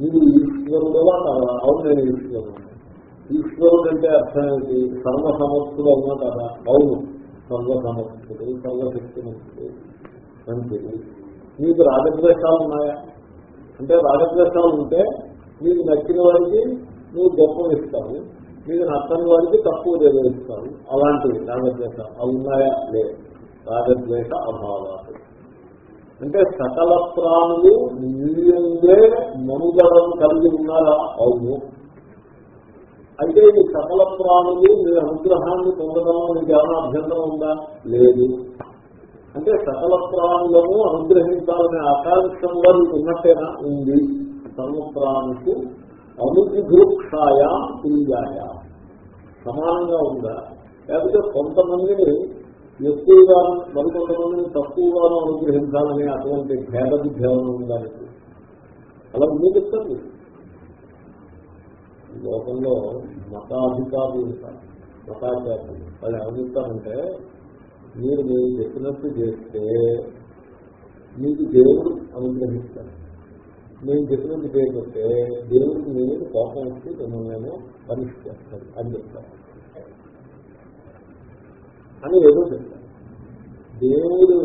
ఇది ఈశ్వరుడు అవును నేను ఈశ్వరుడు ఈశ్వరుడు అంటే అర్థం ఏంటి? సర్వసమర్థుడు అవునా కదా? అవును. సర్వసమర్థుడు సర్వశక్తిమంతుడు మంచిది మీకు రాజద్వేషాలు ఉన్నాయా? అంటే రాజద్వేషాలు ఉంటే మీకు నచ్చిన వారికి నువ్వు గొప్పం ఇస్తావు. మీకు నచ్చని వారికి తక్కువ నిర్వహిస్తావు అలాంటివి రాగద్వేషాలు. అవి ఉన్నాయా? లేదు రాగద్వేష అభావాలు. అంటే సకల ప్రాణులు నీయందే మనుగడను కలిగి ఉన్నారా అవును. అయితే ఈ సకల ప్రాణులు మీ అనుగ్రహాన్ని పొందడం మీకు ఏమైనా అభ్యంతరం ఉందా? లేదు. అంటే సకల ప్రాణులను అనుగ్రహించాలనే ఆకాంక్షంగా మీకు ఉన్నట్టేనా? ఉంది. సర్వప్రాణికి అనుగ్రూక్షాయా తుల్యాయా సమానంగా ఉందా? లేకపోతే కొంతమందిని ఎక్కువగా మరికొంతమందిని తక్కువగాను అనుగ్రహించాలనే అటువంటి భేద బుద్ధేవనం ఉందానికి అలా ముందు చెప్తారు లోకంలో మతాధికారులు ఉంటారు మతాచారులు. వాళ్ళు ఏమనిస్తారంటే మీరు మీరు చెప్పినట్టు చేస్తే మీకు దేవుడు అనుగ్రహిస్తారు నేను చెప్పినట్టు చేయకపోతే దేవుడికి నేను కోపం వచ్చి మిమ్మల్ని నేను పనిష్ చేస్తాను అని చెప్తాను అని ఏదో చెప్తారు దేవుడు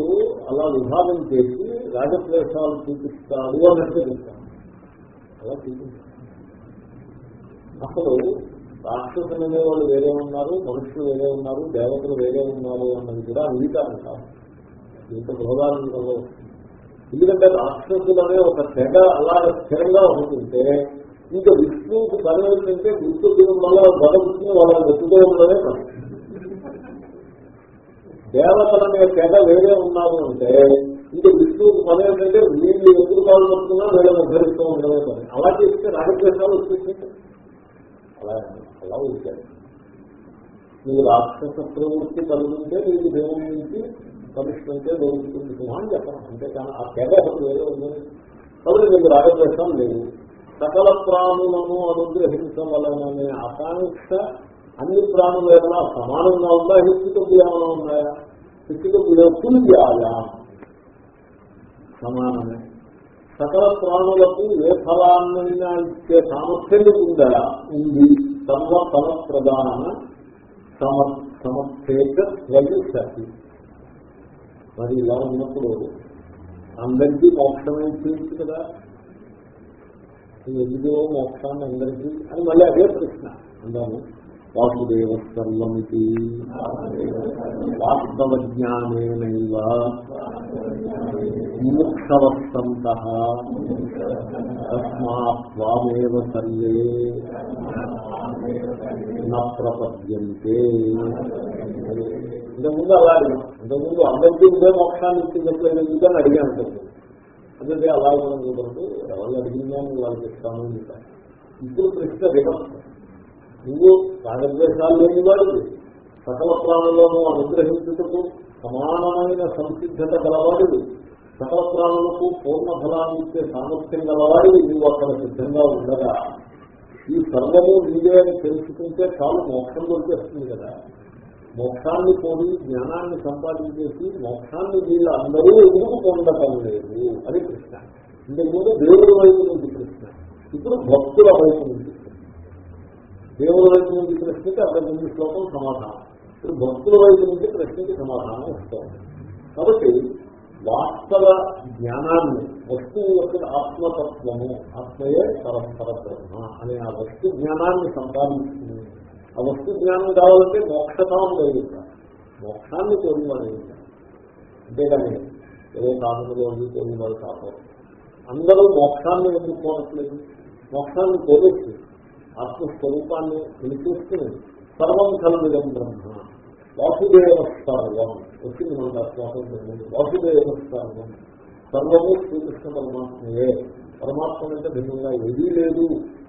అలా విభాగం చేసి రాజప్రవేశాలు చూపిస్తాడు అన్నట్టు చెప్తాను అలా చూపిస్తాను అసలు రాక్షసులు అనేవాళ్ళు వేరే ఉన్నారు మనుషులు వేరే ఉన్నారు దేవతలు వేరే ఉన్నారు అన్నది కూడా అంగీకారం కాదు. ఇంత బృహదానందంలో ఎందుకంటే రాక్షసులు అనే ఒక తెగ అలా స్థిరంగా ఉంటుంటే ఇంకా విష్ణువుకి పని ఏంటంటే విష్ణు దీని వల్ల బలవుతుంది వాళ్ళ వెతుకోవడమే పని దేవతల మీద తెగ వేరే ఉన్నారు అంటే ఇంకా విష్ణువుకు పని ఏంటంటే వీళ్ళు ఎదురు కాలు పడుతున్నా వీళ్ళని ఉద్ధరిస్తూ ఉండడమే పని. అలా చేస్తే రాజకీయాలు వచ్చేసి అలా అలా వచ్చారు మీరు రాక్షస ప్రవృత్తి కలుగుంటే మీకు దేవుని నుంచి పనిష్మెంటే దొరుకుతుంది. అని చెప్పడం అంతేకాని ఆ తెగ అసలు వేరే ఉంది. కాబట్టి మీకు రాగద్వేషం లేదు. సకల ప్రాణులను అనుగ్రహించవలననే ఆకాంక్ష అన్ని ప్రాణులు ఏమైనా సమానంగా ఉందా? హెచ్చు కొద్ది ఏమైనా ఉన్నాయా హెచ్చు కొద్దిగా తుల్యాయా సమానమే. సకల ప్రాణులకు ఏ ఫలాన్నైనా ఇచ్చే సామర్థ్యం ఉందా? ఉంది. సర్వ ఫల ప్రధాన సమ సమర్థేక స్వయశక్తి మరి ఇలా ఉన్నప్పుడు అందరికీ మోక్షమే చేయొచ్చు కదా? ఎందుకో మోక్షాన్ని అందరికీ అని మళ్ళీ అదే ప్రశ్న. అందాము. వాసుదేవ సర్వమితి వాస్తవ జ్ఞానేనైవ ముముక్షవస్తంత తస్మాత్వామేవ సర్వే న ప్రపద్యంతే. ఇంతకుముందు అలాగే ఇంతకుముందు అందరికీ ఇదే మోక్షాన్ని ఇచ్చినట్లేదు ఎందుకని అడిగాను ఉంటుంది అదే అలా ఇవ్వడం ఎవరు అడిగినా వాళ్ళకి ఇస్తాను ఇప్పుడు ప్రశ్న రివర్స్. నువ్వు రాగద్వేషాలు లేని వాడివి సకల ప్రాణులను అనుగ్రహించుటకు సమానమైన సంసిద్ధత గలవాడు సకల ప్రాణులకు పూర్ణ ఫలాన్ని ఇచ్చే సామర్థ్యం గలవాడు నువ్వు అక్కడ సిద్ధంగా ఉండగా ఈ సర్వము నీవే అని తెలుసుకుంటే చాలు మోక్షం దొరికేస్తుంది కదా. మోక్షాన్ని పోయి జ్ఞానాన్ని సంపాదించేసి మోక్షాన్ని వీళ్ళు అందరూ ఎందుకు పొందటం లేదు అని కృష్ణ. ఇంతకుముందు దేవుడి వైపు నుంచి కృష్ణ. ఇప్పుడు భక్తుల వైపు నుంచి. దేవుడి వైపు నుంచి ప్రశ్నకి అక్కడ ముందు శ్లోకం సమాధానం. ఇప్పుడు భక్తుల వైపు నుంచి ప్రశ్నకి సమాధానం వస్తుంది కాబట్టి వాస్తవ జ్ఞానాన్ని వస్తువు యొక్క ఆత్మతత్వము ఆత్మయే పరస్పర బ్రహ్మ అనే ఆ వస్తు జ్ఞానాన్ని సంపాదించుకుని ఆ వస్తు జ్ఞానం కావాలంటే మోక్షతాం కలిగించాలి మోక్షాన్ని కోరివాడు అంతేగాని ఏదో కాలంలో కోరివాడు కాదు. అందరూ మోక్షాన్ని ఎందుకు కోరట్లేదు మోక్షాన్ని కోరచ్చు ఆత్మస్వరూపాన్ని వినిపిస్తుంది సర్వం కలవిదం బ్రహ్మ. వాసుదేవ సర్వం వచ్చింది మన స్వాతంత్రం వాసుదేవ సర్వం సర్వము శ్రీకృష్ణ పరమాత్మయే. పరమాత్మ అంటే భిన్నంగా ఏదీ లేదు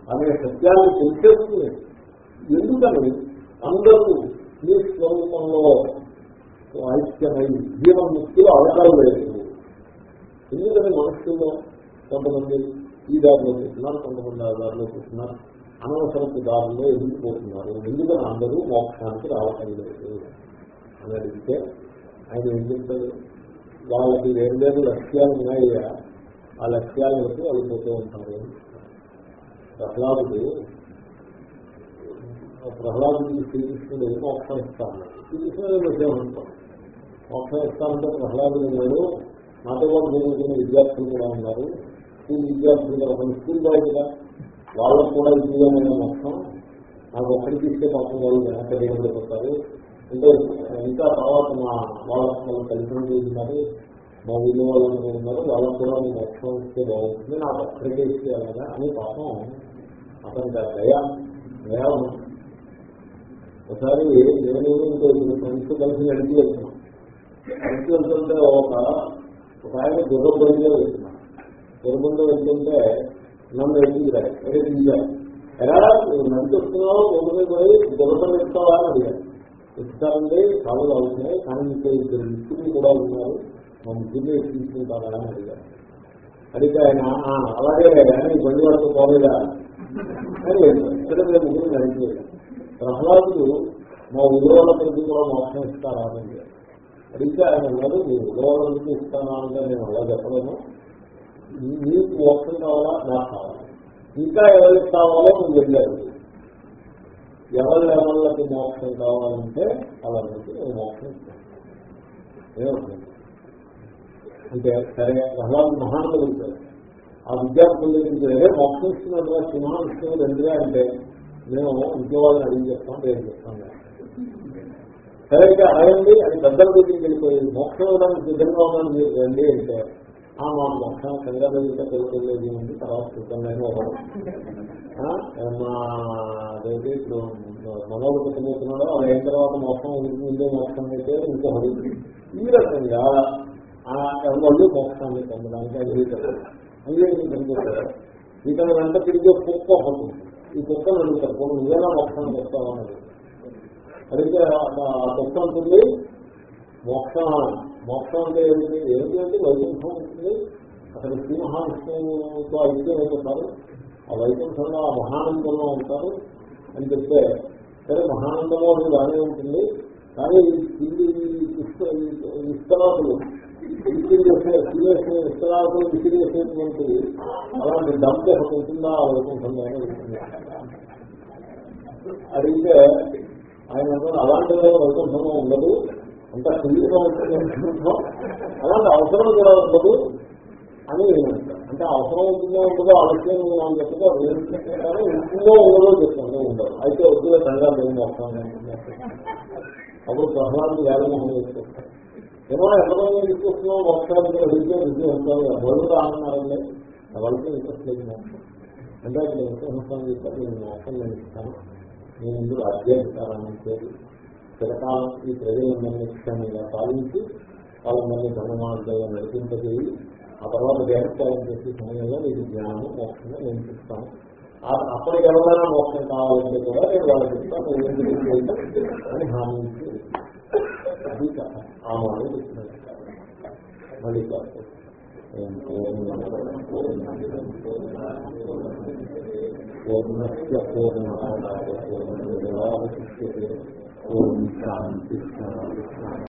అనే సత్యాన్ని తెలిసేస్తుంది. ఎందుకని? అందరూ మీ స్వరూపంలో ఐక్యమై జీవన్ముక్తులు అవసరం లేదు ఎందుకని మనుషుల్లో కొంతమంది ఈ దారిలో పెట్టినారు కొంతమంది ఆ దారిలో పెట్టినారు అనవసరపు దారుల్లో ఎదిగిపోతున్నారు. ఎందుకు అందరూ మోక్షానికి రావటం లేదు అని అడిగితే ఆయన ఏం చెప్తారు వాళ్ళకి వేరు వేరు లక్ష్యాలు ఉన్నాయా? ఆ లక్ష్యాలకు వాళ్ళు పోతూ ఉంటారు. ప్రహ్లాదుడు ప్రహ్లాదుడికి శ్రీకృష్ణుడు మోక్షం ఇస్తాను శ్రీకృష్ణుడు విషయం ఉంటాం మోక్షం ఇస్తానంటే ప్రహ్లాదుడు ఉన్నాడు. నాతో పాటు విద్యార్థులు కూడా ఉన్నారు. స్కూల్ విద్యార్థులు స్కూల్ బాయ్ కదా వాళ్ళకు కూడా ఇదిగానే మొత్తం. నాకు ఒక్కడికి ఇస్తే పాపం వాళ్ళు వెనక దిగబడిపోతారు అంటే ఇంకా తర్వాత మా వాళ్ళకి వాళ్ళు తల్లిదండ్రులు ఉన్నారు మా ఊళ్ళో వాళ్ళు ఉన్నారు వాళ్ళకు కూడా నేను మొత్తం ఇస్తే బాగుంటుంది. నాకు ఒక్కడికే ఇస్తే అలాగా అని పాపం అతను ఆ దయ దయ ఒకసారి నేను ఇంకో ఫ్రెండ్స్ కలిసి నడిచి వెళ్తున్నాం. నడిచి వెళ్తుంటే ఒక ఒక ఆయన దుర్గబండిలో వెళ్తున్నాను దుర్గబండిలో వెళ్తుంటే నన్ను ఎక్కించారు అదే దిగారు ఎలా? నడిచి వస్తున్నావు ఒకరి పోయి దుర్గబండి ఇస్తావా అని అడిగారు ఇస్తారంటే కాళ్ళు అవుతున్నాయి కానీ ఇంకా ఇద్దరు మిత్రులు కూడా ఉన్నారు. మా ముగ్గురిని ఎక్కించుకుంటారా అని అడిగారు అడిగితే ఆయన అలాగే కానీ బండి వరకు పోలేదా? అని ఇక్కడ మేము ముగ్గురు నడిచేయాలి ప్రహ్లాదుడు మా ఉగ్రవాళ్ళ ప్రతి కూడా మోసం ఇస్తారా? అని అడిగితే ఆయన అన్నారు మీ ఉగ్రవాళ్ళకి ఇస్తానా? అంటే నేను అలా చెప్పలేను. నీకు మోక్షం కావాలా? నాకు కావాలి? ఇంకా ఎవరికి కావాలో నువ్వు వెళ్ళారు ఎవరి ఎవరికి మోక్షం కావాలంటే అలాంటి నేను మోక్షం ఇస్తాను అంటే సరే భగవాన్ మహాన్ కలుగుతారు ఆ విద్యార్థుల దగ్గరికి అదే మోక్షం ఇస్తున్నట్టుగా సింహాలు ఇస్తున్నది ఎందుగా అంటే మేము ఉద్యోగాలను అడిగి చెప్తాం ఏం చెప్తాం. సరే అయితే అడగండి అది పెద్దల దగ్గరికి వెళ్ళిపోయింది. మోక్షం ఇవ్వడానికి సిద్ధంగా ఉన్నాను మీరు రండి అంటే మా మోక్షం కంగారు ఇంకా తెలుసుకోలేదు ఉంది తర్వాత సిద్ధంగానే మా అదైతే ఇప్పుడు మనోడు పుట్టబోతున్నాడో అది అయిన తర్వాత మొత్తం ముందే మొత్తం అయితే ఇంకో ఈ రకంగా ఎవరు మోక్షాన్ని పొందడానికి అడిగితారు అంగీకరించి కనిపిస్తారు ఇతను వెంట తిరిగి కుక్క ఒకటి. ఈ కుక్కను అడుగుతారు కొన్ని నువ్వేనా మోక్షాన్ని చెప్తామన్నది అడిగితే ఆ కుక్క ఉంటుంది మోక్షం మోక్షం అంటే ఏమిటి ఏమిటి అంటే వైకుంఠం ఉంటుంది అసలు శ్రీ మహావిష్ణువుతో ఐక్యం అయిపోతారు ఆ వైకుంఠంలో ఆ మహానందంలో ఉంటారు అని చెప్తే సరే మహానందంలో అది బాగానే ఉంటుంది. కానీ ఇది విస్తరాకులు విసిరేసే విసిరేసే విసిరేసేటువంటి అలాంటి డబ్బు ఒకటి ఉంటుందా. వైకుంఠంలో అడిగితే ఆయన అన్నారు, అలాంటి వైకుంఠంలో ఉండదు. అంత క్లియర్గా ఉంటుంది అనుకుంటున్నాం. అలాంటి అవసరం కూడా ఉండదు అని అంటే. అవసరం ఉంటుందో ఉండదో ఆలస్యం మనం చెప్తే కానీ ఉంటుందో ఉండదో చెప్తాను ఉండదు. అయితే వద్దుగా సంఘాలు ఏం చేస్తాను అప్పుడు ప్రధానం వేదమోహం చేసుకొస్తాను ఏమో ఎవరో తీసుకొస్తున్నాం మోక్షానికి అడిగితే విజయం ఉంటారు ఎవరు రానున్నారండి. ఎవరికి ఇంట్రెస్ట్ లేదు అంటే అక్కడ ఇంకొక చెప్తాను నేను మోక్షం నేను ఇస్తాను నేను ఇందులో అధ్యయనిస్తానని చెప్పి చిరకాలం ఈ ప్రజలందరినీ క్షణంగా పాలించి వాళ్ళందరినీ ధనమార్గంగా నడిపింపజేయి ఆ తర్వాత దేహత్యాగం చేసే సమయంలో మీకు జ్ఞానం మోక్షంగా నేను చెప్తాను అప్పటికి ఎవరైనా మోక్షం కావాలంటే కూడా నేను వాళ్ళకి చెప్తాను నేను ఎందుకు అని హామీ ఇచ్చి అది ఆమె చెప్తున్నాను మళ్ళీ కాదు. పూర్ణస్య పూర్ణ పూర్ణ ఓం శాంతి